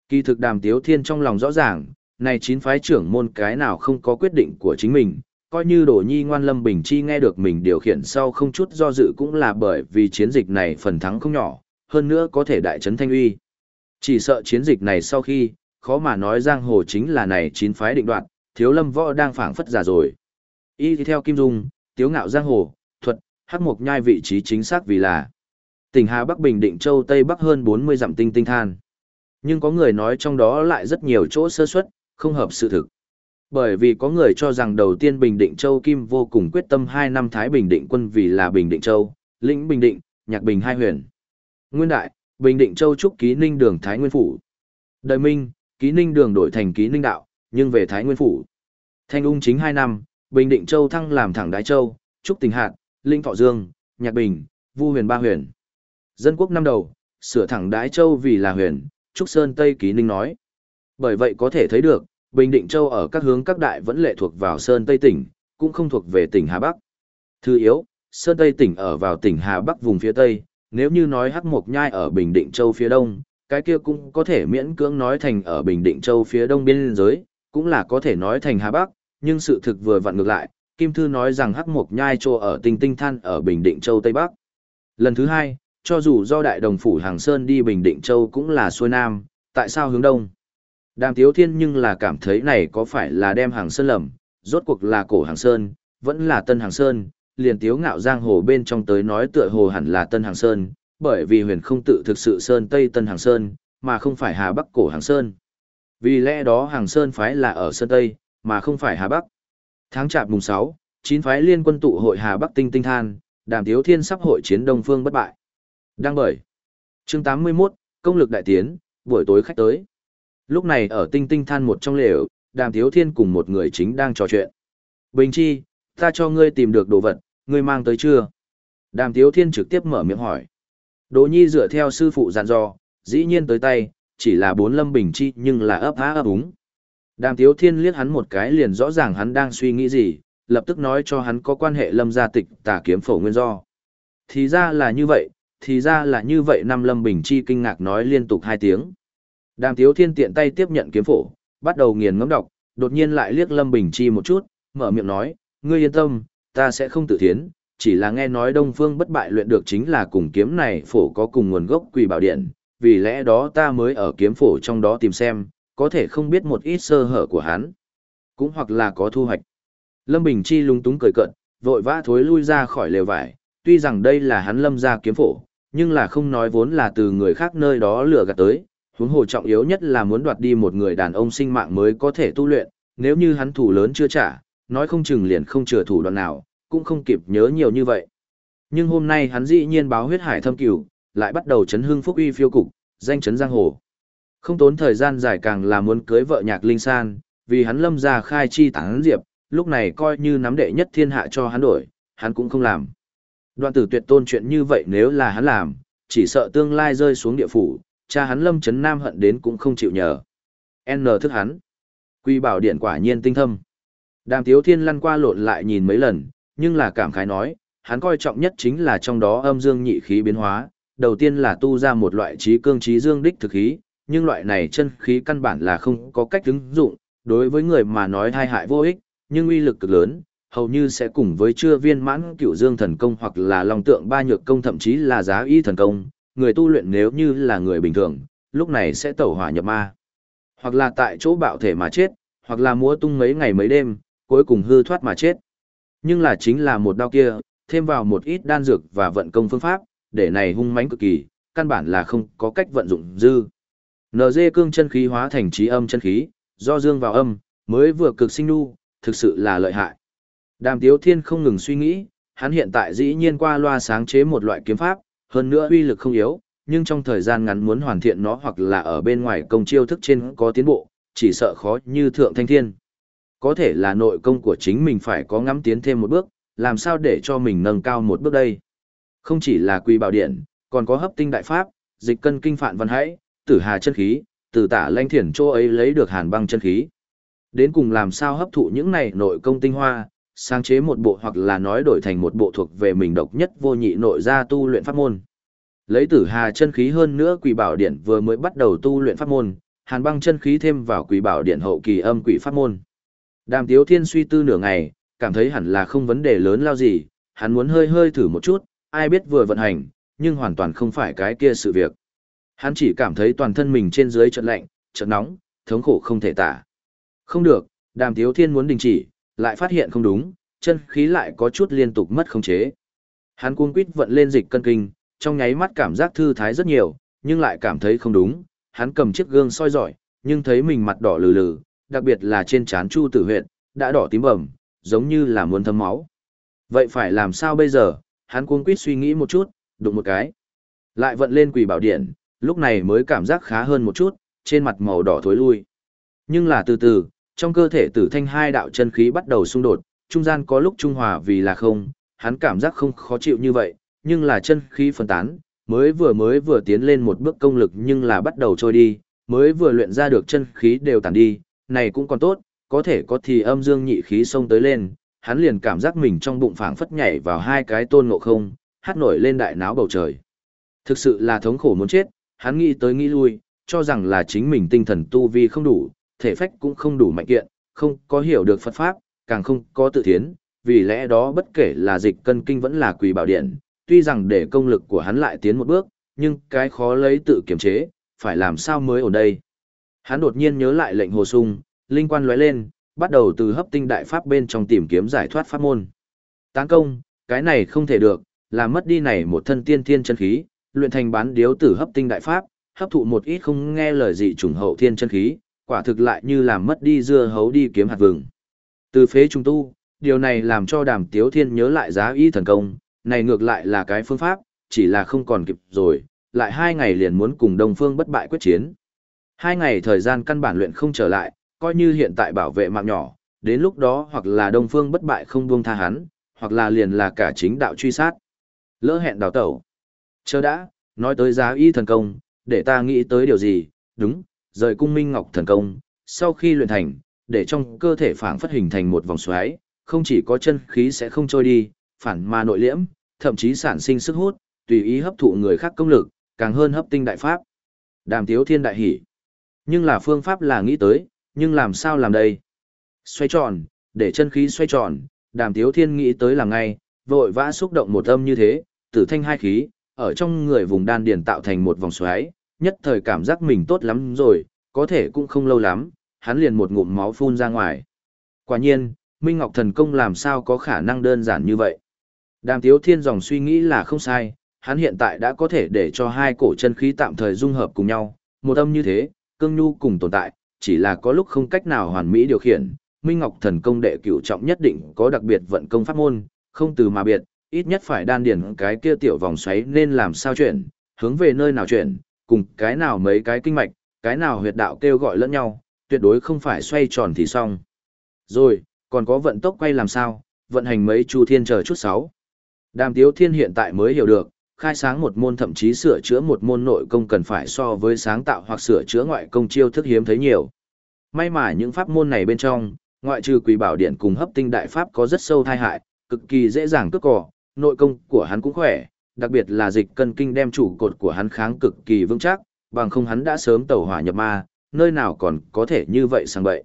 Kỳ thực đàm tiếu thiên trong lòng rõ ràng, này chín phái trưởng môn cái nào không có quyết định của chính mình, coi như đổ nhi ngoan lâm bình chi nghe được mình điều khiển sau không chút do dự cũng là bởi vì chiến dịch này phần thắng không nhỏ, hơn nữa có thể đại trấn thanh uy. Chỉ sợ chiến dịch này sau khi, khó mà nói giang hồ chính là này chín phái định đoạt, thiếu lâm võ đang phảng phất giả rồi. Y theo Kim Dung, tiếu ngạo giang hồ, thuật, hắc mục nhai vị trí chính xác vì là tỉnh Hà Bắc Bình Định Châu Tây Bắc hơn 40 dặm tinh tinh than. Nhưng có người nói trong đó lại rất nhiều chỗ sơ suất, không hợp sự thực. Bởi vì có người cho rằng đầu tiên Bình Định Châu Kim vô cùng quyết tâm 2 năm Thái Bình Định quân vì là Bình Định Châu, lĩnh Bình Định, nhạc Bình hai huyền. Nguyên Đại, Bình Định Châu trúc ký ninh đường Thái Nguyên Phủ. Đời Minh, ký ninh đường đổi thành ký ninh đạo, nhưng về Thái Nguyên Phủ. Thanh ung chính hai năm, Bình Định Châu thăng làm thẳng Đái Châu, trúc tình hạt, linh thọ dương, nhạc bình, vu huyền ba huyền. Dân quốc năm đầu, sửa thẳng Đái Châu vì là huyền, trúc sơn Tây ký ninh nói. Bởi vậy có thể thấy được, Bình Định Châu ở các hướng các đại vẫn lệ thuộc vào Sơn Tây tỉnh, cũng không thuộc về tỉnh Hà Bắc. Thứ yếu, Sơn Tây tỉnh ở vào tỉnh Hà Bắc vùng phía Tây, nếu như nói Hắc Mộc Nhai ở Bình Định Châu phía Đông, cái kia cũng có thể miễn cưỡng nói thành ở Bình Định Châu phía Đông biên giới, cũng là có thể nói thành Hà Bắc, nhưng sự thực vừa vặn ngược lại, Kim Thư nói rằng Hắc Mộc Nhai Châu ở Tinh Tinh Than ở Bình Định Châu Tây Bắc. Lần thứ hai, cho dù do Đại Đồng Phủ Hàng Sơn đi Bình Định Châu cũng là xuôi Nam, tại sao hướng Đông? Đàm Tiếu Thiên nhưng là cảm thấy này có phải là đem hàng sơn lầm, rốt cuộc là cổ hàng sơn, vẫn là tân hàng sơn, liền tiếu ngạo giang hồ bên trong tới nói tựa hồ hẳn là tân hàng sơn, bởi vì huyền không tự thực sự sơn tây tân hàng sơn, mà không phải hà bắc cổ hàng sơn. Vì lẽ đó hàng sơn phái là ở sơn tây, mà không phải hà bắc. Tháng chạp mùng 6, chín phái liên quân tụ hội hà bắc tinh tinh than, đàm tiếu thiên sắp hội chiến đông phương bất bại. Đăng bởi. Chương 81, công lực đại tiến, buổi tối khách tới. Lúc này ở tinh tinh than một trong lều, đàm thiếu thiên cùng một người chính đang trò chuyện. Bình chi, ta cho ngươi tìm được đồ vật, ngươi mang tới chưa? Đàm thiếu thiên trực tiếp mở miệng hỏi. Đỗ nhi dựa theo sư phụ dặn dò, dĩ nhiên tới tay, chỉ là bốn lâm bình chi nhưng là ấp há ấp úng. Đàm thiếu thiên liếc hắn một cái liền rõ ràng hắn đang suy nghĩ gì, lập tức nói cho hắn có quan hệ lâm gia tịch tà kiếm phổ nguyên do. Thì ra là như vậy, thì ra là như vậy năm lâm bình chi kinh ngạc nói liên tục hai tiếng. Đàm Tiếu Thiên tiện tay tiếp nhận kiếm phổ, bắt đầu nghiền ngẫm đọc, đột nhiên lại liếc Lâm Bình Chi một chút, mở miệng nói, ngươi yên tâm, ta sẽ không tự thiến, chỉ là nghe nói Đông Phương bất bại luyện được chính là cùng kiếm này phổ có cùng nguồn gốc quỷ bảo điện, vì lẽ đó ta mới ở kiếm phổ trong đó tìm xem, có thể không biết một ít sơ hở của hắn. Cũng hoặc là có thu hoạch. Lâm Bình Chi lung túng cười cận, vội vã thối lui ra khỏi lều vải, tuy rằng đây là hắn lâm ra kiếm phổ, nhưng là không nói vốn là từ người khác nơi đó lừa gạt tới, huống hồ trọng yếu nhất là muốn đoạt đi một người đàn ông sinh mạng mới có thể tu luyện, nếu như hắn thủ lớn chưa trả, nói không chừng liền không chừa thủ đoạn nào, cũng không kịp nhớ nhiều như vậy. Nhưng hôm nay hắn dĩ nhiên báo huyết hải thâm cửu, lại bắt đầu chấn hương phúc uy phiêu cục, danh chấn giang hồ. Không tốn thời gian dài càng là muốn cưới vợ nhạc linh san, vì hắn lâm ra khai chi tán diệp, lúc này coi như nắm đệ nhất thiên hạ cho hắn đổi, hắn cũng không làm. Đoạn tử tuyệt tôn chuyện như vậy nếu là hắn làm, chỉ sợ tương lai rơi xuống địa phủ, cha hắn lâm chấn nam hận đến cũng không chịu nhờ. N thức hắn. Quy bảo điện quả nhiên tinh thâm. Đàm tiếu thiên lăn qua lộn lại nhìn mấy lần, nhưng là cảm khái nói, hắn coi trọng nhất chính là trong đó âm dương nhị khí biến hóa, đầu tiên là tu ra một loại trí cương trí dương đích thực khí, nhưng loại này chân khí căn bản là không có cách ứng dụng, đối với người mà nói thai hại vô ích, nhưng uy lực cực lớn, hầu như sẽ cùng với chưa viên mãn cựu dương thần công hoặc là long tượng ba nhược công thậm chí là giá y thần công, người tu luyện nếu như là người bình thường, lúc này sẽ tẩu hỏa nhập ma. Hoặc là tại chỗ bạo thể mà chết, hoặc là múa tung mấy ngày mấy đêm, cuối cùng hư thoát mà chết. Nhưng là chính là một đau kia, thêm vào một ít đan dược và vận công phương pháp, để này hung mãnh cực kỳ, căn bản là không có cách vận dụng dư. NG cương chân khí hóa thành trí âm chân khí, do dương vào âm, mới vừa cực sinh nu, thực sự là lợi hại. Đàm Tiếu Thiên không ngừng suy nghĩ, hắn hiện tại dĩ nhiên qua loa sáng chế một loại kiếm pháp, hơn nữa uy lực không yếu, nhưng trong thời gian ngắn muốn hoàn thiện nó hoặc là ở bên ngoài công chiêu thức trên có tiến bộ, chỉ sợ khó như thượng thanh thiên. Có thể là nội công của chính mình phải có ngắm tiến thêm một bước, làm sao để cho mình nâng cao một bước đây. Không chỉ là quy bảo điện, còn có hấp tinh đại pháp, dịch cân kinh phạn văn hãy, tử hà chân khí, từ tả lanh thiển chỗ ấy lấy được hàn băng chân khí. Đến cùng làm sao hấp thụ những này nội công tinh hoa, sáng chế một bộ hoặc là nói đổi thành một bộ thuộc về mình độc nhất vô nhị nội gia tu luyện pháp môn. Lấy tử hà chân khí hơn nữa quỷ bảo điện vừa mới bắt đầu tu luyện pháp môn, hàn băng chân khí thêm vào quỷ bảo điện hậu kỳ âm quỷ pháp môn. Đàm Tiếu Thiên suy tư nửa ngày, cảm thấy hẳn là không vấn đề lớn lao gì, hắn muốn hơi hơi thử một chút, ai biết vừa vận hành, nhưng hoàn toàn không phải cái kia sự việc. Hắn chỉ cảm thấy toàn thân mình trên dưới trận lạnh, trận nóng, thống khổ không thể tả. Không được, Đàm thiếu Thiên muốn đình chỉ, lại phát hiện không đúng, chân khí lại có chút liên tục mất khống chế. Hắn cuống quýt vận lên dịch cân kinh, trong nháy mắt cảm giác thư thái rất nhiều, nhưng lại cảm thấy không đúng, hắn cầm chiếc gương soi giỏi, nhưng thấy mình mặt đỏ lừ lừ, đặc biệt là trên trán Chu Tử Huyệt, đã đỏ tím bầm, giống như là muốn thấm máu. Vậy phải làm sao bây giờ? Hắn cuống quýt suy nghĩ một chút, đụng một cái. Lại vận lên quỷ bảo điện, lúc này mới cảm giác khá hơn một chút, trên mặt màu đỏ thối lui. Nhưng là từ từ, trong cơ thể tử thanh hai đạo chân khí bắt đầu xung đột, trung gian có lúc trung hòa vì là không, hắn cảm giác không khó chịu như vậy, nhưng là chân khí phân tán, mới vừa mới vừa tiến lên một bước công lực nhưng là bắt đầu trôi đi, mới vừa luyện ra được chân khí đều tản đi, này cũng còn tốt, có thể có thì âm dương nhị khí xông tới lên, hắn liền cảm giác mình trong bụng phảng phất nhảy vào hai cái tôn ngộ không, hát nổi lên đại náo bầu trời. Thực sự là thống khổ muốn chết, hắn nghĩ tới nghĩ lui, cho rằng là chính mình tinh thần tu vi không đủ, thể phách cũng không đủ mạnh kiện, không có hiểu được Phật Pháp, càng không có tự thiến, vì lẽ đó bất kể là dịch cân kinh vẫn là quỳ bảo điện, tuy rằng để công lực của hắn lại tiến một bước, nhưng cái khó lấy tự kiểm chế, phải làm sao mới ở đây. Hắn đột nhiên nhớ lại lệnh hồ sung, linh quan lóe lên, bắt đầu từ hấp tinh đại pháp bên trong tìm kiếm giải thoát pháp môn. Tán công, cái này không thể được, làm mất đi này một thân tiên thiên chân khí, luyện thành bán điếu tử hấp tinh đại pháp, hấp thụ một ít không nghe lời dị trùng hậu thiên chân khí, quả thực lại như làm mất đi dưa hấu đi kiếm hạt vừng. Từ phế trung tu, điều này làm cho đàm tiếu thiên nhớ lại giá y thần công, này ngược lại là cái phương pháp, chỉ là không còn kịp rồi, lại hai ngày liền muốn cùng đồng phương bất bại quyết chiến. Hai ngày thời gian căn bản luyện không trở lại, coi như hiện tại bảo vệ mạng nhỏ, đến lúc đó hoặc là đông phương bất bại không buông tha hắn, hoặc là liền là cả chính đạo truy sát. Lỡ hẹn đào tẩu. Chờ đã, nói tới giá y thần công, để ta nghĩ tới điều gì, đúng, rời cung minh ngọc thần công, sau khi luyện thành, để trong cơ thể phảng phất hình thành một vòng xoáy, không chỉ có chân khí sẽ không trôi đi, phản mà nội liễm, thậm chí sản sinh sức hút, tùy ý hấp thụ người khác công lực, càng hơn hấp tinh đại pháp. Đàm Tiếu Thiên đại hỉ. Nhưng là phương pháp là nghĩ tới, nhưng làm sao làm đây? Xoay tròn, để chân khí xoay tròn, Đàm Tiếu Thiên nghĩ tới làm ngay, vội vã xúc động một âm như thế, tử thanh hai khí, ở trong người vùng đan điền tạo thành một vòng xoáy, nhất thời cảm giác mình tốt lắm rồi, có thể cũng không lâu lắm, hắn liền một ngụm máu phun ra ngoài. Quả nhiên, Minh Ngọc thần công làm sao có khả năng đơn giản như vậy. Đàm Tiếu Thiên dòng suy nghĩ là không sai, hắn hiện tại đã có thể để cho hai cổ chân khí tạm thời dung hợp cùng nhau, một âm như thế, cương nhu cùng tồn tại, chỉ là có lúc không cách nào hoàn mỹ điều khiển. Minh Ngọc thần công đệ cửu trọng nhất định có đặc biệt vận công pháp môn, không từ mà biệt, ít nhất phải đan điển cái kia tiểu vòng xoáy nên làm sao chuyển, hướng về nơi nào chuyển, cùng cái nào mấy cái kinh mạch, cái nào huyệt đạo kêu gọi lẫn nhau, tuyệt đối không phải xoay tròn thì xong. Rồi, còn có vận tốc quay làm sao, vận hành mấy chu thiên chờ chút sáu. Đàm Tiếu Thiên hiện tại mới hiểu được, khai sáng một môn thậm chí sửa chữa một môn nội công cần phải so với sáng tạo hoặc sửa chữa ngoại công chiêu thức hiếm thấy nhiều. May mà những pháp môn này bên trong, ngoại trừ quỷ bảo điện cùng hấp tinh đại pháp có rất sâu thai hại, cực kỳ dễ dàng cướp cỏ, nội công của hắn cũng khỏe, đặc biệt là dịch cân kinh đem chủ cột của hắn kháng cực kỳ vững chắc, bằng không hắn đã sớm tẩu hỏa nhập ma, nơi nào còn có thể như vậy sang bậy.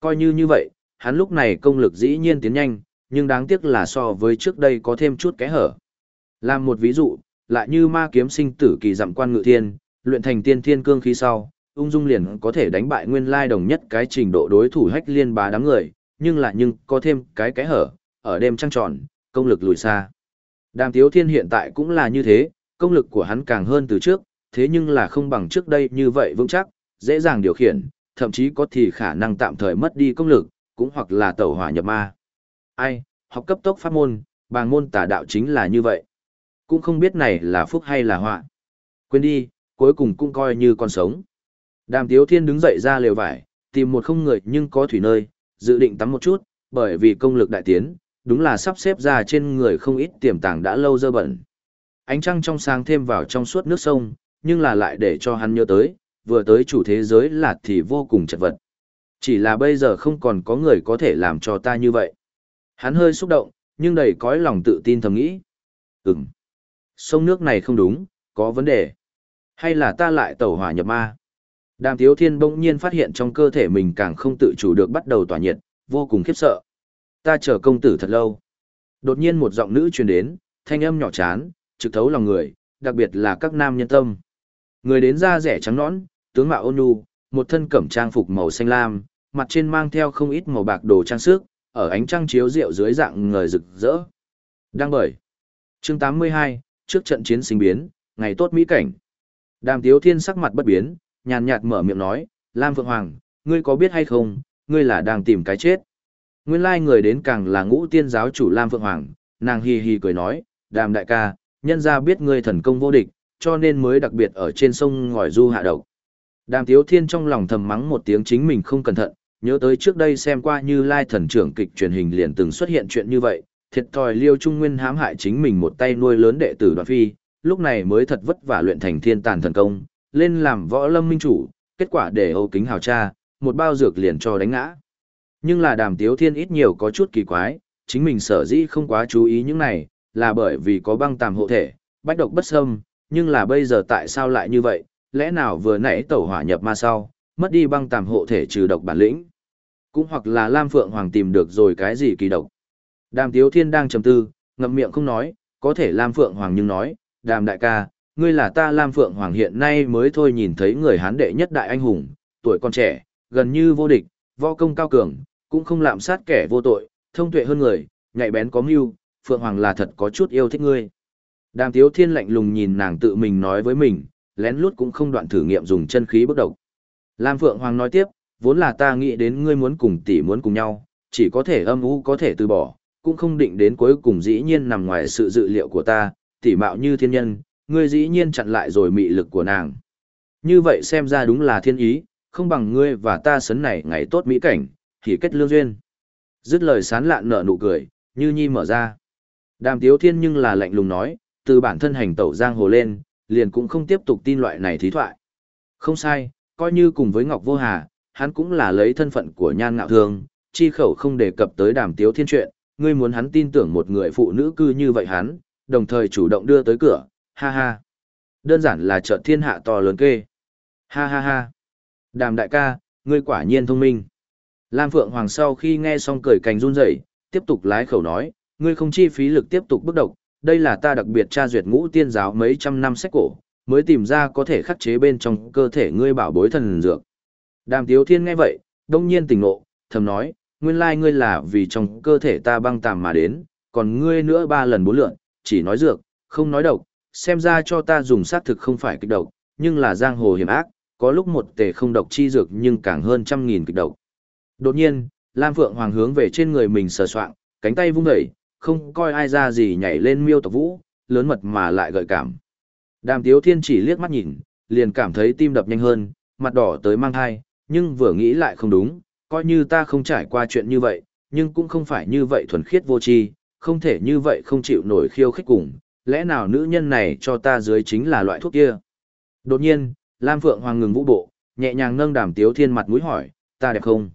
Coi như như vậy, hắn lúc này công lực dĩ nhiên tiến nhanh, nhưng đáng tiếc là so với trước đây có thêm chút kẽ hở. Làm một ví dụ, lại như ma kiếm sinh tử kỳ dặm quan ngự thiên, luyện thành tiên thiên cương khí sau, ung dung liền có thể đánh bại nguyên lai đồng nhất cái trình độ đối thủ hách liên bá đám người, nhưng là nhưng có thêm cái cái hở, ở đêm trăng tròn, công lực lùi xa. Đàm Tiếu Thiên hiện tại cũng là như thế, công lực của hắn càng hơn từ trước, thế nhưng là không bằng trước đây như vậy vững chắc, dễ dàng điều khiển, thậm chí có thì khả năng tạm thời mất đi công lực, cũng hoặc là tẩu hỏa nhập ma. Ai, học cấp tốc pháp môn, bàng môn tả đạo chính là như vậy. Cũng không biết này là phúc hay là họa. Quên đi, cuối cùng cũng coi như còn sống. Đàm Tiếu Thiên đứng dậy ra lều vải, tìm một không người nhưng có thủy nơi, dự định tắm một chút, bởi vì công lực đại tiến, đúng là sắp xếp ra trên người không ít tiềm tàng đã lâu dơ bẩn. Ánh trăng trong sáng thêm vào trong suốt nước sông, nhưng là lại để cho hắn nhớ tới, vừa tới chủ thế giới là thì vô cùng chật vật. Chỉ là bây giờ không còn có người có thể làm cho ta như vậy. Hắn hơi xúc động, nhưng đầy cõi lòng tự tin thầm nghĩ. Ừm, sông nước này không đúng, có vấn đề. Hay là ta lại tẩu hỏa nhập ma? Đàm Tiếu Thiên bỗng nhiên phát hiện trong cơ thể mình càng không tự chủ được bắt đầu tỏa nhiệt, vô cùng khiếp sợ. Ta chờ công tử thật lâu. Đột nhiên một giọng nữ truyền đến, thanh âm nhỏ chán, trực thấu lòng người, đặc biệt là các nam nhân tâm. Người đến da rẻ trắng nõn, tướng mạo ôn nhu, một thân cẩm trang phục màu xanh lam, mặt trên mang theo không ít màu bạc đồ trang sức, ở ánh trăng chiếu rượu dưới dạng người rực rỡ. Đang bởi. Chương 82, trước trận chiến sinh biến, ngày tốt mỹ cảnh. Đàm Tiếu Thiên sắc mặt bất biến, nhàn nhạt mở miệng nói, Lam Phượng Hoàng, ngươi có biết hay không, ngươi là đang tìm cái chết. Nguyên lai người đến càng là ngũ tiên giáo chủ Lam Phượng Hoàng, nàng hì hì cười nói, đàm đại ca, nhân ra biết ngươi thần công vô địch, cho nên mới đặc biệt ở trên sông ngòi du hạ độc. Đàm Tiếu Thiên trong lòng thầm mắng một tiếng chính mình không cẩn thận, nhớ tới trước đây xem qua như lai thần trưởng kịch truyền hình liền từng xuất hiện chuyện như vậy, thiệt thòi liêu trung nguyên hãm hại chính mình một tay nuôi lớn đệ tử đoàn phi, lúc này mới thật vất vả luyện thành thiên tàn thần công, lên làm võ lâm minh chủ, kết quả để Âu Kính hào cha, một bao dược liền cho đánh ngã. Nhưng là đàm tiếu thiên ít nhiều có chút kỳ quái, chính mình sở dĩ không quá chú ý những này, là bởi vì có băng tàm hộ thể, bách độc bất xâm, nhưng là bây giờ tại sao lại như vậy, lẽ nào vừa nãy tẩu hỏa nhập ma sau, mất đi băng tàm hộ thể trừ độc bản lĩnh. Cũng hoặc là Lam Phượng Hoàng tìm được rồi cái gì kỳ độc. Đàm Tiếu Thiên đang trầm tư, ngậm miệng không nói, có thể Lam Phượng Hoàng nhưng nói, Đàm đại ca, ngươi là ta Lam Phượng Hoàng hiện nay mới thôi nhìn thấy người hán đệ nhất đại anh hùng, tuổi còn trẻ, gần như vô địch, võ công cao cường, cũng không lạm sát kẻ vô tội, thông tuệ hơn người, nhạy bén có mưu, Phượng Hoàng là thật có chút yêu thích ngươi. Đàm Tiếu Thiên lạnh lùng nhìn nàng tự mình nói với mình, lén lút cũng không đoạn thử nghiệm dùng chân khí bước độc. Lam Phượng Hoàng nói tiếp, vốn là ta nghĩ đến ngươi muốn cùng tỷ muốn cùng nhau, chỉ có thể âm u có thể từ bỏ, cũng không định đến cuối cùng dĩ nhiên nằm ngoài sự dự liệu của ta, tỷ mạo như thiên nhân, ngươi dĩ nhiên chặn lại rồi mị lực của nàng. Như vậy xem ra đúng là thiên ý, không bằng ngươi và ta sấn này ngày tốt mỹ cảnh, thì kết lương duyên. Dứt lời sán lạn nở nụ cười, như nhi mở ra. Đàm tiếu thiên nhưng là lạnh lùng nói, từ bản thân hành tẩu giang hồ lên, liền cũng không tiếp tục tin loại này thí thoại. Không sai, coi như cùng với Ngọc Vô Hà, hắn cũng là lấy thân phận của nhan ngạo thương, chi khẩu không đề cập tới đàm tiếu thiên chuyện, ngươi muốn hắn tin tưởng một người phụ nữ cư như vậy hắn, đồng thời chủ động đưa tới cửa, ha ha. Đơn giản là trợ thiên hạ to lớn kê. Ha ha ha. Đàm đại ca, ngươi quả nhiên thông minh. Lam Phượng Hoàng sau khi nghe xong cười cành run rẩy, tiếp tục lái khẩu nói, ngươi không chi phí lực tiếp tục bức độc, đây là ta đặc biệt tra duyệt ngũ tiên giáo mấy trăm năm sách cổ, mới tìm ra có thể khắc chế bên trong cơ thể ngươi bảo bối thần dược. Đàm Tiếu Thiên nghe vậy, đông nhiên tỉnh ngộ, thầm nói, nguyên lai ngươi là vì trong cơ thể ta băng tàm mà đến, còn ngươi nữa ba lần bốn lượn, chỉ nói dược, không nói độc, xem ra cho ta dùng sát thực không phải kịch độc, nhưng là giang hồ hiểm ác, có lúc một tề không độc chi dược nhưng càng hơn trăm nghìn kịch độc. Đột nhiên, Lam Phượng Hoàng hướng về trên người mình sờ soạng, cánh tay vung đẩy, không coi ai ra gì nhảy lên miêu tộc vũ, lớn mật mà lại gợi cảm. Đàm Tiếu Thiên chỉ liếc mắt nhìn, liền cảm thấy tim đập nhanh hơn, mặt đỏ tới mang thai, nhưng vừa nghĩ lại không đúng, coi như ta không trải qua chuyện như vậy, nhưng cũng không phải như vậy thuần khiết vô tri, không thể như vậy không chịu nổi khiêu khích cùng, lẽ nào nữ nhân này cho ta dưới chính là loại thuốc kia. Đột nhiên, Lam Phượng Hoàng ngừng vũ bộ, nhẹ nhàng nâng đàm tiếu thiên mặt mũi hỏi, ta đẹp không?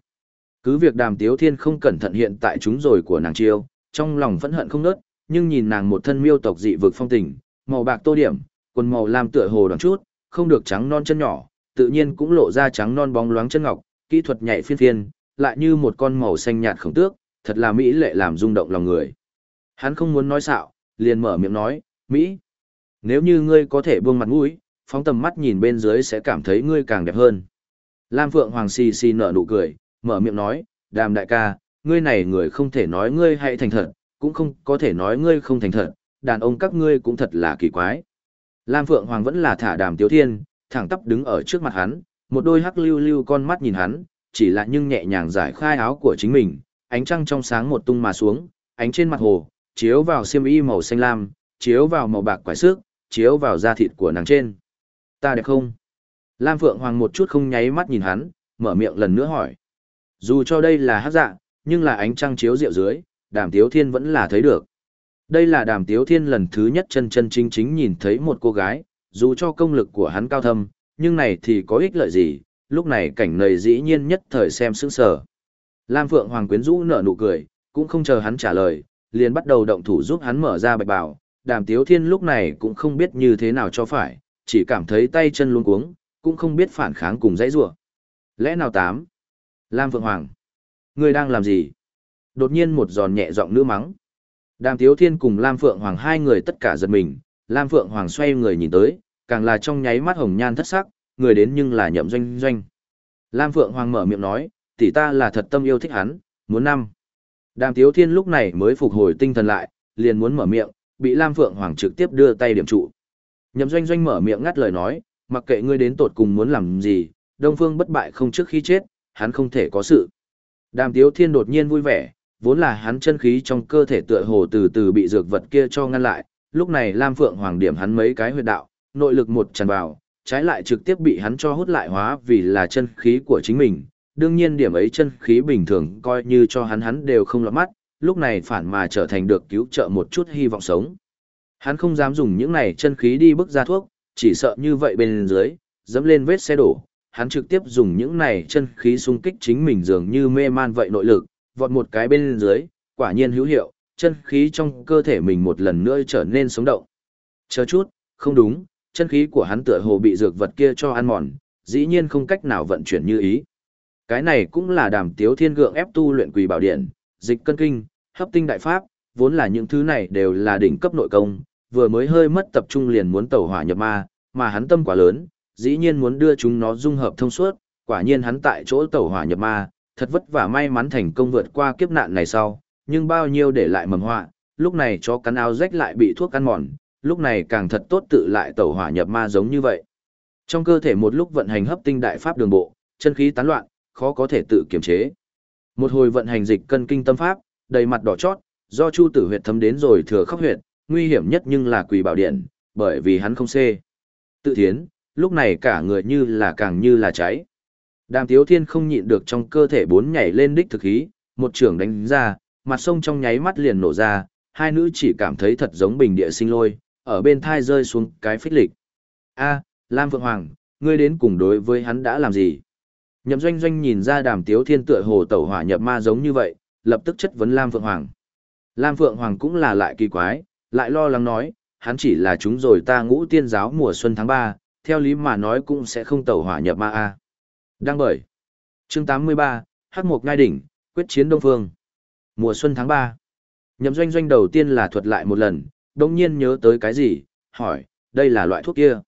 Cứ việc đàm tiếu thiên không cẩn thận hiện tại chúng rồi của nàng chiêu, trong lòng phẫn hận không nớt, nhưng nhìn nàng một thân miêu tộc dị vực phong tình, màu bạc tô điểm, quần màu lam tựa hồ đoàn chút, không được trắng non chân nhỏ, tự nhiên cũng lộ ra trắng non bóng loáng chân ngọc, kỹ thuật nhảy phiên phiên, lại như một con màu xanh nhạt khổng tước, thật là mỹ lệ làm rung động lòng người. Hắn không muốn nói xạo, liền mở miệng nói, Mỹ, nếu như ngươi có thể buông mặt mũi, phóng tầm mắt nhìn bên dưới sẽ cảm thấy ngươi càng đẹp hơn. Lam Phượng Hoàng xì xì nở nụ cười, mở miệng nói, đàm đại ca, ngươi này người không thể nói ngươi hãy thành thật, cũng không có thể nói ngươi không thành thật, đàn ông các ngươi cũng thật là kỳ quái. Lam Phượng Hoàng vẫn là thả đàm tiếu thiên, thẳng tắp đứng ở trước mặt hắn, một đôi hắc lưu lưu con mắt nhìn hắn, chỉ là nhưng nhẹ nhàng giải khai áo của chính mình, ánh trăng trong sáng một tung mà xuống, ánh trên mặt hồ, chiếu vào xiêm y màu xanh lam, chiếu vào màu bạc quải sức, chiếu vào da thịt của nàng trên. Ta đẹp không? Lam Phượng Hoàng một chút không nháy mắt nhìn hắn, mở miệng lần nữa hỏi. Dù cho đây là hát dạ, nhưng là ánh trăng chiếu rượu dưới, đàm tiếu thiên vẫn là thấy được. Đây là đàm tiếu thiên lần thứ nhất chân chân chính chính nhìn thấy một cô gái, dù cho công lực của hắn cao thâm, nhưng này thì có ích lợi gì, lúc này cảnh này dĩ nhiên nhất thời xem sững sờ. Lam Phượng Hoàng quyến rũ nở nụ cười, cũng không chờ hắn trả lời, liền bắt đầu động thủ giúp hắn mở ra bạch bào. Đàm Tiếu Thiên lúc này cũng không biết như thế nào cho phải, chỉ cảm thấy tay chân luống cuống, cũng không biết phản kháng cùng dãy rủa. Lẽ nào tám? Lam Phượng Hoàng, ngươi đang làm gì? Đột nhiên một giòn nhẹ giọng nữ mắng. Đàm Tiếu Thiên cùng Lam Phượng Hoàng hai người tất cả giật mình, Lam Phượng Hoàng xoay người nhìn tới, càng là trong nháy mắt hồng nhan thất sắc, người đến nhưng là nhậm doanh doanh. Lam Phượng Hoàng mở miệng nói, tỷ ta là thật tâm yêu thích hắn, muốn năm. Đàm Tiếu Thiên lúc này mới phục hồi tinh thần lại, liền muốn mở miệng, bị Lam Phượng Hoàng trực tiếp đưa tay điểm trụ. Nhậm doanh doanh mở miệng ngắt lời nói, mặc kệ ngươi đến tột cùng muốn làm gì, Đông Phương bất bại không trước khi chết, hắn không thể có sự. Đàm Tiếu Thiên đột nhiên vui vẻ, vốn là hắn chân khí trong cơ thể tựa hồ từ từ bị dược vật kia cho ngăn lại, lúc này Lam Phượng Hoàng điểm hắn mấy cái huyệt đạo, nội lực một tràn vào, trái lại trực tiếp bị hắn cho hút lại hóa vì là chân khí của chính mình. Đương nhiên điểm ấy chân khí bình thường coi như cho hắn hắn đều không lọt mắt, lúc này phản mà trở thành được cứu trợ một chút hy vọng sống. Hắn không dám dùng những này chân khí đi bức ra thuốc, chỉ sợ như vậy bên dưới, dẫm lên vết xe đổ, hắn trực tiếp dùng những này chân khí xung kích chính mình dường như mê man vậy nội lực, vọt một cái bên dưới, quả nhiên hữu hiệu, chân khí trong cơ thể mình một lần nữa trở nên sống động. Chờ chút, không đúng, chân khí của hắn tựa hồ bị dược vật kia cho ăn mòn, dĩ nhiên không cách nào vận chuyển như ý. Cái này cũng là đàm tiếu thiên gượng ép tu luyện quỳ bảo điện, dịch cân kinh, hấp tinh đại pháp, vốn là những thứ này đều là đỉnh cấp nội công, vừa mới hơi mất tập trung liền muốn tẩu hỏa nhập ma, mà hắn tâm quá lớn, dĩ nhiên muốn đưa chúng nó dung hợp thông suốt, quả nhiên hắn tại chỗ tẩu hỏa nhập ma, thật vất vả may mắn thành công vượt qua kiếp nạn này sau, nhưng bao nhiêu để lại mầm họa, lúc này cho cắn áo rách lại bị thuốc ăn mòn, lúc này càng thật tốt tự lại tẩu hỏa nhập ma giống như vậy. Trong cơ thể một lúc vận hành hấp tinh đại pháp đường bộ, chân khí tán loạn, khó có thể tự kiềm chế. Một hồi vận hành dịch cân kinh tâm pháp, đầy mặt đỏ chót, do Chu Tử huyệt thấm đến rồi thừa khắc huyệt, nguy hiểm nhất nhưng là quỷ bảo điện, bởi vì hắn không xê. Tự thiến, lúc này cả người như là càng như là cháy. Đàm Tiếu Thiên không nhịn được trong cơ thể bốn nhảy lên đích thực khí, một trường đánh ra, mặt sông trong nháy mắt liền nổ ra, hai nữ chỉ cảm thấy thật giống bình địa sinh lôi, ở bên thai rơi xuống cái phích lịch. A, Lam Phượng Hoàng, ngươi đến cùng đối với hắn đã làm gì? Nhậm doanh doanh nhìn ra đàm tiếu thiên tựa hồ tẩu hỏa nhập ma giống như vậy, lập tức chất vấn Lam Phượng Hoàng. Lam Phượng Hoàng cũng là lại kỳ quái, lại lo lắng nói, hắn chỉ là chúng rồi ta ngũ tiên giáo mùa xuân tháng 3, theo lý mà nói cũng sẽ không tẩu hỏa nhập ma a. Đăng bởi. Chương 83, Hắc Mộc Ngai Đỉnh, quyết chiến Đông Phương. Mùa xuân tháng 3. Nhậm doanh doanh đầu tiên là thuật lại một lần, đồng nhiên nhớ tới cái gì, hỏi, đây là loại thuốc kia.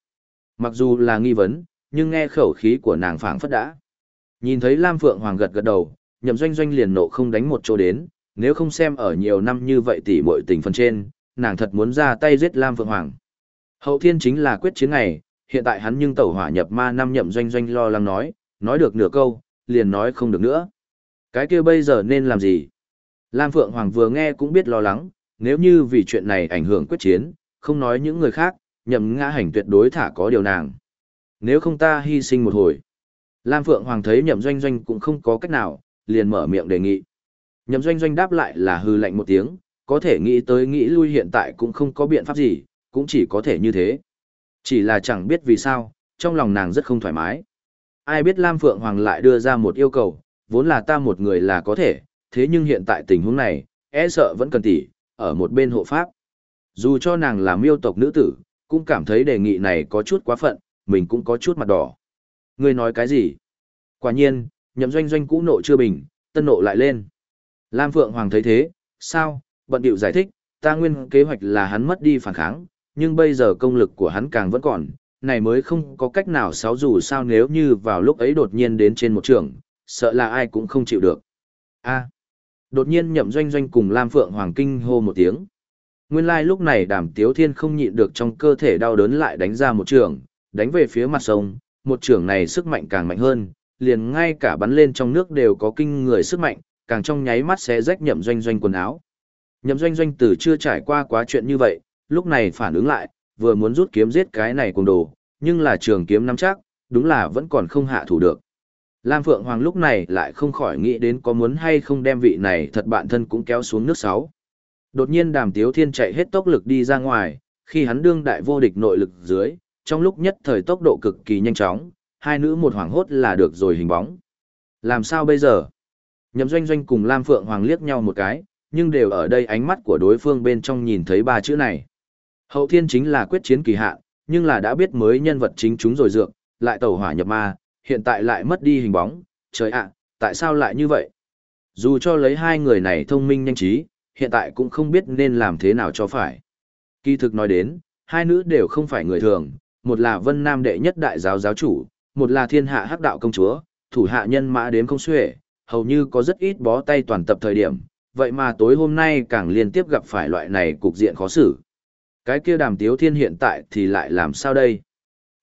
Mặc dù là nghi vấn, nhưng nghe khẩu khí của nàng phảng phất đã. Nhìn thấy Lam Phượng Hoàng gật gật đầu, nhậm doanh doanh liền nộ không đánh một chỗ đến, nếu không xem ở nhiều năm như vậy tỷ muội tình phần trên, nàng thật muốn ra tay giết Lam Phượng Hoàng. Hậu thiên chính là quyết chiến ngày, hiện tại hắn nhưng tẩu hỏa nhập ma năm nhậm doanh doanh lo lắng nói, nói được nửa câu, liền nói không được nữa. Cái kia bây giờ nên làm gì? Lam Phượng Hoàng vừa nghe cũng biết lo lắng, nếu như vì chuyện này ảnh hưởng quyết chiến, không nói những người khác, nhậm ngã hành tuyệt đối thả có điều nàng. Nếu không ta hy sinh một hồi. Lam Phượng Hoàng thấy nhậm doanh doanh cũng không có cách nào, liền mở miệng đề nghị. Nhậm doanh doanh đáp lại là hư lạnh một tiếng, có thể nghĩ tới nghĩ lui hiện tại cũng không có biện pháp gì, cũng chỉ có thể như thế. Chỉ là chẳng biết vì sao, trong lòng nàng rất không thoải mái. Ai biết Lam Phượng Hoàng lại đưa ra một yêu cầu, vốn là ta một người là có thể, thế nhưng hiện tại tình huống này, e sợ vẫn cần tỷ, ở một bên hộ pháp. Dù cho nàng là miêu tộc nữ tử, cũng cảm thấy đề nghị này có chút quá phận, mình cũng có chút mặt đỏ. Ngươi nói cái gì? Quả nhiên, nhậm doanh doanh cũ nộ chưa bình, tân nộ lại lên. Lam Phượng Hoàng thấy thế, sao, bận điệu giải thích, ta nguyên kế hoạch là hắn mất đi phản kháng, nhưng bây giờ công lực của hắn càng vẫn còn, này mới không có cách nào sáu dù sao nếu như vào lúc ấy đột nhiên đến trên một trường, sợ là ai cũng không chịu được. A. À. đột nhiên nhậm doanh doanh cùng Lam Phượng Hoàng kinh hô một tiếng. Nguyên lai like lúc này đàm tiếu thiên không nhịn được trong cơ thể đau đớn lại đánh ra một trường, đánh về phía mặt sông, một trường này sức mạnh càng mạnh hơn, liền ngay cả bắn lên trong nước đều có kinh người sức mạnh, càng trong nháy mắt sẽ rách nhậm doanh doanh quần áo. Nhậm doanh doanh từ chưa trải qua quá chuyện như vậy, lúc này phản ứng lại, vừa muốn rút kiếm giết cái này cùng đồ, nhưng là trường kiếm nắm chắc, đúng là vẫn còn không hạ thủ được. Lam Phượng Hoàng lúc này lại không khỏi nghĩ đến có muốn hay không đem vị này thật bạn thân cũng kéo xuống nước sáu. Đột nhiên đàm tiếu thiên chạy hết tốc lực đi ra ngoài, khi hắn đương đại vô địch nội lực dưới, trong lúc nhất thời tốc độ cực kỳ nhanh chóng, hai nữ một hoàng hốt là được rồi hình bóng. Làm sao bây giờ? Nhậm doanh doanh cùng Lam Phượng Hoàng liếc nhau một cái, nhưng đều ở đây ánh mắt của đối phương bên trong nhìn thấy ba chữ này. Hậu thiên chính là quyết chiến kỳ hạn, nhưng là đã biết mới nhân vật chính chúng rồi dược, lại tẩu hỏa nhập ma, hiện tại lại mất đi hình bóng, trời ạ, tại sao lại như vậy? Dù cho lấy hai người này thông minh nhanh trí, hiện tại cũng không biết nên làm thế nào cho phải. Kỳ thực nói đến, hai nữ đều không phải người thường, một là vân nam đệ nhất đại giáo giáo chủ, một là thiên hạ hắc đạo công chúa, thủ hạ nhân mã đếm không xuể, hầu như có rất ít bó tay toàn tập thời điểm, vậy mà tối hôm nay càng liên tiếp gặp phải loại này cục diện khó xử. Cái kia đàm tiếu thiên hiện tại thì lại làm sao đây?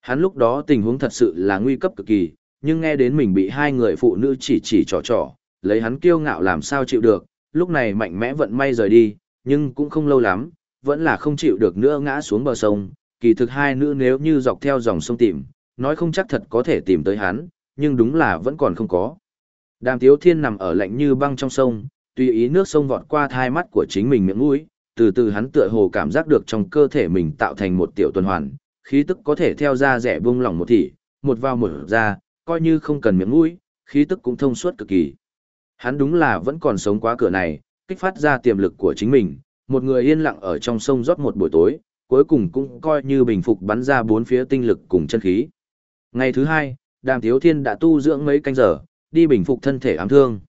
Hắn lúc đó tình huống thật sự là nguy cấp cực kỳ, nhưng nghe đến mình bị hai người phụ nữ chỉ chỉ trò trò, lấy hắn kiêu ngạo làm sao chịu được, lúc này mạnh mẽ vận may rời đi, nhưng cũng không lâu lắm, vẫn là không chịu được nữa ngã xuống bờ sông, kỳ thực hai nữ nếu như dọc theo dòng sông tìm, nói không chắc thật có thể tìm tới hắn, nhưng đúng là vẫn còn không có. Đàm Tiếu Thiên nằm ở lạnh như băng trong sông, tùy ý nước sông vọt qua thai mắt của chính mình miệng mũi, từ từ hắn tựa hồ cảm giác được trong cơ thể mình tạo thành một tiểu tuần hoàn, khí tức có thể theo ra rẻ bung lỏng một thị, một vào một ra, coi như không cần miệng mũi, khí tức cũng thông suốt cực kỳ. Hắn đúng là vẫn còn sống quá cửa này, kích phát ra tiềm lực của chính mình, một người yên lặng ở trong sông rót một buổi tối, cuối cùng cũng coi như bình phục bắn ra bốn phía tinh lực cùng chân khí. Ngày thứ hai, Đàm Thiếu Thiên đã tu dưỡng mấy canh giờ, đi bình phục thân thể ám thương.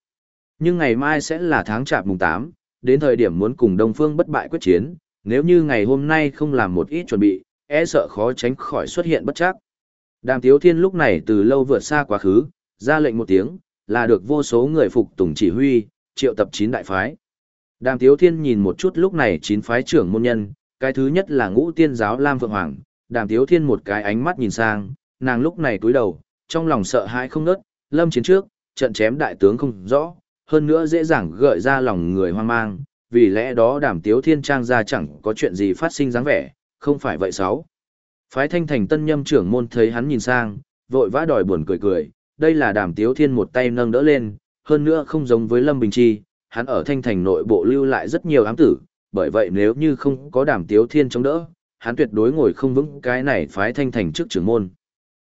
Nhưng ngày mai sẽ là tháng chạp mùng 8, đến thời điểm muốn cùng Đông Phương bất bại quyết chiến, nếu như ngày hôm nay không làm một ít chuẩn bị, e sợ khó tránh khỏi xuất hiện bất chắc. Đàm Tiếu Thiên lúc này từ lâu vượt xa quá khứ, ra lệnh một tiếng, là được vô số người phục tùng chỉ huy, triệu tập chín đại phái. Đàm Tiếu Thiên nhìn một chút lúc này chín phái trưởng môn nhân, cái thứ nhất là ngũ tiên giáo Lam Phượng Hoàng, Đàm Tiếu Thiên một cái ánh mắt nhìn sang, nàng lúc này cúi đầu, trong lòng sợ hãi không nớt, lâm chiến trước, trận chém đại tướng không rõ, hơn nữa dễ dàng gợi ra lòng người hoang mang, vì lẽ đó Đàm Tiếu Thiên trang ra chẳng có chuyện gì phát sinh dáng vẻ, không phải vậy sao? Phái Thanh Thành tân nhâm trưởng môn thấy hắn nhìn sang, vội vã đòi buồn cười cười, đây là Đàm Tiếu Thiên một tay nâng đỡ lên, hơn nữa không giống với Lâm Bình Chi, hắn ở Thanh Thành nội bộ lưu lại rất nhiều ám tử, bởi vậy nếu như không có Đàm Tiếu Thiên chống đỡ, hắn tuyệt đối ngồi không vững cái này phái Thanh Thành trước trưởng môn.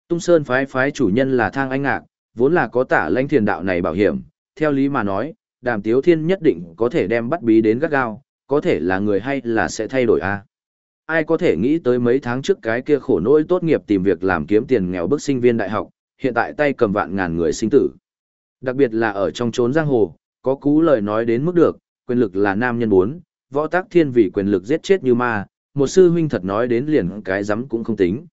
Tung Sơn phái phái chủ nhân là Thang Anh Ngạc, vốn là có tả lãnh thiền đạo này bảo hiểm, theo lý mà nói, Đàm Tiếu Thiên nhất định có thể đem bắt bí đến gắt gao, có thể là người hay là sẽ thay đổi a ai có thể nghĩ tới mấy tháng trước cái kia khổ nỗi tốt nghiệp tìm việc làm kiếm tiền nghèo bức sinh viên đại học, hiện tại tay cầm vạn ngàn người sinh tử. Đặc biệt là ở trong chốn giang hồ, có cú lời nói đến mức được, quyền lực là nam nhân bốn, võ tác thiên vì quyền lực giết chết như ma, một sư huynh thật nói đến liền cái rắm cũng không tính.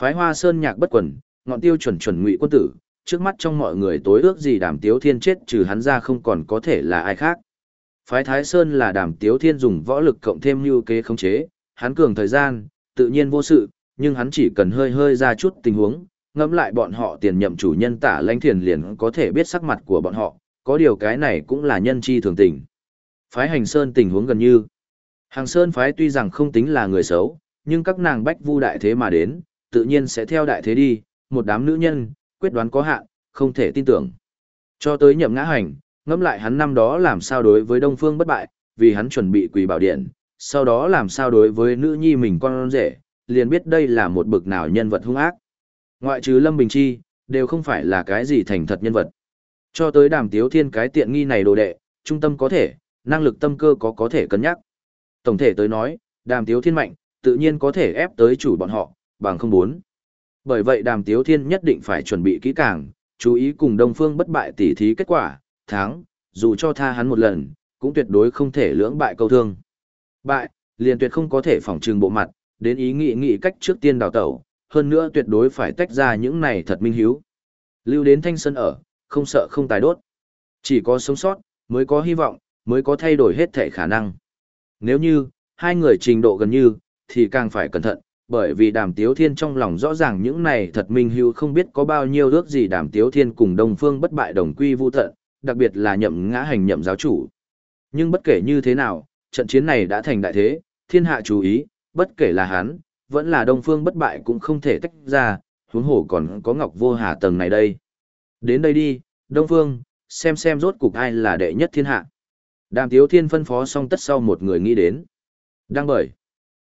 Phái hoa sơn nhạc bất quần, ngọn tiêu chuẩn chuẩn ngụy quân tử, trước mắt trong mọi người tối ước gì đàm tiếu thiên chết trừ hắn ra không còn có thể là ai khác. Phái Thái Sơn là đàm tiếu thiên dùng võ lực cộng thêm mưu kế khống chế, hắn cường thời gian, tự nhiên vô sự, nhưng hắn chỉ cần hơi hơi ra chút tình huống, ngẫm lại bọn họ tiền nhậm chủ nhân tả lãnh thiền liền có thể biết sắc mặt của bọn họ, có điều cái này cũng là nhân chi thường tình. Phái hành sơn tình huống gần như. Hàng sơn phái tuy rằng không tính là người xấu, nhưng các nàng bách vu đại thế mà đến, tự nhiên sẽ theo đại thế đi, một đám nữ nhân, quyết đoán có hạn, không thể tin tưởng. Cho tới nhậm ngã hành, ngẫm lại hắn năm đó làm sao đối với Đông Phương bất bại, vì hắn chuẩn bị quỳ bảo điện, sau đó làm sao đối với nữ nhi mình con rể, liền biết đây là một bực nào nhân vật hung ác. Ngoại trừ Lâm Bình Chi, đều không phải là cái gì thành thật nhân vật. Cho tới đàm tiếu thiên cái tiện nghi này đồ đệ, trung tâm có thể, năng lực tâm cơ có có thể cân nhắc. Tổng thể tới nói, đàm tiếu thiên mạnh, tự nhiên có thể ép tới chủ bọn họ, bằng không bốn. Bởi vậy đàm tiếu thiên nhất định phải chuẩn bị kỹ càng, chú ý cùng đông phương bất bại tỉ thí kết quả, thắng, dù cho tha hắn một lần, cũng tuyệt đối không thể lưỡng bại câu thương. Bại, liền tuyệt không có thể phỏng trừng bộ mặt, đến ý nghĩ nghĩ cách trước tiên đào tẩu, hơn nữa tuyệt đối phải tách ra những này thật minh hiếu. Lưu đến thanh sân ở, không sợ không tài đốt. Chỉ có sống sót, mới có hy vọng, mới có thay đổi hết thể khả năng. Nếu như, hai người trình độ gần như, thì càng phải cẩn thận, bởi vì đàm tiếu thiên trong lòng rõ ràng những này thật minh hữu không biết có bao nhiêu ước gì đàm tiếu thiên cùng đông phương bất bại đồng quy vô tận, đặc biệt là nhậm ngã hành nhậm giáo chủ. Nhưng bất kể như thế nào, trận chiến này đã thành đại thế, thiên hạ chú ý, bất kể là hắn, vẫn là đông phương bất bại cũng không thể tách ra, huống hồ còn có ngọc vô hà tầng này đây. Đến đây đi, đông phương, xem xem rốt cục ai là đệ nhất thiên hạ. Đàm tiếu thiên phân phó xong tất sau một người nghĩ đến. Đăng bởi.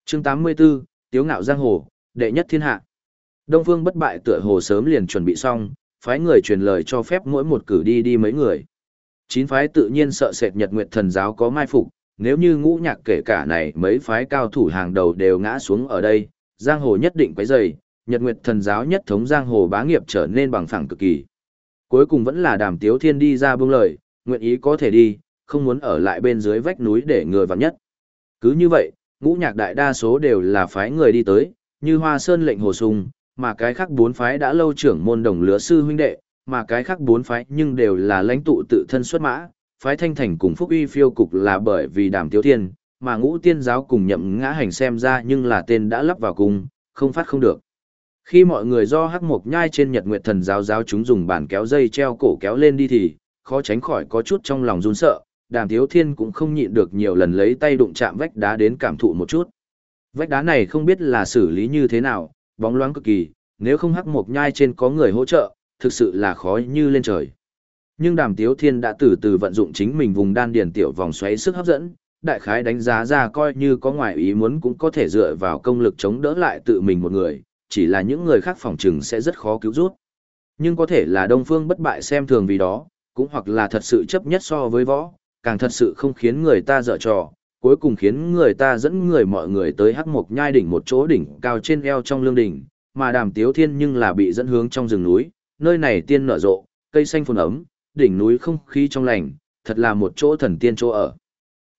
chương 84, Tiếu ngạo giang hồ, đệ nhất thiên hạ. Đông phương bất bại tựa hồ sớm liền chuẩn bị xong, phái người truyền lời cho phép mỗi một cử đi đi mấy người. Chín phái tự nhiên sợ sệt Nhật Nguyệt Thần giáo có mai phục, nếu như ngũ nhạc kể cả này mấy phái cao thủ hàng đầu đều ngã xuống ở đây, giang hồ nhất định quấy dày Nhật Nguyệt Thần giáo nhất thống giang hồ bá nghiệp trở nên bằng phẳng cực kỳ. Cuối cùng vẫn là Đàm Tiếu Thiên đi ra buông lời, nguyện ý có thể đi, không muốn ở lại bên dưới vách núi để người vặn nhất. Cứ như vậy, ngũ nhạc đại đa số đều là phái người đi tới, như Hoa Sơn lệnh Hồ Sùng, mà cái khác bốn phái đã lâu trưởng môn đồng lứa sư huynh đệ, mà cái khác bốn phái nhưng đều là lãnh tụ tự thân xuất mã, phái thanh thành cùng phúc uy phiêu cục là bởi vì đàm tiếu thiên, mà ngũ tiên giáo cùng nhậm ngã hành xem ra nhưng là tên đã lắp vào cùng, không phát không được. Khi mọi người do hắc mộc nhai trên nhật nguyệt thần giáo giáo chúng dùng bản kéo dây treo cổ kéo lên đi thì, khó tránh khỏi có chút trong lòng run sợ, đàm thiếu thiên cũng không nhịn được nhiều lần lấy tay đụng chạm vách đá đến cảm thụ một chút. Vách đá này không biết là xử lý như thế nào, bóng loáng cực kỳ, nếu không hắc mộc nhai trên có người hỗ trợ, thực sự là khó như lên trời. Nhưng đàm tiếu thiên đã từ từ vận dụng chính mình vùng đan điền tiểu vòng xoáy sức hấp dẫn, đại khái đánh giá ra coi như có ngoại ý muốn cũng có thể dựa vào công lực chống đỡ lại tự mình một người, chỉ là những người khác phòng trừng sẽ rất khó cứu rút. Nhưng có thể là đông phương bất bại xem thường vì đó, cũng hoặc là thật sự chấp nhất so với võ, càng thật sự không khiến người ta dở trò, cuối cùng khiến người ta dẫn người mọi người tới hắc mộc nhai đỉnh một chỗ đỉnh cao trên eo trong lương đỉnh, mà đàm tiếu thiên nhưng là bị dẫn hướng trong rừng núi, nơi này tiên nở rộ, cây xanh phồn ấm, đỉnh núi không khí trong lành, thật là một chỗ thần tiên chỗ ở.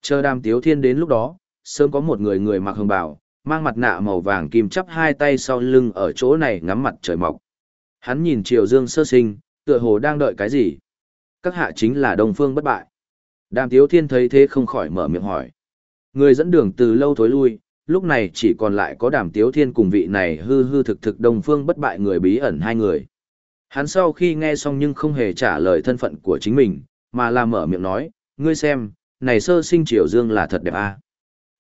Chờ đàm tiếu thiên đến lúc đó, sớm có một người người mặc hồng bào, mang mặt nạ màu vàng kim chắp hai tay sau lưng ở chỗ này ngắm mặt trời mọc. Hắn nhìn triều dương sơ sinh, tựa hồ đang đợi cái gì. Các hạ chính là đông phương bất bại. Đàm tiếu thiên thấy thế không khỏi mở miệng hỏi. Người dẫn đường từ lâu thối lui, lúc này chỉ còn lại có đàm tiếu thiên cùng vị này hư hư thực thực đông phương bất bại người bí ẩn hai người. Hắn sau khi nghe xong nhưng không hề trả lời thân phận của chính mình, mà là mở miệng nói, ngươi xem, này sơ sinh triều dương là thật đẹp à.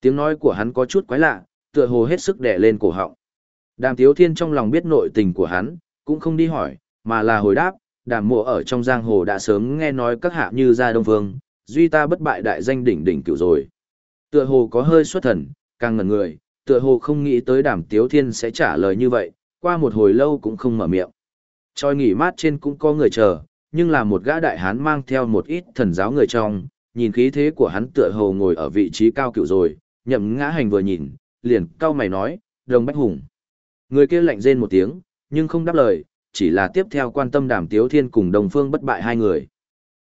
Tiếng nói của hắn có chút quái lạ, tựa hồ hết sức đè lên cổ họng. Đàm tiếu thiên trong lòng biết nội tình của hắn, cũng không đi hỏi, mà là hồi đáp, đàm mộ ở trong giang hồ đã sớm nghe nói các hạ như ra đông phương, duy ta bất bại đại danh đỉnh đỉnh cửu rồi. Tựa hồ có hơi xuất thần, càng ngẩn người, tựa hồ không nghĩ tới đàm tiếu thiên sẽ trả lời như vậy, qua một hồi lâu cũng không mở miệng. Trôi nghỉ mát trên cũng có người chờ, nhưng là một gã đại hán mang theo một ít thần giáo người trong, nhìn khí thế của hắn tựa hồ ngồi ở vị trí cao cựu rồi, nhậm ngã hành vừa nhìn, liền cao mày nói, đồng bách hùng. Người kia lạnh rên một tiếng, nhưng không đáp lời, chỉ là tiếp theo quan tâm đàm tiếu thiên cùng đồng phương bất bại hai người.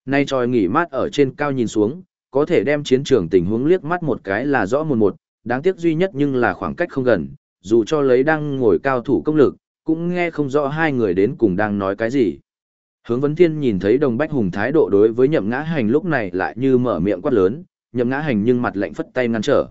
Nay tròi nghỉ mát ở trên cao nhìn xuống, có thể đem chiến trường tình huống liếc mắt một cái là rõ một một, đáng tiếc duy nhất nhưng là khoảng cách không gần, dù cho lấy đang ngồi cao thủ công lực, cũng nghe không rõ hai người đến cùng đang nói cái gì. Hướng vấn thiên nhìn thấy đồng bách hùng thái độ đối với nhậm ngã hành lúc này lại như mở miệng quát lớn, nhậm ngã hành nhưng mặt lạnh phất tay ngăn trở.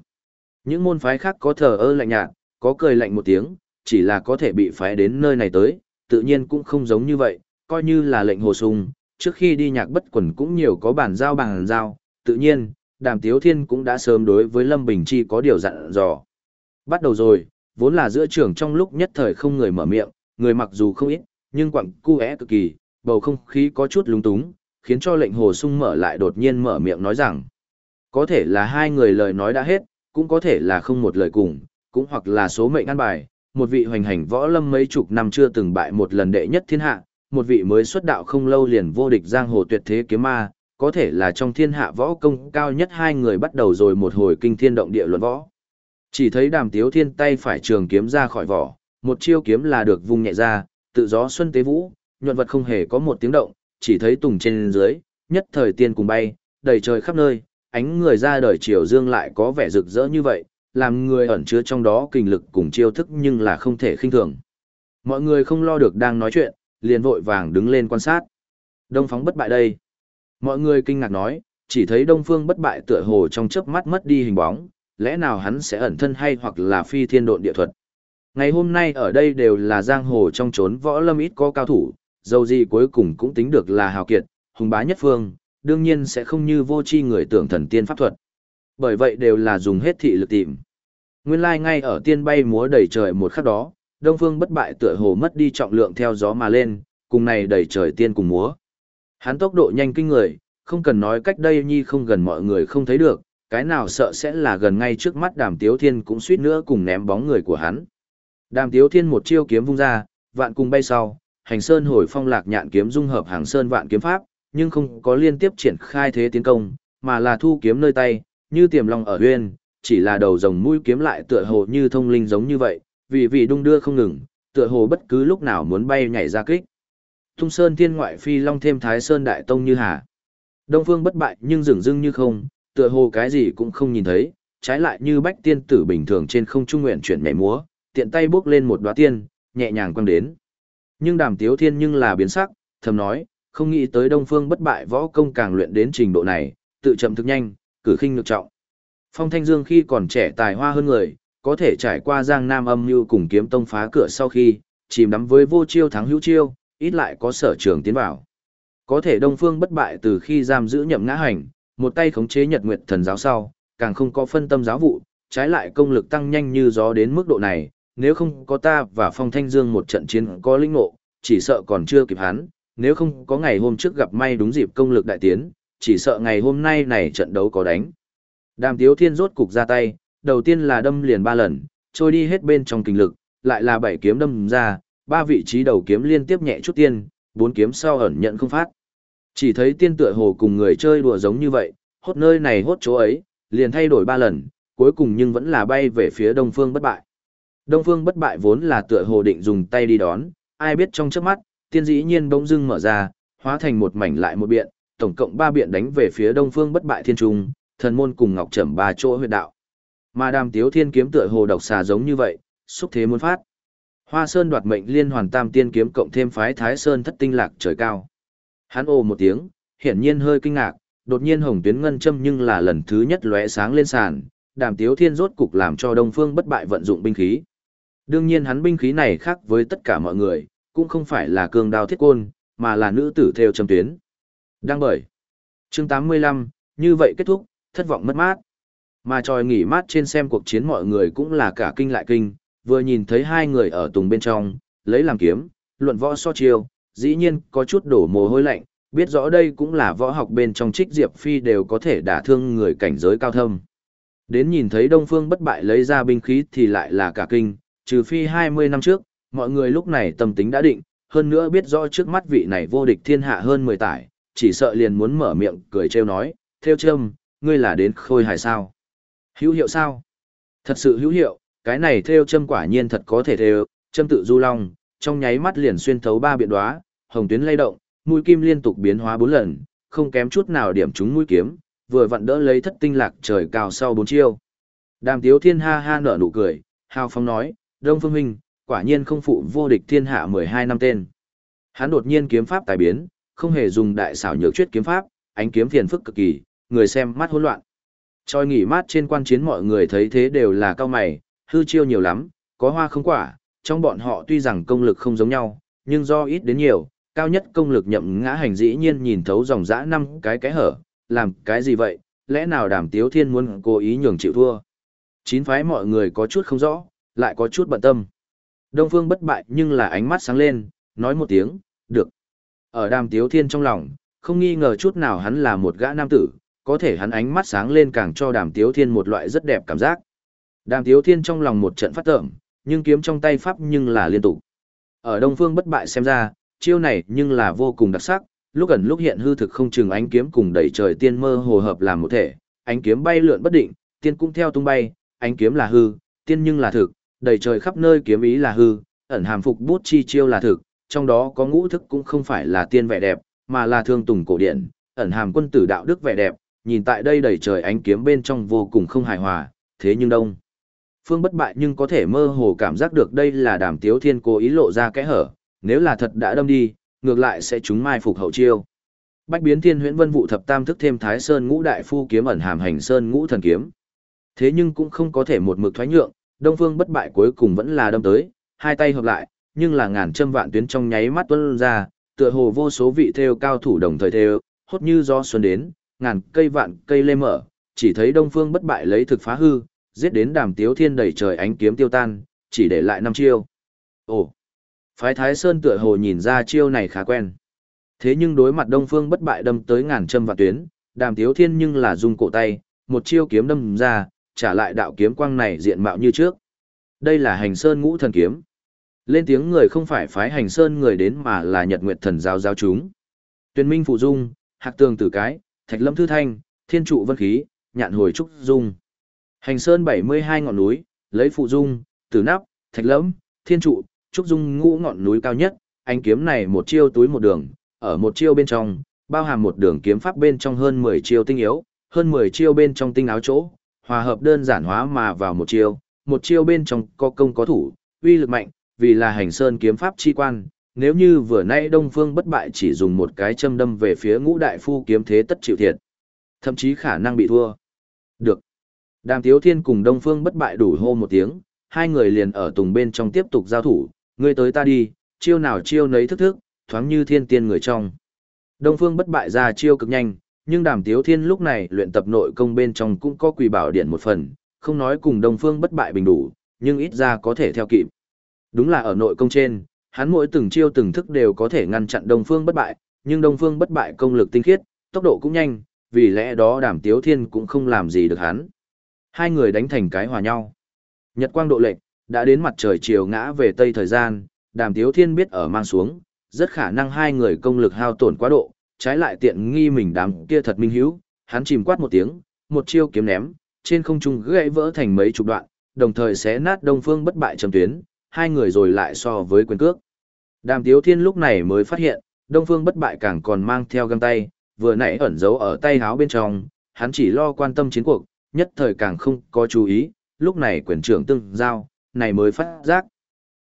Những môn phái khác có thờ ơ lạnh nhạt, có cười lạnh một tiếng, chỉ là có thể bị phái đến nơi này tới, tự nhiên cũng không giống như vậy, coi như là lệnh hồ sung, trước khi đi nhạc bất quần cũng nhiều có bản giao bằng giao, tự nhiên, đàm tiếu thiên cũng đã sớm đối với Lâm Bình Chi có điều dặn dò. Bắt đầu rồi, vốn là giữa trường trong lúc nhất thời không người mở miệng, người mặc dù không ít, nhưng quặng cu é cực kỳ, bầu không khí có chút lúng túng, khiến cho lệnh hồ sung mở lại đột nhiên mở miệng nói rằng, có thể là hai người lời nói đã hết, cũng có thể là không một lời cùng, cũng hoặc là số mệnh ăn bài, một vị hoành hành võ lâm mấy chục năm chưa từng bại một lần đệ nhất thiên hạ, một vị mới xuất đạo không lâu liền vô địch giang hồ tuyệt thế kiếm ma, có thể là trong thiên hạ võ công cao nhất hai người bắt đầu rồi một hồi kinh thiên động địa luận võ. Chỉ thấy đàm tiếu thiên tay phải trường kiếm ra khỏi vỏ, một chiêu kiếm là được vung nhẹ ra, tự gió xuân tế vũ, nhuận vật không hề có một tiếng động, chỉ thấy tùng trên dưới, nhất thời tiên cùng bay, đầy trời khắp nơi, ánh người ra đời chiều dương lại có vẻ rực rỡ như vậy, làm người ẩn chứa trong đó kinh lực cùng chiêu thức nhưng là không thể khinh thường. Mọi người không lo được đang nói chuyện, liền vội vàng đứng lên quan sát. Đông phóng bất bại đây. Mọi người kinh ngạc nói, chỉ thấy Đông Phương bất bại tựa hồ trong chớp mắt mất đi hình bóng, lẽ nào hắn sẽ ẩn thân hay hoặc là phi thiên độn địa thuật. Ngày hôm nay ở đây đều là giang hồ trong trốn võ lâm ít có cao thủ, dầu gì cuối cùng cũng tính được là hào kiệt, hùng bá nhất phương, đương nhiên sẽ không như vô chi người tưởng thần tiên pháp thuật. Bởi vậy đều là dùng hết thị lực tìm. Nguyên lai like ngay ở tiên bay múa đầy trời một khắc đó, Đông Phương bất bại tựa hồ mất đi trọng lượng theo gió mà lên, cùng này đầy trời tiên cùng múa. Hắn tốc độ nhanh kinh người, không cần nói cách đây nhi không gần mọi người không thấy được, cái nào sợ sẽ là gần ngay trước mắt đàm tiếu thiên cũng suýt nữa cùng ném bóng người của hắn. Đàm tiếu thiên một chiêu kiếm vung ra, vạn cùng bay sau, hành sơn hồi phong lạc nhạn kiếm dung hợp hàng sơn vạn kiếm pháp, nhưng không có liên tiếp triển khai thế tiến công, mà là thu kiếm nơi tay, như tiềm long ở huyên, chỉ là đầu rồng mũi kiếm lại tựa hồ như thông linh giống như vậy, vì vì đung đưa không ngừng, tựa hồ bất cứ lúc nào muốn bay nhảy ra kích. Tung sơn thiên ngoại phi long thêm thái sơn đại tông như hà. Đông phương bất bại nhưng dừng rưng như không, tựa hồ cái gì cũng không nhìn thấy, trái lại như bách tiên tử bình thường trên không trung nguyện chuyển nhảy múa, tiện tay bước lên một đóa tiên, nhẹ nhàng quăng đến. Nhưng đàm tiếu thiên nhưng là biến sắc, thầm nói, không nghĩ tới đông phương bất bại võ công càng luyện đến trình độ này, tự chậm thực nhanh, cử khinh lực trọng. Phong Thanh Dương khi còn trẻ tài hoa hơn người, có thể trải qua giang nam âm như cùng kiếm tông phá cửa sau khi, chìm đắm với vô chiêu thắng hữu chiêu, ít lại có sở trường tiến vào. Có thể Đông Phương bất bại từ khi giam giữ nhậm ngã hành, một tay khống chế Nhật Nguyệt thần giáo sau, càng không có phân tâm giáo vụ, trái lại công lực tăng nhanh như gió đến mức độ này, nếu không có ta và Phong Thanh Dương một trận chiến có linh ngộ, chỉ sợ còn chưa kịp hắn, nếu không có ngày hôm trước gặp may đúng dịp công lực đại tiến, chỉ sợ ngày hôm nay này trận đấu có đánh. Đàm Tiếu Thiên rốt cục ra tay, đầu tiên là đâm liền ba lần, trôi đi hết bên trong kinh lực, lại là bảy kiếm đâm ra, ba vị trí đầu kiếm liên tiếp nhẹ chút tiên, bốn kiếm sau ẩn nhận không phát. Chỉ thấy tiên tựa hồ cùng người chơi đùa giống như vậy, hốt nơi này hốt chỗ ấy, liền thay đổi ba lần, cuối cùng nhưng vẫn là bay về phía đông phương bất bại. Đông phương bất bại vốn là tựa hồ định dùng tay đi đón, ai biết trong chớp mắt, tiên dĩ nhiên bỗng dưng mở ra, hóa thành một mảnh lại một biện, tổng cộng ba biện đánh về phía đông phương bất bại thiên trung, thần môn cùng ngọc trầm ba chỗ huyệt đạo. Mà đàm tiếu thiên kiếm tựa hồ độc xà giống như vậy, xúc thế muốn phát. Hoa Sơn đoạt mệnh liên hoàn tam tiên kiếm cộng thêm phái Thái Sơn thất tinh lạc trời cao. Hắn ồ một tiếng, hiển nhiên hơi kinh ngạc, đột nhiên hồng tuyến ngân châm nhưng là lần thứ nhất lóe sáng lên sàn, đàm tiếu thiên rốt cục làm cho đông phương bất bại vận dụng binh khí. Đương nhiên hắn binh khí này khác với tất cả mọi người, cũng không phải là cường đao thiết côn, mà là nữ tử theo châm tuyến. Đang bởi. chương 85, như vậy kết thúc, thất vọng mất mát. Mà tròi nghỉ mát trên xem cuộc chiến mọi người cũng là cả kinh lại kinh, vừa nhìn thấy hai người ở tùng bên trong, lấy làm kiếm, luận võ so chiêu, dĩ nhiên có chút đổ mồ hôi lạnh, biết rõ đây cũng là võ học bên trong trích diệp phi đều có thể đả thương người cảnh giới cao thâm. Đến nhìn thấy Đông Phương bất bại lấy ra binh khí thì lại là cả kinh, trừ phi 20 năm trước, mọi người lúc này tâm tính đã định, hơn nữa biết rõ trước mắt vị này vô địch thiên hạ hơn 10 tải, chỉ sợ liền muốn mở miệng cười trêu nói, theo châm, ngươi là đến khôi hài sao? Hữu hiệu sao? Thật sự hữu hiệu, cái này theo châm quả nhiên thật có thể theo, châm tự du long, trong nháy mắt liền xuyên thấu ba biện đoá, hồng tuyến lay động, mũi kim liên tục biến hóa bốn lần, không kém chút nào điểm trúng mũi kiếm, vừa vặn đỡ lấy thất tinh lạc trời cao sau bốn chiêu. Đàm Tiếu Thiên ha ha nở nụ cười, hào phong nói, Đông Phương Huynh, quả nhiên không phụ vô địch thiên hạ 12 năm tên. Hắn đột nhiên kiếm pháp tài biến, không hề dùng đại xảo nhược chuyết kiếm pháp, ánh kiếm phiền phức cực kỳ, người xem mắt hỗn loạn. Tròi nghỉ mát trên quan chiến mọi người thấy thế đều là cao mày, hư chiêu nhiều lắm, có hoa không quả, trong bọn họ tuy rằng công lực không giống nhau, nhưng do ít đến nhiều, cao nhất công lực nhậm ngã hành dĩ nhiên nhìn thấu dòng dã năm cái cái hở, làm cái gì vậy, lẽ nào đàm tiếu thiên muốn cố ý nhường chịu thua. Chín phái mọi người có chút không rõ, lại có chút bận tâm. Đông Phương bất bại nhưng là ánh mắt sáng lên, nói một tiếng, được. Ở đàm tiếu thiên trong lòng, không nghi ngờ chút nào hắn là một gã nam tử, có thể hắn ánh mắt sáng lên càng cho đàm tiếu thiên một loại rất đẹp cảm giác. Đàm tiếu thiên trong lòng một trận phát tởm, nhưng kiếm trong tay pháp nhưng là liên tục. Ở Đông Phương bất bại xem ra, chiêu này nhưng là vô cùng đặc sắc, lúc gần lúc hiện hư thực không chừng ánh kiếm cùng đẩy trời tiên mơ hồ hợp làm một thể, ánh kiếm bay lượn bất định, tiên cũng theo tung bay, ánh kiếm là hư, tiên nhưng là thực, đầy trời khắp nơi kiếm ý là hư, ẩn hàm phục bút chi chiêu là thực, trong đó có ngũ thức cũng không phải là tiên vẻ đẹp, mà là thương tùng cổ điển, ẩn hàm quân tử đạo đức vẻ đẹp, nhìn tại đây đầy trời ánh kiếm bên trong vô cùng không hài hòa, thế nhưng đông. Phương bất bại nhưng có thể mơ hồ cảm giác được đây là đàm tiếu thiên cố ý lộ ra kẽ hở, nếu là thật đã đâm đi, ngược lại sẽ chúng mai phục hậu chiêu. Bách biến thiên huyễn vân vụ thập tam thức thêm thái sơn ngũ đại phu kiếm ẩn hàm hành sơn ngũ thần kiếm. Thế nhưng cũng không có thể một mực thoái nhượng, Đông Phương bất bại cuối cùng vẫn là đâm tới, hai tay hợp lại, nhưng là ngàn châm vạn tuyến trong nháy mắt tuôn ra, tựa hồ vô số vị theo cao thủ đồng thời theo, hốt như do xuân đến, ngàn cây vạn cây lê mở, chỉ thấy Đông Phương bất bại lấy thực phá hư, giết đến đàm tiếu thiên đầy trời ánh kiếm tiêu tan, chỉ để lại năm chiêu. Ồ! Phái Thái Sơn tựa hồ nhìn ra chiêu này khá quen. Thế nhưng đối mặt Đông Phương bất bại đâm tới ngàn châm vạn tuyến, đàm tiếu thiên nhưng là dùng cổ tay, một chiêu kiếm đâm ra, trả lại đạo kiếm quang này diện mạo như trước. Đây là hành sơn ngũ thần kiếm. Lên tiếng người không phải phái hành sơn người đến mà là nhật nguyệt thần giáo giáo chúng. Tuyên minh phụ dung, hạc tường tử cái, thạch lâm thư thanh, thiên trụ vân khí, nhạn hồi trúc dung. Hành sơn 72 ngọn núi, lấy phụ dung, tử nắp, thạch lẫm, thiên trụ, trúc dung ngũ ngọn núi cao nhất, anh kiếm này một chiêu túi một đường, ở một chiêu bên trong, bao hàm một đường kiếm pháp bên trong hơn 10 chiêu tinh yếu, hơn 10 chiêu bên trong tinh áo chỗ, hòa hợp đơn giản hóa mà vào một chiêu, một chiêu bên trong có công có thủ, uy lực mạnh, vì là hành sơn kiếm pháp chi quan, nếu như vừa nay Đông Phương bất bại chỉ dùng một cái châm đâm về phía ngũ đại phu kiếm thế tất chịu thiệt, thậm chí khả năng bị thua. Được. Đàm Tiếu Thiên cùng Đông Phương bất bại đủ hô một tiếng, hai người liền ở tùng bên trong tiếp tục giao thủ, ngươi tới ta đi, chiêu nào chiêu nấy thức thức, thoáng như thiên tiên người trong. Đông Phương bất bại ra chiêu cực nhanh, nhưng Đàm Tiếu Thiên lúc này luyện tập nội công bên trong cũng có quỷ bảo điện một phần, không nói cùng Đông Phương bất bại bình đủ, nhưng ít ra có thể theo kịp. Đúng là ở nội công trên, hắn mỗi từng chiêu từng thức đều có thể ngăn chặn Đông Phương bất bại, nhưng Đông Phương bất bại công lực tinh khiết, tốc độ cũng nhanh, vì lẽ đó Đàm Tiếu Thiên cũng không làm gì được hắn. Hai người đánh thành cái hòa nhau. Nhật quang độ lệch, đã đến mặt trời chiều ngã về tây thời gian, Đàm Tiếu Thiên biết ở mang xuống, rất khả năng hai người công lực hao tổn quá độ, trái lại tiện nghi mình đám kia thật minh hiếu, hắn chìm quát một tiếng, một chiêu kiếm ném, trên không trung gãy vỡ thành mấy chục đoạn, đồng thời xé nát Đông Phương bất bại trầm tuyến, hai người rồi lại so với quyền cước. Đàm Tiếu Thiên lúc này mới phát hiện, Đông Phương bất bại càng còn mang theo găng tay, vừa nãy ẩn giấu ở tay háo bên trong, hắn chỉ lo quan tâm chiến cuộc, nhất thời càng không có chú ý, lúc này quyền trưởng tương giao, này mới phát giác.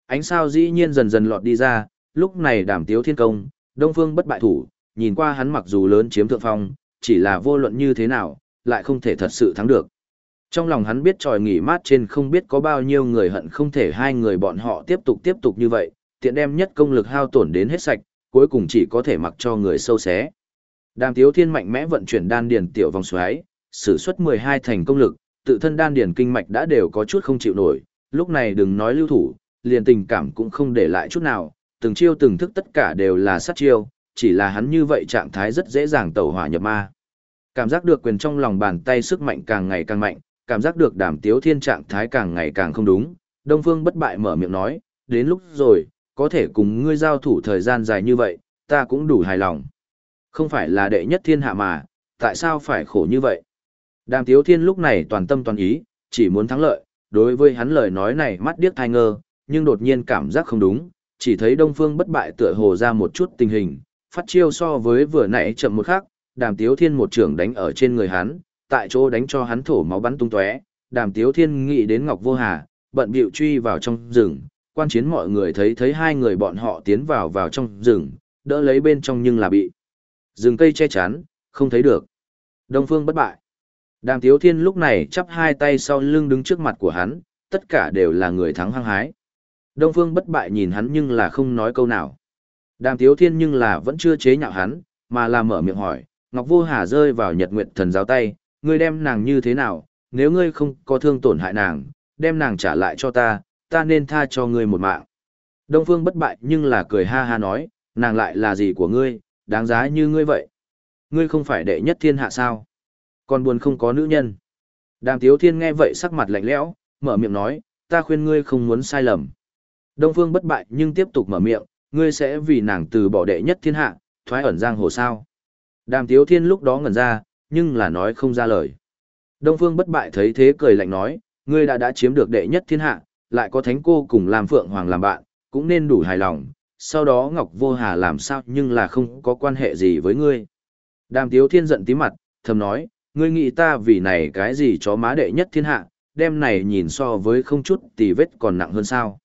Ánh sao dĩ nhiên dần dần lọt đi ra, lúc này Đàm Tiếu Thiên công, Đông Phương bất bại thủ, nhìn qua hắn mặc dù lớn chiếm thượng phong, chỉ là vô luận như thế nào, lại không thể thật sự thắng được. Trong lòng hắn biết tròi nghỉ mát trên không biết có bao nhiêu người hận không thể hai người bọn họ tiếp tục tiếp tục như vậy, tiện đem nhất công lực hao tổn đến hết sạch, cuối cùng chỉ có thể mặc cho người sâu xé. Đàm Tiếu Thiên mạnh mẽ vận chuyển đan điền tiểu vòng xoáy, sử xuất 12 thành công lực, tự thân đan điền kinh mạch đã đều có chút không chịu nổi, lúc này đừng nói lưu thủ, liền tình cảm cũng không để lại chút nào, từng chiêu từng thức tất cả đều là sát chiêu, chỉ là hắn như vậy trạng thái rất dễ dàng tẩu hỏa nhập ma. Cảm giác được quyền trong lòng bàn tay sức mạnh càng ngày càng mạnh, cảm giác được đàm tiếu thiên trạng thái càng ngày càng không đúng, Đông Phương bất bại mở miệng nói, đến lúc rồi, có thể cùng ngươi giao thủ thời gian dài như vậy, ta cũng đủ hài lòng. Không phải là đệ nhất thiên hạ mà, tại sao phải khổ như vậy? Đàm tiếu thiên lúc này toàn tâm toàn ý, chỉ muốn thắng lợi, đối với hắn lời nói này mắt điếc thai ngơ, nhưng đột nhiên cảm giác không đúng, chỉ thấy Đông Phương bất bại tựa hồ ra một chút tình hình, phát chiêu so với vừa nãy chậm một khắc, đàm tiếu thiên một trưởng đánh ở trên người hắn, tại chỗ đánh cho hắn thổ máu bắn tung tóe. đàm tiếu thiên nghĩ đến Ngọc Vô Hà, bận bịu truy vào trong rừng, quan chiến mọi người thấy thấy hai người bọn họ tiến vào vào trong rừng, đỡ lấy bên trong nhưng là bị Rừng cây che chắn, không thấy được. Đông phương bất bại. Đàm Tiếu Thiên lúc này chắp hai tay sau lưng đứng trước mặt của hắn, tất cả đều là người thắng hăng hái. Đông phương bất bại nhìn hắn nhưng là không nói câu nào. Đàm Tiếu Thiên nhưng là vẫn chưa chế nhạo hắn, mà là mở miệng hỏi, Ngọc Vô Hà rơi vào Nhật Nguyệt Thần giáo tay, ngươi đem nàng như thế nào, nếu ngươi không có thương tổn hại nàng, đem nàng trả lại cho ta, ta nên tha cho ngươi một mạng. Đông Phương bất bại nhưng là cười ha ha nói, nàng lại là gì của ngươi, đáng giá như ngươi vậy. Ngươi không phải đệ nhất thiên hạ sao? Còn buồn không có nữ nhân. Đàm Tiếu Thiên nghe vậy sắc mặt lạnh lẽo, mở miệng nói, ta khuyên ngươi không muốn sai lầm. Đông Phương bất bại nhưng tiếp tục mở miệng, ngươi sẽ vì nàng từ bỏ đệ nhất thiên hạ, thoái ẩn giang hồ sao. Đàm Tiếu Thiên lúc đó ngẩn ra, nhưng là nói không ra lời. Đông Phương bất bại thấy thế cười lạnh nói, ngươi đã đã chiếm được đệ nhất thiên hạ, lại có thánh cô cùng làm phượng hoàng làm bạn, cũng nên đủ hài lòng, sau đó Ngọc Vô Hà làm sao nhưng là không có quan hệ gì với ngươi. Đàm Tiếu Thiên giận tí mặt, thầm nói, ngươi nghĩ ta vì này cái gì chó má đệ nhất thiên hạ, đem này nhìn so với không chút tì vết còn nặng hơn sao.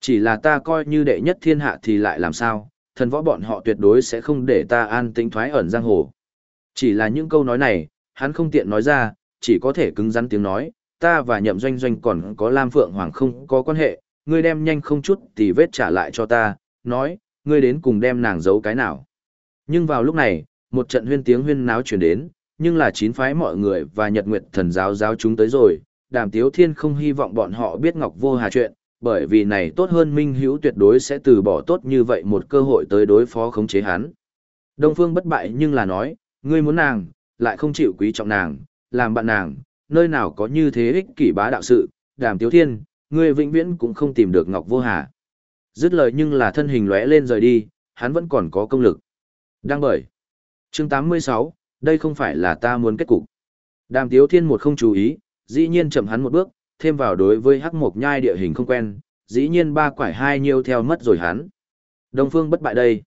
Chỉ là ta coi như đệ nhất thiên hạ thì lại làm sao, thần võ bọn họ tuyệt đối sẽ không để ta an tĩnh thoái ẩn giang hồ. Chỉ là những câu nói này, hắn không tiện nói ra, chỉ có thể cứng rắn tiếng nói, ta và nhậm doanh doanh còn có Lam Phượng Hoàng không có quan hệ, ngươi đem nhanh không chút thì vết trả lại cho ta, nói, ngươi đến cùng đem nàng giấu cái nào. Nhưng vào lúc này, một trận huyên tiếng huyên náo chuyển đến, nhưng là chín phái mọi người và nhật nguyệt thần giáo giáo chúng tới rồi, đàm tiếu thiên không hy vọng bọn họ biết ngọc vô hà chuyện, bởi vì này tốt hơn minh hữu tuyệt đối sẽ từ bỏ tốt như vậy một cơ hội tới đối phó khống chế hắn. Đông phương bất bại nhưng là nói, ngươi muốn nàng, lại không chịu quý trọng nàng, làm bạn nàng, nơi nào có như thế ích kỷ bá đạo sự, đàm tiếu thiên, ngươi vĩnh viễn cũng không tìm được ngọc vô hà. Dứt lời nhưng là thân hình lóe lên rời đi, hắn vẫn còn có công lực. Đang bởi. Chương 86, đây không phải là ta muốn kết cục. Đàm Tiếu Thiên một không chú ý, dĩ nhiên chậm hắn một bước, thêm vào đối với hắc mộc nhai địa hình không quen, dĩ nhiên ba quải hai nhiêu theo mất rồi hắn. Đông Phương bất bại đây.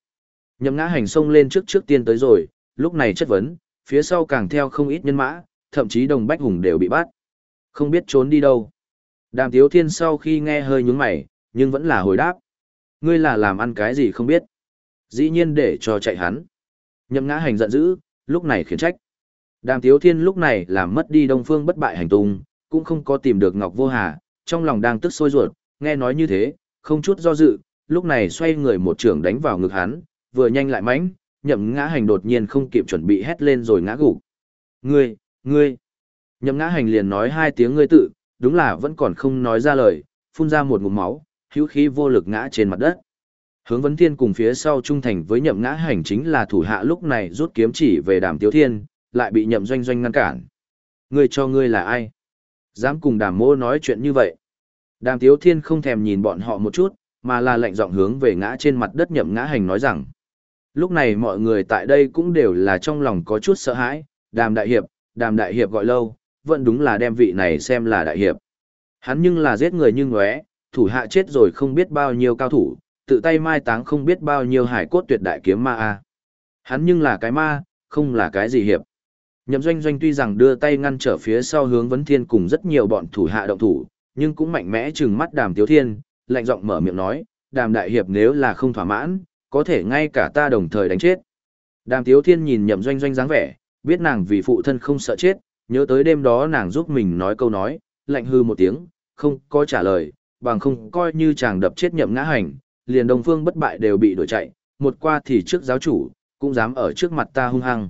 Nhậm ngã hành sông lên trước trước tiên tới rồi, lúc này chất vấn, phía sau càng theo không ít nhân mã, thậm chí đồng bách hùng đều bị bắt. Không biết trốn đi đâu. Đàm Tiếu Thiên sau khi nghe hơi nhúng mày, nhưng vẫn là hồi đáp. Ngươi là làm ăn cái gì không biết. Dĩ nhiên để cho chạy hắn. Nhậm ngã hành giận dữ, lúc này khiển trách. Đàm Tiếu Thiên lúc này làm mất đi Đông Phương bất bại hành tung, cũng không có tìm được Ngọc Vô Hà, trong lòng đang tức sôi ruột, nghe nói như thế, không chút do dự, lúc này xoay người một trường đánh vào ngực hắn, vừa nhanh lại mãnh, nhậm ngã hành đột nhiên không kịp chuẩn bị hét lên rồi ngã gục. Ngươi, ngươi. Nhậm ngã hành liền nói hai tiếng ngươi tự, đúng là vẫn còn không nói ra lời, phun ra một ngụm máu, hữu khí vô lực ngã trên mặt đất. Hướng vấn thiên cùng phía sau trung thành với nhậm ngã hành chính là thủ hạ lúc này rút kiếm chỉ về đàm tiếu thiên, lại bị nhậm doanh doanh ngăn cản. Ngươi cho ngươi là ai? Dám cùng đàm mô nói chuyện như vậy. Đàm tiếu thiên không thèm nhìn bọn họ một chút, mà là lệnh giọng hướng về ngã trên mặt đất nhậm ngã hành nói rằng. Lúc này mọi người tại đây cũng đều là trong lòng có chút sợ hãi, đàm đại hiệp, đàm đại hiệp gọi lâu, vẫn đúng là đem vị này xem là đại hiệp. Hắn nhưng là giết người như ngóe, thủ hạ chết rồi không biết bao nhiêu cao thủ, tự tay mai táng không biết bao nhiêu hải cốt tuyệt đại kiếm ma a. Hắn nhưng là cái ma, không là cái gì hiệp. Nhậm doanh doanh tuy rằng đưa tay ngăn trở phía sau hướng vấn thiên cùng rất nhiều bọn thủ hạ động thủ, nhưng cũng mạnh mẽ trừng mắt đàm tiếu thiên, lạnh giọng mở miệng nói, đàm đại hiệp nếu là không thỏa mãn, có thể ngay cả ta đồng thời đánh chết. Đàm tiếu thiên nhìn nhậm doanh doanh dáng vẻ, biết nàng vì phụ thân không sợ chết, nhớ tới đêm đó nàng giúp mình nói câu nói, lạnh hư một tiếng, không có trả lời, bằng không coi như chàng đập chết nhậm ngã hành, liền đồng phương bất bại đều bị đuổi chạy, một qua thì trước giáo chủ, cũng dám ở trước mặt ta hung hăng.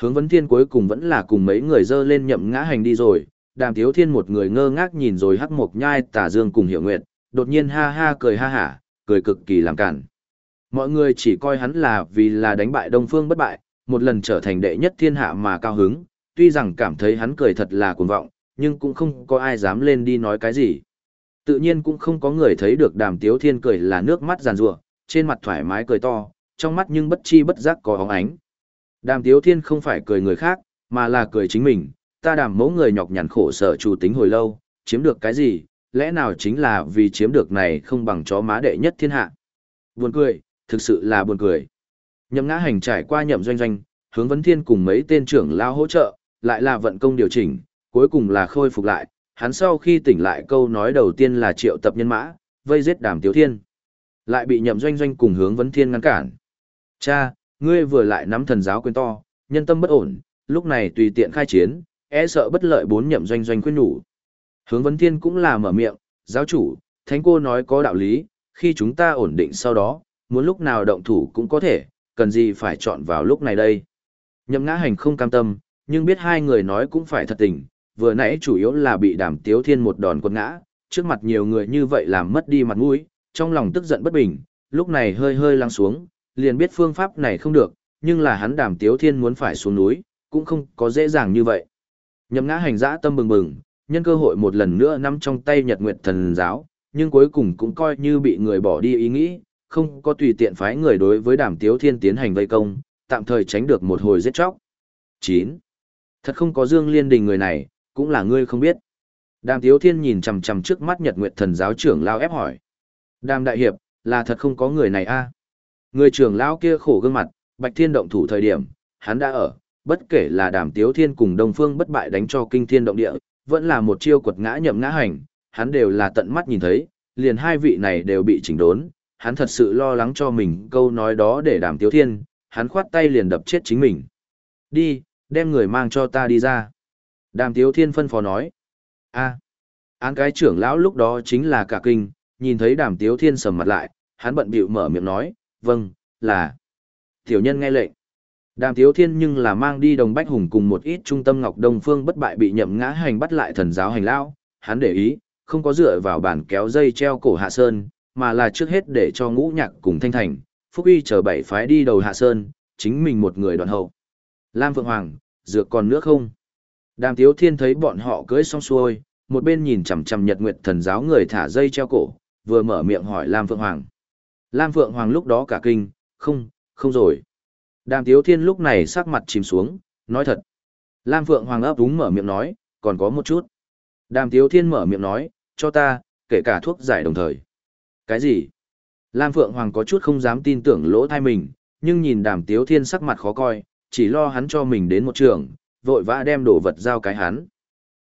Hướng vấn thiên cuối cùng vẫn là cùng mấy người dơ lên nhậm ngã hành đi rồi, đàm thiếu thiên một người ngơ ngác nhìn rồi hắc mộc nhai tả dương cùng hiểu nguyện, đột nhiên ha ha cười ha hả, cười cực kỳ làm cản. Mọi người chỉ coi hắn là vì là đánh bại đông phương bất bại, một lần trở thành đệ nhất thiên hạ mà cao hứng, tuy rằng cảm thấy hắn cười thật là cuồng vọng, nhưng cũng không có ai dám lên đi nói cái gì. Tự nhiên cũng không có người thấy được đàm tiếu thiên cười là nước mắt giàn rủa trên mặt thoải mái cười to, trong mắt nhưng bất chi bất giác có óng ánh. Đàm tiếu thiên không phải cười người khác, mà là cười chính mình, ta đàm mẫu người nhọc nhằn khổ sở chủ tính hồi lâu, chiếm được cái gì, lẽ nào chính là vì chiếm được này không bằng chó má đệ nhất thiên hạ. Buồn cười, thực sự là buồn cười. Nhậm ngã hành trải qua nhậm doanh doanh, hướng vấn thiên cùng mấy tên trưởng lao hỗ trợ, lại là vận công điều chỉnh, cuối cùng là khôi phục lại, hắn sau khi tỉnh lại câu nói đầu tiên là triệu tập nhân mã, vây giết đàm tiếu thiên. Lại bị nhậm doanh doanh cùng hướng vấn thiên ngăn cản. Cha, ngươi vừa lại nắm thần giáo quyền to, nhân tâm bất ổn, lúc này tùy tiện khai chiến, e sợ bất lợi bốn nhậm doanh doanh khuyên nhủ. Hướng vấn thiên cũng là mở miệng, giáo chủ, thánh cô nói có đạo lý, khi chúng ta ổn định sau đó, muốn lúc nào động thủ cũng có thể, cần gì phải chọn vào lúc này đây. Nhậm ngã hành không cam tâm, nhưng biết hai người nói cũng phải thật tình, vừa nãy chủ yếu là bị đàm tiếu thiên một đòn quật ngã, trước mặt nhiều người như vậy làm mất đi mặt mũi, trong lòng tức giận bất bình, lúc này hơi hơi lăng xuống, liền biết phương pháp này không được, nhưng là hắn đàm tiếu thiên muốn phải xuống núi, cũng không có dễ dàng như vậy. Nhậm ngã hành dã tâm bừng bừng, nhân cơ hội một lần nữa nắm trong tay nhật nguyệt thần giáo, nhưng cuối cùng cũng coi như bị người bỏ đi ý nghĩ, không có tùy tiện phái người đối với đàm tiếu thiên tiến hành vây công, tạm thời tránh được một hồi giết chóc. 9. Thật không có Dương Liên Đình người này, cũng là ngươi không biết. Đàm Tiếu Thiên nhìn chằm chằm trước mắt Nhật Nguyệt Thần giáo trưởng lao ép hỏi. Đàm Đại Hiệp, là thật không có người này a à? Người trưởng lão kia khổ gương mặt, Bạch Thiên động thủ thời điểm, hắn đã ở, bất kể là Đàm Tiếu Thiên cùng Đông Phương bất bại đánh cho kinh thiên động địa, vẫn là một chiêu quật ngã nhậm ngã hành, hắn đều là tận mắt nhìn thấy, liền hai vị này đều bị chỉnh đốn, hắn thật sự lo lắng cho mình câu nói đó để Đàm Tiếu Thiên, hắn khoát tay liền đập chết chính mình. Đi, đem người mang cho ta đi ra. Đàm Tiếu Thiên phân phó nói. a án cái trưởng lão lúc đó chính là cả kinh, nhìn thấy đàm Tiếu Thiên sầm mặt lại, hắn bận bịu mở miệng nói, vâng, là. Tiểu nhân nghe lệnh. Đàm Tiếu Thiên nhưng là mang đi đồng bách hùng cùng một ít trung tâm ngọc đông phương bất bại bị nhậm ngã hành bắt lại thần giáo hành lão, hắn để ý, không có dựa vào bản kéo dây treo cổ hạ sơn, mà là trước hết để cho ngũ nhạc cùng thanh thành, phúc uy chờ bảy phái đi đầu hạ sơn, chính mình một người đoàn hậu. Lam Phượng Hoàng, dược còn nữa không? Đàm Tiếu Thiên thấy bọn họ cưới xong xuôi, một bên nhìn chằm chằm Nhật Nguyệt Thần giáo người thả dây treo cổ, vừa mở miệng hỏi Lam Phượng Hoàng. Lam Phượng Hoàng lúc đó cả kinh, không, không rồi. Đàm Tiếu Thiên lúc này sắc mặt chìm xuống, nói thật. Lam Phượng Hoàng ấp úng mở miệng nói, còn có một chút. Đàm Tiếu Thiên mở miệng nói, cho ta, kể cả thuốc giải đồng thời. Cái gì? Lam Phượng Hoàng có chút không dám tin tưởng lỗ thai mình, nhưng nhìn Đàm Tiếu Thiên sắc mặt khó coi, chỉ lo hắn cho mình đến một trường, vội vã đem đồ vật giao cái hắn.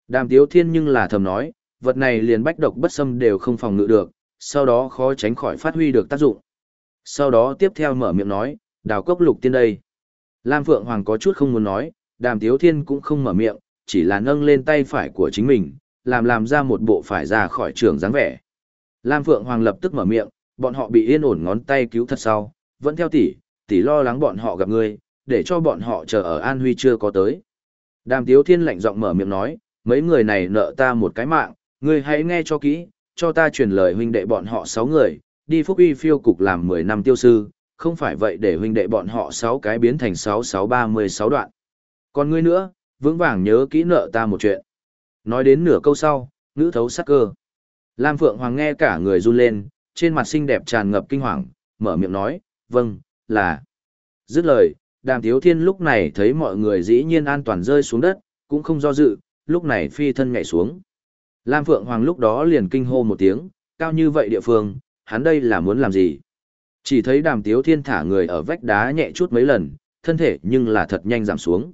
Đàm Tiếu Thiên nhưng là thầm nói, vật này liền bách độc bất xâm đều không phòng ngự được, sau đó khó tránh khỏi phát huy được tác dụng. Sau đó tiếp theo mở miệng nói, đào cốc lục tiên đây. Lam Phượng Hoàng có chút không muốn nói, Đàm Tiếu Thiên cũng không mở miệng, chỉ là nâng lên tay phải của chính mình, làm làm ra một bộ phải ra khỏi trường dáng vẻ. Lam Phượng Hoàng lập tức mở miệng, bọn họ bị yên ổn ngón tay cứu thật sau, vẫn theo tỷ, tỷ lo lắng bọn họ gặp ngươi, để cho bọn họ chờ ở An Huy chưa có tới. Đàm Tiếu Thiên lạnh giọng mở miệng nói, mấy người này nợ ta một cái mạng, ngươi hãy nghe cho kỹ, cho ta truyền lời huynh đệ bọn họ sáu người, đi phúc uy phiêu cục làm 10 năm tiêu sư, không phải vậy để huynh đệ bọn họ sáu cái biến thành 6636 đoạn. Còn ngươi nữa, vững vàng nhớ kỹ nợ ta một chuyện. Nói đến nửa câu sau, ngữ thấu sắc cơ. Lam Phượng Hoàng nghe cả người run lên, trên mặt xinh đẹp tràn ngập kinh hoàng, mở miệng nói, vâng, là. Dứt lời, đàm thiếu thiên lúc này thấy mọi người dĩ nhiên an toàn rơi xuống đất, cũng không do dự, lúc này phi thân nhảy xuống. Lam Phượng Hoàng lúc đó liền kinh hô một tiếng, cao như vậy địa phương, hắn đây là muốn làm gì? Chỉ thấy đàm tiếu thiên thả người ở vách đá nhẹ chút mấy lần, thân thể nhưng là thật nhanh giảm xuống.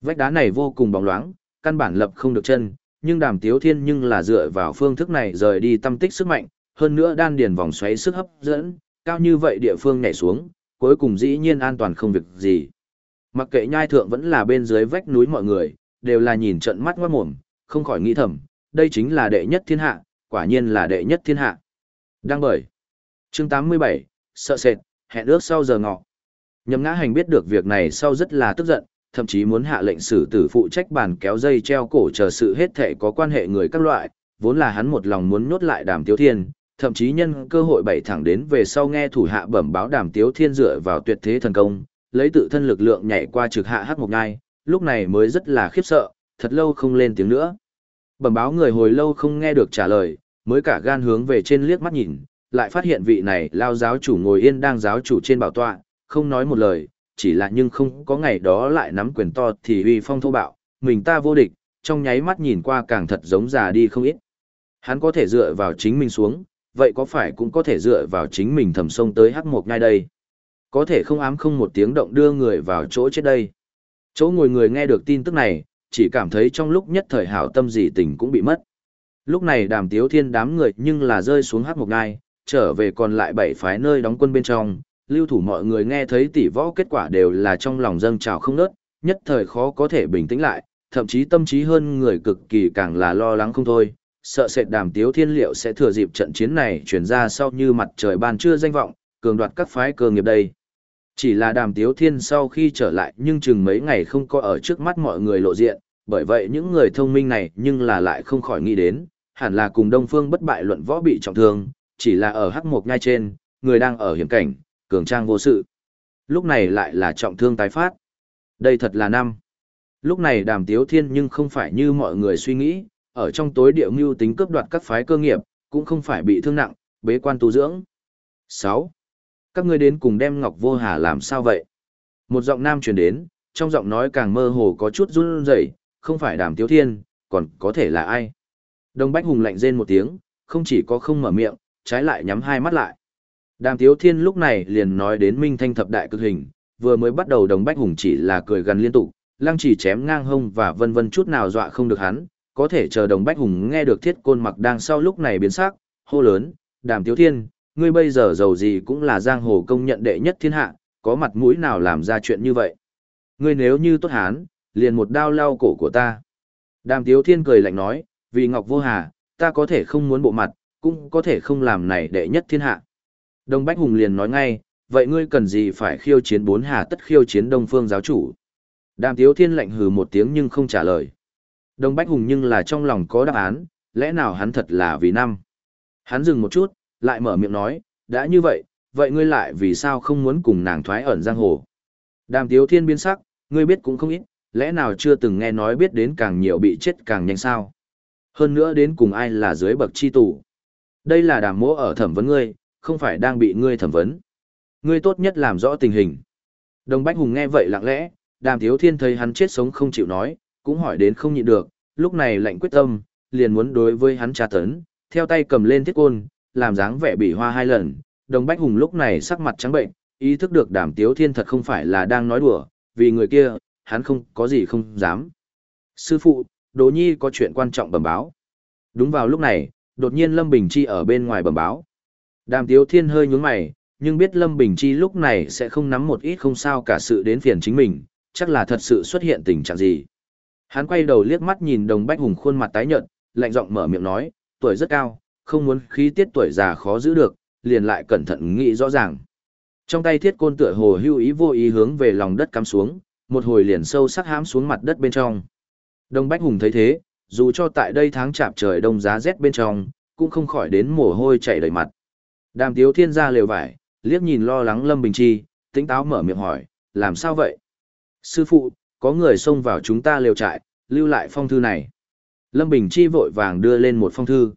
Vách đá này vô cùng bóng loáng, căn bản lập không được chân, nhưng đàm tiếu thiên nhưng là dựa vào phương thức này rời đi tâm tích sức mạnh, hơn nữa đan điền vòng xoáy sức hấp dẫn, cao như vậy địa phương nhảy xuống, cuối cùng dĩ nhiên an toàn không việc gì. Mặc kệ nhai thượng vẫn là bên dưới vách núi mọi người, đều là nhìn trận mắt ngoát mồm, không khỏi nghĩ thầm, đây chính là đệ nhất thiên hạ, quả nhiên là đệ nhất thiên hạ. Đang bởi. Chương 87, sợ sệt, hẹn ước sau giờ ngọ. Nhậm ngã hành biết được việc này sau rất là tức giận, thậm chí muốn hạ lệnh xử tử phụ trách bàn kéo dây treo cổ chờ sự hết thể có quan hệ người các loại, vốn là hắn một lòng muốn nhốt lại đàm tiếu thiên, thậm chí nhân cơ hội bảy thẳng đến về sau nghe thủ hạ bẩm báo đàm tiếu thiên dựa vào tuyệt thế thần công, lấy tự thân lực lượng nhảy qua trực hạ hắc một ngai, lúc này mới rất là khiếp sợ, thật lâu không lên tiếng nữa. Bẩm báo người hồi lâu không nghe được trả lời, mới cả gan hướng về trên liếc mắt nhìn, lại phát hiện vị này lao giáo chủ ngồi yên đang giáo chủ trên bảo tọa, không nói một lời, chỉ là nhưng không có ngày đó lại nắm quyền to thì uy phong thô bạo, mình ta vô địch, trong nháy mắt nhìn qua càng thật giống già đi không ít. Hắn có thể dựa vào chính mình xuống, vậy có phải cũng có thể dựa vào chính mình thầm sông tới hắc một ngay đây. Có thể không ám không một tiếng động đưa người vào chỗ chết đây. Chỗ ngồi người nghe được tin tức này, chỉ cảm thấy trong lúc nhất thời hảo tâm gì tình cũng bị mất. Lúc này đàm tiếu thiên đám người nhưng là rơi xuống hắc một ngai, trở về còn lại bảy phái nơi đóng quân bên trong, Lưu thủ mọi người nghe thấy tỷ võ kết quả đều là trong lòng dâng trào không nớt, nhất thời khó có thể bình tĩnh lại, thậm chí tâm trí hơn người cực kỳ càng là lo lắng không thôi, sợ sệt đàm tiếu thiên liệu sẽ thừa dịp trận chiến này chuyển ra sau như mặt trời ban chưa danh vọng, cường đoạt các phái cơ nghiệp đây. Chỉ là đàm tiếu thiên sau khi trở lại nhưng chừng mấy ngày không có ở trước mắt mọi người lộ diện, bởi vậy những người thông minh này nhưng là lại không khỏi nghĩ đến, hẳn là cùng Đông Phương bất bại luận võ bị trọng thương, chỉ là ở hắc mục ngay trên, người đang ở hiểm cảnh, cường trang vô sự. Lúc này lại là trọng thương tái phát. Đây thật là năm. Lúc này đàm tiếu thiên nhưng không phải như mọi người suy nghĩ, ở trong tối địa mưu tính cướp đoạt các phái cơ nghiệp, cũng không phải bị thương nặng, bế quan tu dưỡng. 6. Các ngươi đến cùng đem Ngọc Vô Hà làm sao vậy? Một giọng nam truyền đến, trong giọng nói càng mơ hồ có chút run rẩy, không phải đàm tiếu thiên, còn có thể là ai? Đông Bách Hùng lạnh rên một tiếng, không chỉ có không mở miệng, trái lại nhắm hai mắt lại. Đàm Tiếu Thiên lúc này liền nói đến Minh Thanh thập đại cực hình, vừa mới bắt đầu Đồng Bách Hùng chỉ là cười gần liên tục, lăng chỉ chém ngang hông và vân vân chút nào dọa không được hắn, có thể chờ Đồng Bách Hùng nghe được thiết côn mặc đang sau lúc này biến sắc, hô lớn, Đàm Tiếu Thiên, ngươi bây giờ giàu gì cũng là giang hồ công nhận đệ nhất thiên hạ, có mặt mũi nào làm ra chuyện như vậy. Ngươi nếu như tốt hán, liền một đao lao cổ của ta. Đàm Tiếu Thiên cười lạnh nói, vì Ngọc Vô Hà, ta có thể không muốn bộ mặt, cũng có thể không làm này đệ nhất thiên hạ. Đông Bách Hùng liền nói ngay, vậy ngươi cần gì phải khiêu chiến bốn hà tất khiêu chiến Đông Phương giáo chủ. Đàm Tiếu Thiên lạnh hừ một tiếng nhưng không trả lời. Đông Bách Hùng nhưng là trong lòng có đáp án, lẽ nào hắn thật là vì năm. Hắn dừng một chút, lại mở miệng nói, đã như vậy, vậy ngươi lại vì sao không muốn cùng nàng thoái ẩn giang hồ. Đàm Tiếu Thiên biến sắc, ngươi biết cũng không ít, lẽ nào chưa từng nghe nói biết đến càng nhiều bị chết càng nhanh sao. Hơn nữa đến cùng ai là dưới bậc chi tù. Đây là đàm mỗ ở thẩm vấn ngươi, không phải đang bị ngươi thẩm vấn. Ngươi tốt nhất làm rõ tình hình. Đồng Bách Hùng nghe vậy lặng lẽ, đàm thiếu thiên thấy hắn chết sống không chịu nói, cũng hỏi đến không nhịn được, lúc này lạnh quyết tâm, liền muốn đối với hắn tra tấn, theo tay cầm lên thiết côn, làm dáng vẻ bị hoa hai lần. Đồng Bách Hùng lúc này sắc mặt trắng bệnh, ý thức được đàm tiếu thiên thật không phải là đang nói đùa, vì người kia, hắn không có gì không dám. Sư phụ, Đỗ Nhi có chuyện quan trọng bẩm báo. Đúng vào lúc này, đột nhiên Lâm Bình Chi ở bên ngoài bẩm báo. Đàm Tiếu Thiên hơi nhướng mày, nhưng biết Lâm Bình Chi lúc này sẽ không nắm một ít không sao cả sự đến phiền chính mình, chắc là thật sự xuất hiện tình trạng gì. Hắn quay đầu liếc mắt nhìn Đồng Bách Hùng khuôn mặt tái nhợt, lạnh giọng mở miệng nói, tuổi rất cao, không muốn khí tiết tuổi già khó giữ được, liền lại cẩn thận nghĩ rõ ràng. Trong tay thiết côn tựa hồ hưu ý vô ý hướng về lòng đất cắm xuống, một hồi liền sâu sắc hãm xuống mặt đất bên trong. Đông Bách Hùng thấy thế, dù cho tại đây tháng chạp trời đông giá rét bên trong, cũng không khỏi đến mồ hôi chảy đầy mặt. Đàm Tiếu Thiên ra lều vải, liếc nhìn lo lắng Lâm Bình Chi, tĩnh táo mở miệng hỏi, làm sao vậy? Sư phụ, có người xông vào chúng ta lều trại, lưu lại phong thư này. Lâm Bình Chi vội vàng đưa lên một phong thư.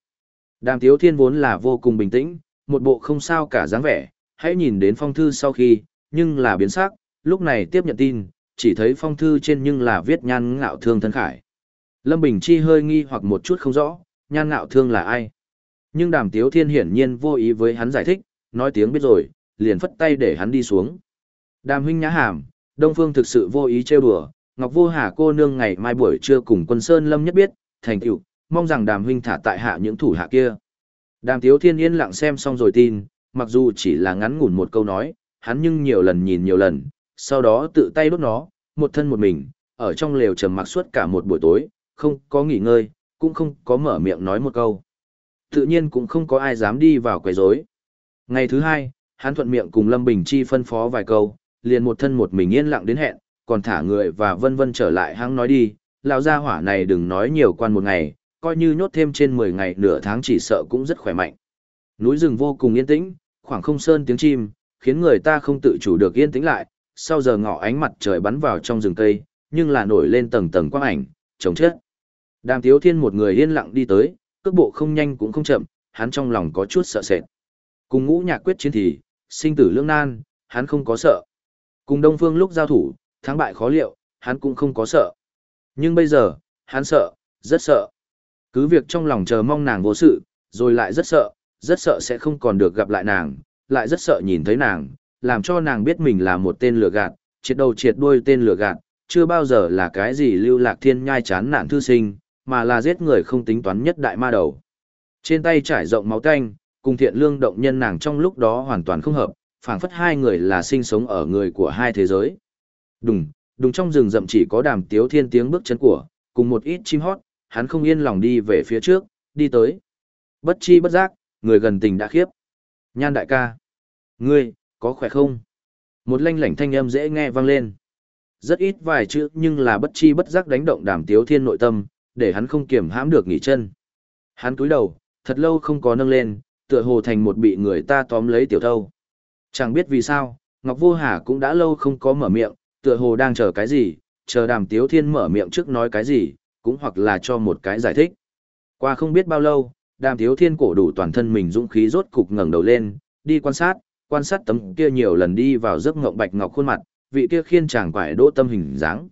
Đàm Tiếu Thiên vốn là vô cùng bình tĩnh, một bộ không sao cả dáng vẻ, hãy nhìn đến phong thư sau khi, nhưng là biến sắc, lúc này tiếp nhận tin, chỉ thấy phong thư trên nhưng là viết nhan ngạo thương thân khải. Lâm Bình Chi hơi nghi hoặc một chút không rõ, nhan ngạo thương là ai. Nhưng đàm tiếu thiên hiển nhiên vô ý với hắn giải thích, nói tiếng biết rồi, liền phất tay để hắn đi xuống. Đàm huynh nhã hàm, Đông Phương thực sự vô ý trêu đùa, Ngọc Vô Hà cô nương ngày mai buổi trưa cùng quân Sơn Lâm nhất biết, thành tựu, mong rằng đàm huynh thả tại hạ những thủ hạ kia. Đàm tiếu thiên yên lặng xem xong rồi tin, mặc dù chỉ là ngắn ngủn một câu nói, hắn nhưng nhiều lần nhìn nhiều lần, sau đó tự tay đốt nó, một thân một mình, ở trong lều trầm mặc suốt cả một buổi tối, không có nghỉ ngơi, cũng không có mở miệng nói một câu. Tự nhiên cũng không có ai dám đi vào quấy rối. Ngày thứ hai, hắn thuận miệng cùng Lâm Bình Chi phân phó vài câu, liền một thân một mình yên lặng đến hẹn, còn thả người và vân vân trở lại hắn nói đi, lão gia hỏa này đừng nói nhiều quan một ngày, coi như nhốt thêm trên 10 ngày nửa tháng chỉ sợ cũng rất khỏe mạnh. Núi rừng vô cùng yên tĩnh, khoảng không sơn tiếng chim, khiến người ta không tự chủ được yên tĩnh lại, sau giờ ngọ ánh mặt trời bắn vào trong rừng cây, nhưng là nổi lên tầng tầng quang ảnh, chống chết. Đàm Tiếu Thiên một người yên lặng đi tới, cước bộ không nhanh cũng không chậm, hắn trong lòng có chút sợ sệt. Cùng ngũ nhạc quyết chiến thì, sinh tử lương nan, hắn không có sợ. Cùng Đông Phương lúc giao thủ, thắng bại khó liệu, hắn cũng không có sợ. Nhưng bây giờ, hắn sợ, rất sợ. Cứ việc trong lòng chờ mong nàng vô sự, rồi lại rất sợ, rất sợ sẽ không còn được gặp lại nàng, lại rất sợ nhìn thấy nàng, làm cho nàng biết mình là một tên lừa gạt, triệt đầu triệt đuôi tên lừa gạt, chưa bao giờ là cái gì lưu lạc thiên nhai chán nản thư sinh, mà là giết người không tính toán nhất đại ma đầu. Trên tay trải rộng máu tanh, cùng thiện lương động nhân nàng trong lúc đó hoàn toàn không hợp, phảng phất hai người là sinh sống ở người của hai thế giới. Đùng, đùng trong rừng rậm chỉ có đàm tiếu thiên tiếng bước chân của, cùng một ít chim hót, hắn không yên lòng đi về phía trước, đi tới. Bất chi bất giác, người gần tình đã khiếp. Nhan đại ca. Ngươi, có khỏe không? Một lanh lảnh thanh âm dễ nghe vang lên. Rất ít vài chữ nhưng là bất chi bất giác đánh động đàm tiếu thiên nội tâm, để hắn không kiểm hãm được nghỉ chân. Hắn cúi đầu, thật lâu không có nâng lên, tựa hồ thành một bị người ta tóm lấy tiểu thâu. Chẳng biết vì sao, Ngọc Vô Hà cũng đã lâu không có mở miệng, tựa hồ đang chờ cái gì, chờ đàm tiếu thiên mở miệng trước nói cái gì, cũng hoặc là cho một cái giải thích. Qua không biết bao lâu, đàm tiếu thiên cổ đủ toàn thân mình dũng khí rốt cục ngẩng đầu lên, đi quan sát, quan sát tấm kia nhiều lần đi vào giấc ngộng bạch ngọc khuôn mặt, vị kia khiên chàng quải đỗ tâm hình dáng.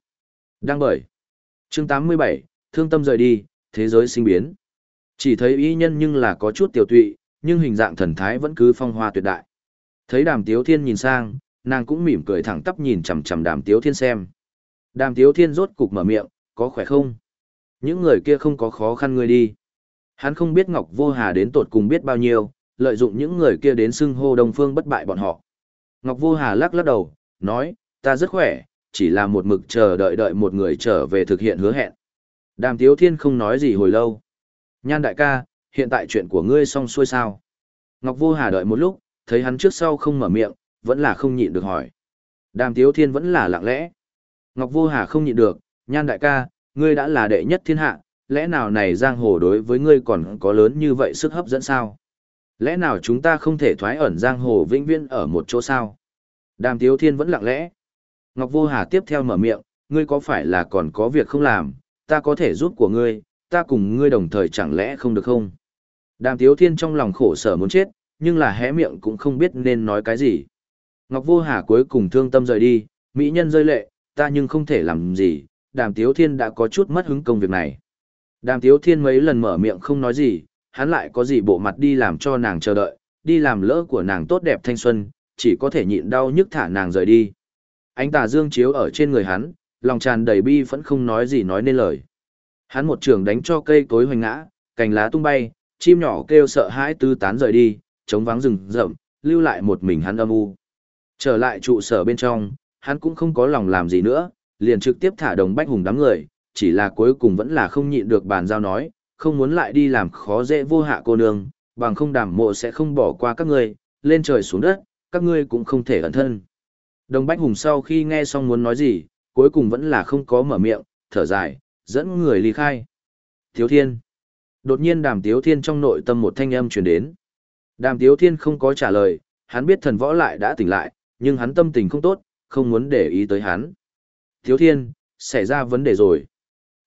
Đang bởi. Chương 87, thương tâm rời đi, thế giới sinh biến. Chỉ thấy y nhân nhưng là có chút tiểu tụy, nhưng hình dạng thần thái vẫn cứ phong hoa tuyệt đại. Thấy đàm tiếu thiên nhìn sang, nàng cũng mỉm cười thẳng tắp nhìn chằm chằm đàm tiếu thiên xem. Đàm tiếu thiên rốt cục mở miệng, có khỏe không? Những người kia không có khó khăn người đi. Hắn không biết Ngọc Vô Hà đến tột cùng biết bao nhiêu, lợi dụng những người kia đến xưng hô Đông Phương bất bại bọn họ. Ngọc Vô Hà lắc lắc đầu, nói, ta rất khỏe, chỉ là một mực chờ đợi đợi một người trở về thực hiện hứa hẹn. Đàm Tiếu Thiên không nói gì hồi lâu. Nhan đại ca, hiện tại chuyện của ngươi xong xuôi sao? Ngọc Vô Hà đợi một lúc, thấy hắn trước sau không mở miệng, vẫn là không nhịn được hỏi. Đàm Tiếu Thiên vẫn là lặng lẽ. Ngọc Vô Hà không nhịn được, Nhan đại ca, ngươi đã là đệ nhất thiên hạ, lẽ nào này giang hồ đối với ngươi còn có lớn như vậy sức hấp dẫn sao? Lẽ nào chúng ta không thể thoái ẩn giang hồ vĩnh viễn ở một chỗ sao? Đàm Tiếu Thiên vẫn lặng lẽ. Ngọc Vô Hà tiếp theo mở miệng, ngươi có phải là còn có việc không làm, ta có thể giúp của ngươi, ta cùng ngươi đồng thời chẳng lẽ không được không? Đàm Tiếu Thiên trong lòng khổ sở muốn chết, nhưng là hé miệng cũng không biết nên nói cái gì. Ngọc Vô Hà cuối cùng thương tâm rời đi, mỹ nhân rơi lệ, ta nhưng không thể làm gì, Đàm Tiếu Thiên đã có chút mất hứng công việc này. Đàm Tiếu Thiên mấy lần mở miệng không nói gì, hắn lại có gì bộ mặt đi làm cho nàng chờ đợi, đi làm lỡ của nàng tốt đẹp thanh xuân, chỉ có thể nhịn đau nhức thả nàng rời đi. Ánh tà dương chiếu ở trên người hắn, lòng tràn đầy bi vẫn không nói gì nói nên lời. Hắn một trường đánh cho cây cối hoành ngã, cành lá tung bay, chim nhỏ kêu sợ hãi tứ tán rời đi, chống vắng rừng rậm, lưu lại một mình hắn âm u. Trở lại trụ sở bên trong, hắn cũng không có lòng làm gì nữa, liền trực tiếp thả đồng bách hùng đám người, chỉ là cuối cùng vẫn là không nhịn được bàn giao nói, không muốn lại đi làm khó dễ vô hạ cô nương, bằng không đảm mộ sẽ không bỏ qua các ngươi, lên trời xuống đất, các ngươi cũng không thể ẩn thân. Đồng Bách Hùng sau khi nghe xong muốn nói gì, cuối cùng vẫn là không có mở miệng, thở dài, dẫn người ly khai. Thiếu Thiên. Đột nhiên Đàm Tiếu Thiên trong nội tâm một thanh âm truyền đến. Đàm Tiếu Thiên không có trả lời, hắn biết thần võ lại đã tỉnh lại, nhưng hắn tâm tình không tốt, không muốn để ý tới hắn. Thiếu Thiên, xảy ra vấn đề rồi.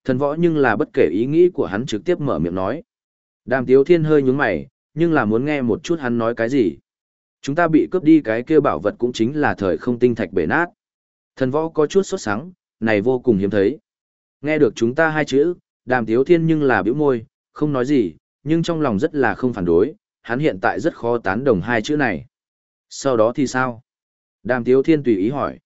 Thần võ nhưng là bất kể ý nghĩ của hắn trực tiếp mở miệng nói. Đàm Tiếu Thiên hơi nhướng mày, nhưng là muốn nghe một chút hắn nói cái gì. Chúng ta bị cướp đi cái kia bảo vật cũng chính là thời không tinh thạch bể nát. Thần võ có chút sốt sắng, này vô cùng hiếm thấy. Nghe được chúng ta hai chữ, đàm tiếu thiên nhưng là biểu môi, không nói gì, nhưng trong lòng rất là không phản đối, hắn hiện tại rất khó tán đồng hai chữ này. Sau đó thì sao? Đàm tiếu thiên tùy ý hỏi.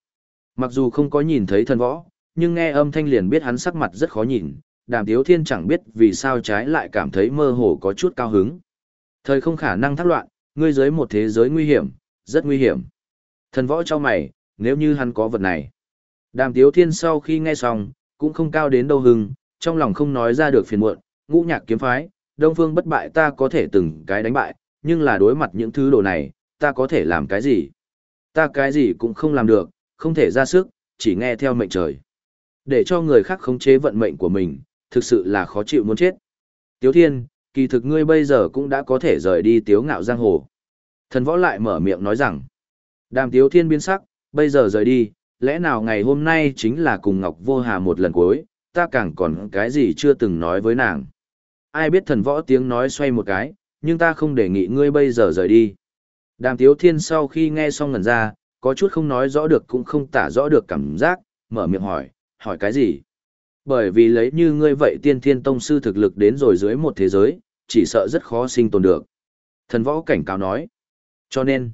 Mặc dù không có nhìn thấy thần võ, nhưng nghe âm thanh liền biết hắn sắc mặt rất khó nhìn, đàm tiếu thiên chẳng biết vì sao trái lại cảm thấy mơ hồ có chút cao hứng. Thời không khả năng thác loạn, ngươi dưới một thế giới nguy hiểm, rất nguy hiểm. Thần võ cho mày, nếu như hắn có vật này. Đàm tiếu thiên sau khi nghe xong, cũng không cao đến đâu hưng, trong lòng không nói ra được phiền muộn, ngũ nhạc kiếm phái, đông phương bất bại ta có thể từng cái đánh bại, nhưng là đối mặt những thứ đồ này, ta có thể làm cái gì? Ta cái gì cũng không làm được, không thể ra sức, chỉ nghe theo mệnh trời. Để cho người khác khống chế vận mệnh của mình, thực sự là khó chịu muốn chết. Tiếu Thiên, kỳ thực ngươi bây giờ cũng đã có thể rời đi tiếu ngạo giang hồ. Thần võ lại mở miệng nói rằng, đàm tiếu thiên biến sắc, bây giờ rời đi, lẽ nào ngày hôm nay chính là cùng Ngọc Vô Hà một lần cuối, ta càng còn cái gì chưa từng nói với nàng. Ai biết thần võ tiếng nói xoay một cái, nhưng ta không đề nghị ngươi bây giờ rời đi. Đàm tiếu thiên sau khi nghe xong ngần ra, có chút không nói rõ được cũng không tả rõ được cảm giác, mở miệng hỏi, hỏi cái gì? Bởi vì lấy như ngươi vậy tiên thiên tông sư thực lực đến rồi dưới một thế giới, chỉ sợ rất khó sinh tồn được. Thần võ cảnh cáo nói. Cho nên,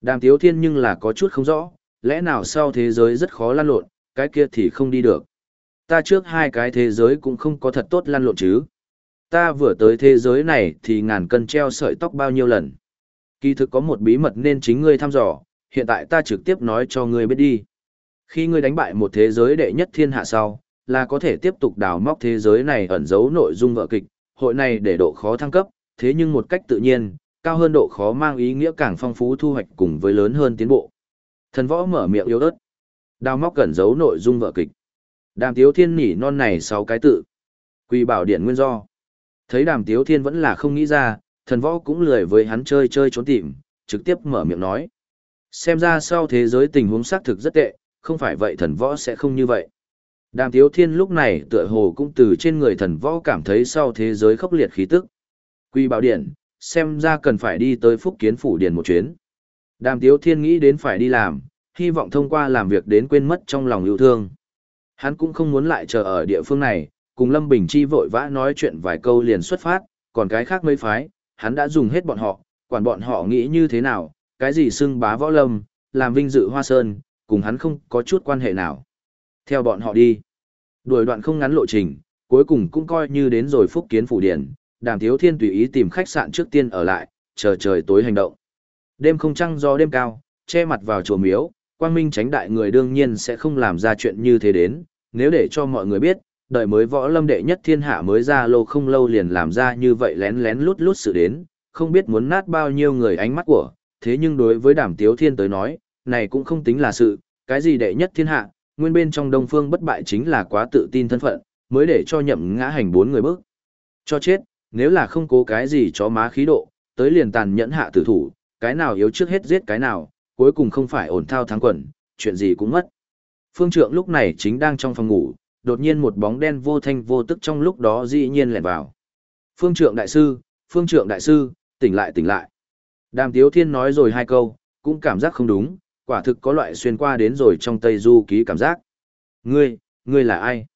đàm tiếu thiên nhưng là có chút không rõ, lẽ nào sau thế giới rất khó lăn lộn, cái kia thì không đi được. Ta trước hai cái thế giới cũng không có thật tốt lăn lộn chứ. Ta vừa tới thế giới này thì ngàn cân treo sợi tóc bao nhiêu lần. Kỳ thực có một bí mật nên chính ngươi thăm dò, hiện tại ta trực tiếp nói cho ngươi biết đi. Khi ngươi đánh bại một thế giới đệ nhất thiên hạ sau, là có thể tiếp tục đào móc thế giới này ẩn giấu nội dung vợ kịch, hội này để độ khó thăng cấp, thế nhưng một cách tự nhiên, cao hơn độ khó mang ý nghĩa càng phong phú thu hoạch cùng với lớn hơn tiến bộ. Thần võ mở miệng yếu ớt. Đào móc cẩn giấu nội dung vợ kịch. Đàm tiếu thiên nỉ non này sáu cái tự. Quỳ bảo điện nguyên do. Thấy đàm tiếu thiên vẫn là không nghĩ ra, thần võ cũng lười với hắn chơi chơi trốn tìm, trực tiếp mở miệng nói. Xem ra sau thế giới tình huống xác thực rất tệ, không phải vậy thần võ sẽ không như vậy. Đàm tiếu thiên lúc này tựa hồ cũng từ trên người thần võ cảm thấy sau thế giới khốc liệt khí tức. Quy bảo điện, xem ra cần phải đi tới phúc kiến phủ điền một chuyến. Đàm tiếu thiên nghĩ đến phải đi làm, hy vọng thông qua làm việc đến quên mất trong lòng yêu thương. Hắn cũng không muốn lại chờ ở địa phương này, cùng Lâm Bình Chi vội vã nói chuyện vài câu liền xuất phát, còn cái khác mấy phái, hắn đã dùng hết bọn họ, quản bọn họ nghĩ như thế nào, cái gì xưng bá võ lâm, làm vinh dự hoa sơn, cùng hắn không có chút quan hệ nào. Theo bọn họ đi. Đuổi đoạn không ngắn lộ trình, cuối cùng cũng coi như đến rồi phúc kiến phủ điển, đàm thiếu thiên tùy ý tìm khách sạn trước tiên ở lại, chờ trời tối hành động. Đêm không trăng do đêm cao, che mặt vào chùa miếu, quang minh tránh đại người đương nhiên sẽ không làm ra chuyện như thế đến, nếu để cho mọi người biết, đợi mới võ lâm đệ nhất thiên hạ mới ra lô không lâu liền làm ra như vậy lén lén lút lút sự đến, không biết muốn nát bao nhiêu người ánh mắt của, thế nhưng đối với đàm tiếu thiên tới nói, này cũng không tính là sự, cái gì đệ nhất thiên hạ, nguyên bên trong đông phương bất bại chính là quá tự tin thân phận, mới để cho nhậm ngã hành bốn người bước. Cho chết, nếu là không cố cái gì cho má khí độ, tới liền tàn nhẫn hạ tử thủ, cái nào yếu trước hết giết cái nào, cuối cùng không phải ổn thao thắng quần, chuyện gì cũng mất. Phương trượng lúc này chính đang trong phòng ngủ, đột nhiên một bóng đen vô thanh vô tức trong lúc đó dĩ nhiên lẻn vào. Phương trượng đại sư, phương trượng đại sư, tỉnh lại tỉnh lại. Đàm Tiếu Thiên nói rồi hai câu, cũng cảm giác không đúng, quả thực có loại xuyên qua đến rồi trong Tây Du ký cảm giác. Ngươi, ngươi là ai?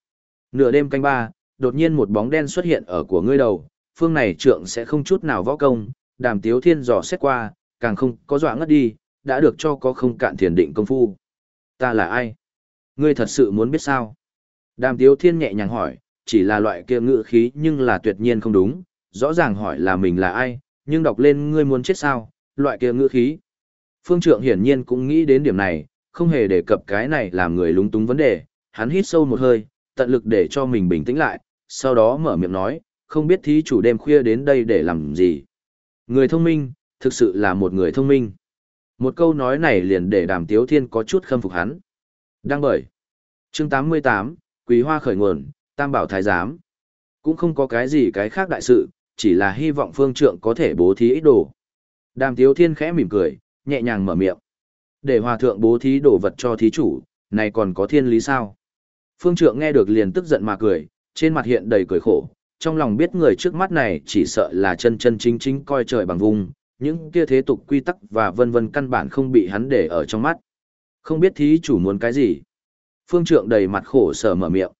Nửa đêm canh ba, đột nhiên một bóng đen xuất hiện ở của ngươi đầu, phương này trượng sẽ không chút nào võ công, đàm tiếu thiên dò xét qua, càng không có dọa ngất đi, đã được cho có không cạn thiền định công phu. Ta là ai? Ngươi thật sự muốn biết sao? Đàm tiếu thiên nhẹ nhàng hỏi, chỉ là loại kia ngữ khí nhưng là tuyệt nhiên không đúng, rõ ràng hỏi là mình là ai, nhưng đọc lên ngươi muốn chết sao, loại kia ngữ khí. Phương trượng hiển nhiên cũng nghĩ đến điểm này, không hề đề cập cái này làm người lúng túng vấn đề, hắn hít sâu một hơi, tận lực để cho mình bình tĩnh lại, sau đó mở miệng nói, không biết thí chủ đêm khuya đến đây để làm gì. Người thông minh, thực sự là một người thông minh. Một câu nói này liền để đàm tiếu thiên có chút khâm phục hắn. Đăng bởi. chương 88, Quý Hoa khởi nguồn, Tam Bảo Thái Giám. Cũng không có cái gì cái khác đại sự, chỉ là hy vọng phương trượng có thể bố thí ít đồ. Đàm tiếu thiên khẽ mỉm cười, nhẹ nhàng mở miệng. Để hòa thượng bố thí đồ vật cho thí chủ, này còn có thiên lý sao? Phương trượng nghe được liền tức giận mà cười, trên mặt hiện đầy cười khổ, trong lòng biết người trước mắt này chỉ sợ là chân chân chính chính coi trời bằng vùng, những kia thế tục quy tắc và vân vân căn bản không bị hắn để ở trong mắt. Không biết thí chủ muốn cái gì? Phương trượng đầy mặt khổ sở mở miệng.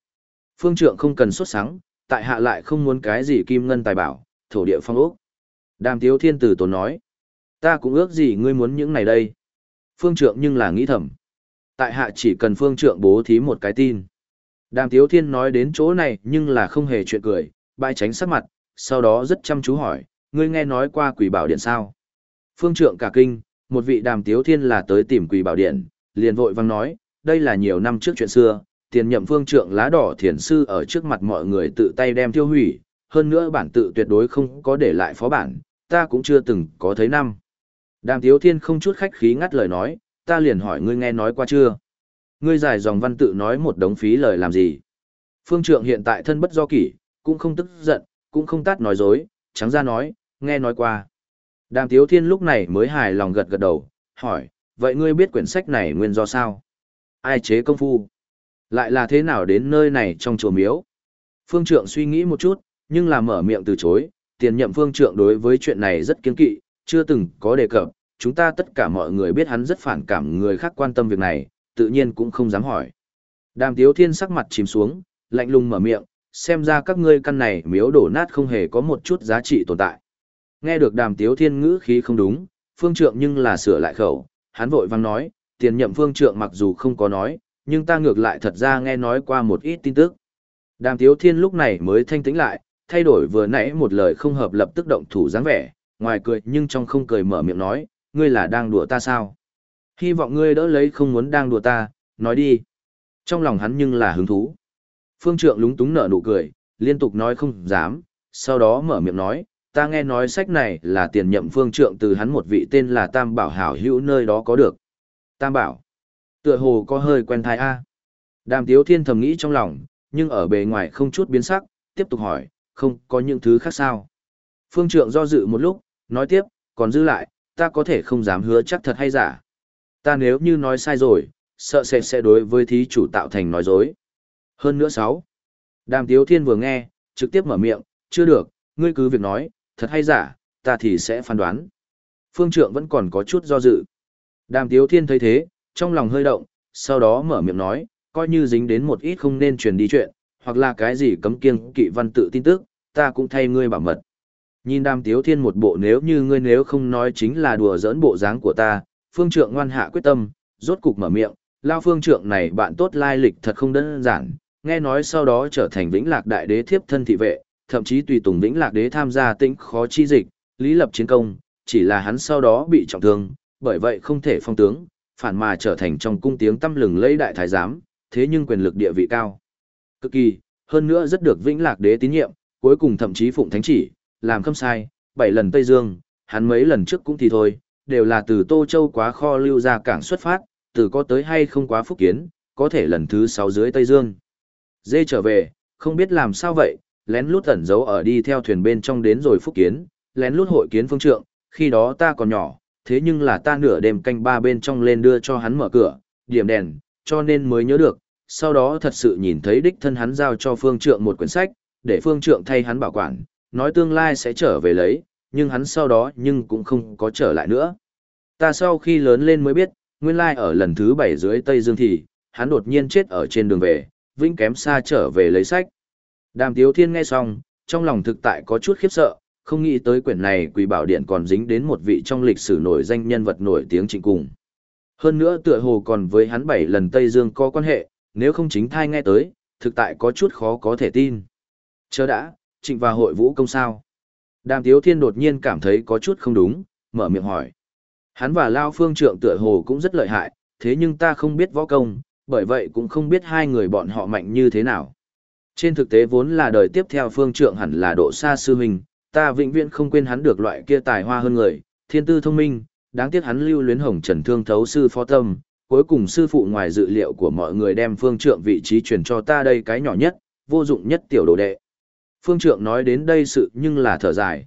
Phương trượng không cần xuất sáng, tại hạ lại không muốn cái gì kim ngân tài bảo, thổ địa phong ốc. Đàm tiếu thiên tử tốn nói. Ta cũng ước gì ngươi muốn những này đây. Phương trượng nhưng là nghĩ thầm. Tại hạ chỉ cần phương trượng bố thí một cái tin. Đàm tiếu thiên nói đến chỗ này nhưng là không hề chuyện cười, bãi tránh sắc mặt, sau đó rất chăm chú hỏi, ngươi nghe nói qua quỷ bảo điện sao? Phương trượng cả kinh, một vị đàm tiếu thiên là tới tìm quỷ bảo điện, liền vội vang nói, đây là nhiều năm trước chuyện xưa, tiền nhậm phương trượng lá đỏ thiền sư ở trước mặt mọi người tự tay đem tiêu hủy, hơn nữa bản tự tuyệt đối không có để lại phó bản, ta cũng chưa từng có thấy năm. Đàm tiếu thiên không chút khách khí ngắt lời nói, ta liền hỏi ngươi nghe nói qua chưa? Ngươi giải dòng văn tự nói một đống phí lời làm gì? Phương trượng hiện tại thân bất do kỷ, cũng không tức giận, cũng không tát nói dối, trắng ra nói, nghe nói qua. Đàm Tiếu Thiên lúc này mới hài lòng gật gật đầu, hỏi, vậy ngươi biết quyển sách này nguyên do sao? Ai chế công phu? Lại là thế nào đến nơi này trong chùa miếu? Phương Trượng suy nghĩ một chút, nhưng là mở miệng từ chối, tiền nhậm Phương Trượng đối với chuyện này rất kiên kỵ, chưa từng có đề cập, chúng ta tất cả mọi người biết hắn rất phản cảm người khác quan tâm việc này, tự nhiên cũng không dám hỏi. Đàm Tiếu Thiên sắc mặt chìm xuống, lạnh lùng mở miệng, xem ra các ngươi căn này miếu đổ nát không hề có một chút giá trị tồn tại. Nghe được đàm tiếu thiên ngữ khí không đúng, phương trượng nhưng là sửa lại khẩu, hắn vội vang nói, tiền nhậm phương trượng mặc dù không có nói, nhưng ta ngược lại thật ra nghe nói qua một ít tin tức. Đàm tiếu thiên lúc này mới thanh tĩnh lại, thay đổi vừa nãy một lời không hợp lập tức động thủ dáng vẻ, ngoài cười nhưng trong không cười mở miệng nói, ngươi là đang đùa ta sao? Hy vọng ngươi đỡ lấy không muốn đang đùa ta, nói đi. Trong lòng hắn nhưng là hứng thú. Phương trượng lúng túng nở nụ cười, liên tục nói không dám, sau đó mở miệng nói, ta nghe nói sách này là tiền nhậm phương trượng từ hắn một vị tên là Tam Bảo Hảo hữu nơi đó có được. Tam Bảo. Tựa hồ có hơi quen thai A. Đàm Tiếu Thiên thầm nghĩ trong lòng, nhưng ở bề ngoài không chút biến sắc, tiếp tục hỏi, không có những thứ khác sao. Phương trượng do dự một lúc, nói tiếp, còn giữ lại, ta có thể không dám hứa chắc thật hay giả. Ta nếu như nói sai rồi, sợ sẽ sẽ đối với thí chủ tạo thành nói dối. Hơn nữa sáu. Đàm Tiếu Thiên vừa nghe, trực tiếp mở miệng, chưa được, ngươi cứ việc nói, thật hay giả, ta thì sẽ phán đoán. Phương trượng vẫn còn có chút do dự. Đàm Tiếu Thiên thấy thế, trong lòng hơi động, sau đó mở miệng nói, coi như dính đến một ít không nên truyền đi chuyện, hoặc là cái gì cấm kiêng kỵ văn tự tin tức, ta cũng thay ngươi bảo mật. Nhìn đàm tiếu thiên một bộ nếu như ngươi nếu không nói chính là đùa giỡn bộ dáng của ta, phương trượng ngoan hạ quyết tâm, rốt cục mở miệng, lao phương trượng này bạn tốt lai lịch thật không đơn giản, nghe nói sau đó trở thành vĩnh lạc đại đế thiếp thân thị vệ, thậm chí tùy tùng vĩnh lạc đế tham gia tĩnh khó chi dịch, lý lập chiến công, chỉ là hắn sau đó bị trọng thương, bởi vậy không thể phong tướng, phản mà trở thành trong cung tiếng tâm lừng lấy đại thái giám, thế nhưng quyền lực địa vị cao. Cực kỳ, hơn nữa rất được vĩnh lạc đế tín nhiệm, cuối cùng thậm chí phụng thánh chỉ, làm khâm sai, bảy lần Tây Dương, hắn mấy lần trước cũng thì thôi, đều là từ Tô Châu quá kho lưu ra cảng xuất phát, từ có tới hay không quá phúc kiến, có thể lần thứ sáu dưới Tây Dương. Dê trở về, không biết làm sao vậy, lén lút ẩn giấu ở đi theo thuyền bên trong đến rồi phúc kiến, lén lút hội kiến phương trượng, khi đó ta còn nhỏ, thế nhưng là ta nửa đêm canh ba bên trong lên đưa cho hắn mở cửa, điểm đèn, cho nên mới nhớ được, sau đó thật sự nhìn thấy đích thân hắn giao cho phương trượng một quyển sách, để phương trượng thay hắn bảo quản, nói tương lai sẽ trở về lấy, nhưng hắn sau đó nhưng cũng không có trở lại nữa. Ta sau khi lớn lên mới biết, nguyên lai ở lần thứ bảy dưới Tây Dương thì, hắn đột nhiên chết ở trên đường về, vĩnh kém xa trở về lấy sách. Đàm Tiếu Thiên nghe xong, trong lòng thực tại có chút khiếp sợ, không nghĩ tới quyển này quỷ bảo điện còn dính đến một vị trong lịch sử nổi danh nhân vật nổi tiếng trịnh cùng. Hơn nữa tựa hồ còn với hắn bảy lần Tây Dương có quan hệ, nếu không chính thai nghe tới, thực tại có chút khó có thể tin. Chờ đã, trịnh và hội vũ công sao? Đàm Tiếu Thiên đột nhiên cảm thấy có chút không đúng, mở miệng hỏi. Hắn và Lao Phương Trượng tựa hồ cũng rất lợi hại, thế nhưng ta không biết võ công, bởi vậy cũng không biết hai người bọn họ mạnh như thế nào. Trên thực tế vốn là đời tiếp theo Phương Trượng hẳn là độ xa sư huynh, ta vĩnh viễn không quên hắn được loại kia tài hoa hơn người, thiên tư thông minh, đáng tiếc hắn lưu luyến hồng trần thương thấu sư phó tâm, cuối cùng sư phụ ngoài dự liệu của mọi người đem phương trượng vị trí truyền cho ta đây cái nhỏ nhất, vô dụng nhất tiểu đồ đệ. Phương trượng nói đến đây sự nhưng là thở dài.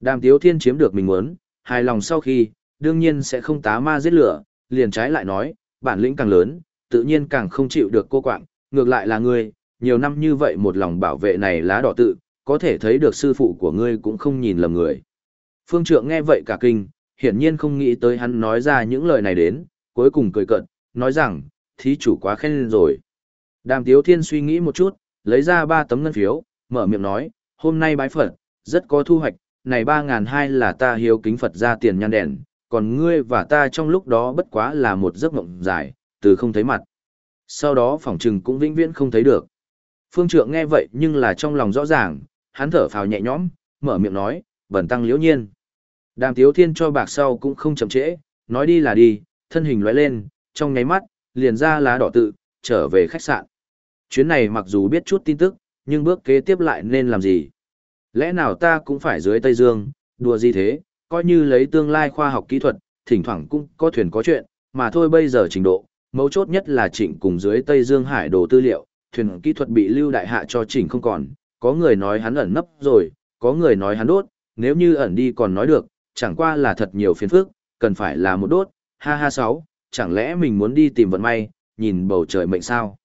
Đàm tiếu thiên chiếm được mình muốn, hài lòng sau khi, đương nhiên sẽ không tá ma giết lửa, liền trái lại nói, bản lĩnh càng lớn, tự nhiên càng không chịu được cô quạng, ngược lại là ngươi, nhiều năm như vậy một lòng bảo vệ này lá đỏ tự, có thể thấy được sư phụ của ngươi cũng không nhìn lầm người. Phương trượng nghe vậy cả kinh, hiển nhiên không nghĩ tới hắn nói ra những lời này đến, cuối cùng cười cợt, nói rằng, thí chủ quá khen rồi. Đàm Tiếu Thiên suy nghĩ một chút, lấy ra ba tấm ngân phiếu, mở miệng nói, hôm nay bái Phật, rất có thu hoạch, này ba ngàn hai là ta hiếu kính Phật ra tiền nhan đèn, còn ngươi và ta trong lúc đó bất quá là một giấc mộng dài, từ không thấy mặt. Sau đó phỏng trừng cũng vĩnh viễn không thấy được. Phương trượng nghe vậy nhưng là trong lòng rõ ràng, hắn thở phào nhẹ nhõm, mở miệng nói, bẩn tăng liễu nhiên. Đàm Tiếu Thiên cho bạc sau cũng không chậm trễ, nói đi là đi, thân hình lóe lên, trong nháy mắt, liền ra lá đỏ tự, trở về khách sạn. Chuyến này mặc dù biết chút tin tức, nhưng bước kế tiếp lại nên làm gì? Lẽ nào ta cũng phải dưới Tây Dương, đùa gì thế, coi như lấy tương lai khoa học kỹ thuật, thỉnh thoảng cũng có thuyền có chuyện, mà thôi bây giờ trình độ, mấu chốt nhất là chỉnh cùng dưới Tây Dương hải đồ tư liệu, thuyền kỹ thuật bị lưu đại hạ cho chỉnh không còn, có người nói hắn ẩn nấp rồi, có người nói hắn đốt, nếu như ẩn đi còn nói được, chẳng qua là thật nhiều phiền phức, cần phải là một đốt, ha ha sáu, chẳng lẽ mình muốn đi tìm vận may, nhìn bầu trời mệnh sao?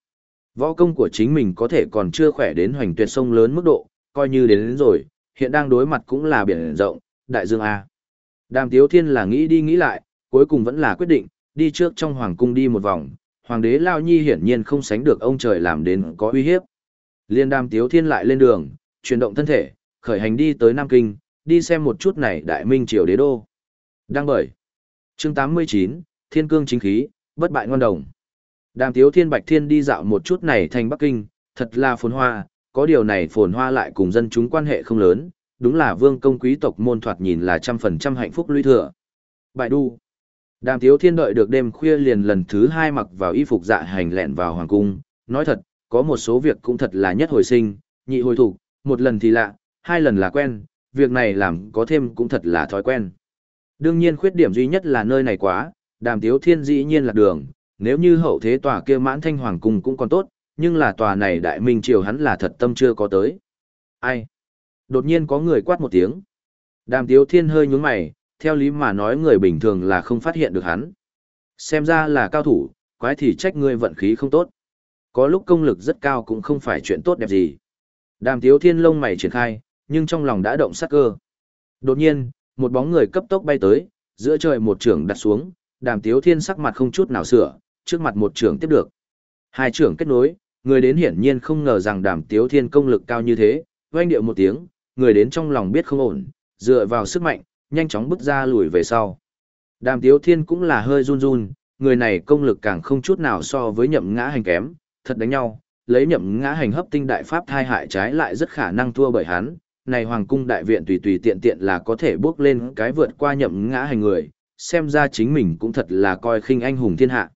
Võ công của chính mình có thể còn chưa khỏe đến hoành tuyệt sông lớn mức độ, coi như đến, đến rồi, hiện đang đối mặt cũng là biển rộng, đại dương A. Đàm Tiếu Thiên là nghĩ đi nghĩ lại, cuối cùng vẫn là quyết định, đi trước trong hoàng cung đi một vòng, hoàng đế Lao Nhi hiển nhiên không sánh được ông trời làm đến có uy hiếp. Liên đam Tiếu Thiên lại lên đường, chuyển động thân thể, khởi hành đi tới Nam Kinh, đi xem một chút này đại minh triều đế đô. Đăng bởi chương 89, Thiên cương chính khí, bất bại ngon đồng. Đàm Tiếu Thiên Bạch Thiên đi dạo một chút này thành Bắc Kinh, thật là phồn hoa, có điều này phồn hoa lại cùng dân chúng quan hệ không lớn, đúng là vương công quý tộc môn thoạt nhìn là trăm phần trăm hạnh phúc lũy thừa. Bại đu. Đàm Tiếu Thiên đợi được đêm khuya liền lần thứ hai mặc vào y phục dạ hành lẹn vào hoàng cung, nói thật, có một số việc cũng thật là nhất hồi sinh, nhị hồi thủ, một lần thì lạ, hai lần là quen, việc này làm có thêm cũng thật là thói quen. Đương nhiên khuyết điểm duy nhất là nơi này quá, đàm tiếu thiên dĩ nhiên là đường, nếu như hậu thế tòa kia mãn thanh hoàng cung cũng còn tốt, nhưng là tòa này đại minh triều hắn là thật tâm chưa có tới. Ai? Đột nhiên có người quát một tiếng. Đàm tiếu thiên hơi nhướng mày, theo lý mà nói người bình thường là không phát hiện được hắn. Xem ra là cao thủ, quái thì trách ngươi vận khí không tốt. Có lúc công lực rất cao cũng không phải chuyện tốt đẹp gì. Đàm tiếu thiên lông mày triển khai, nhưng trong lòng đã động sát cơ. Đột nhiên, một bóng người cấp tốc bay tới, giữa trời một trưởng đặt xuống, đàm tiếu thiên sắc mặt không chút nào sửa, trước mặt một trưởng tiếp được. Hai trưởng kết nối, người đến hiển nhiên không ngờ rằng đàm tiếu thiên công lực cao như thế, oanh điệu một tiếng, người đến trong lòng biết không ổn, dựa vào sức mạnh, nhanh chóng bước ra lùi về sau. Đàm tiếu thiên cũng là hơi run run, người này công lực càng không chút nào so với nhậm ngã hành kém, thật đánh nhau, lấy nhậm ngã hành hấp tinh đại pháp thai hại trái lại rất khả năng thua bởi hắn, này hoàng cung đại viện tùy tùy tiện tiện là có thể bước lên cái vượt qua nhậm ngã hành người, xem ra chính mình cũng thật là coi khinh anh hùng thiên hạ.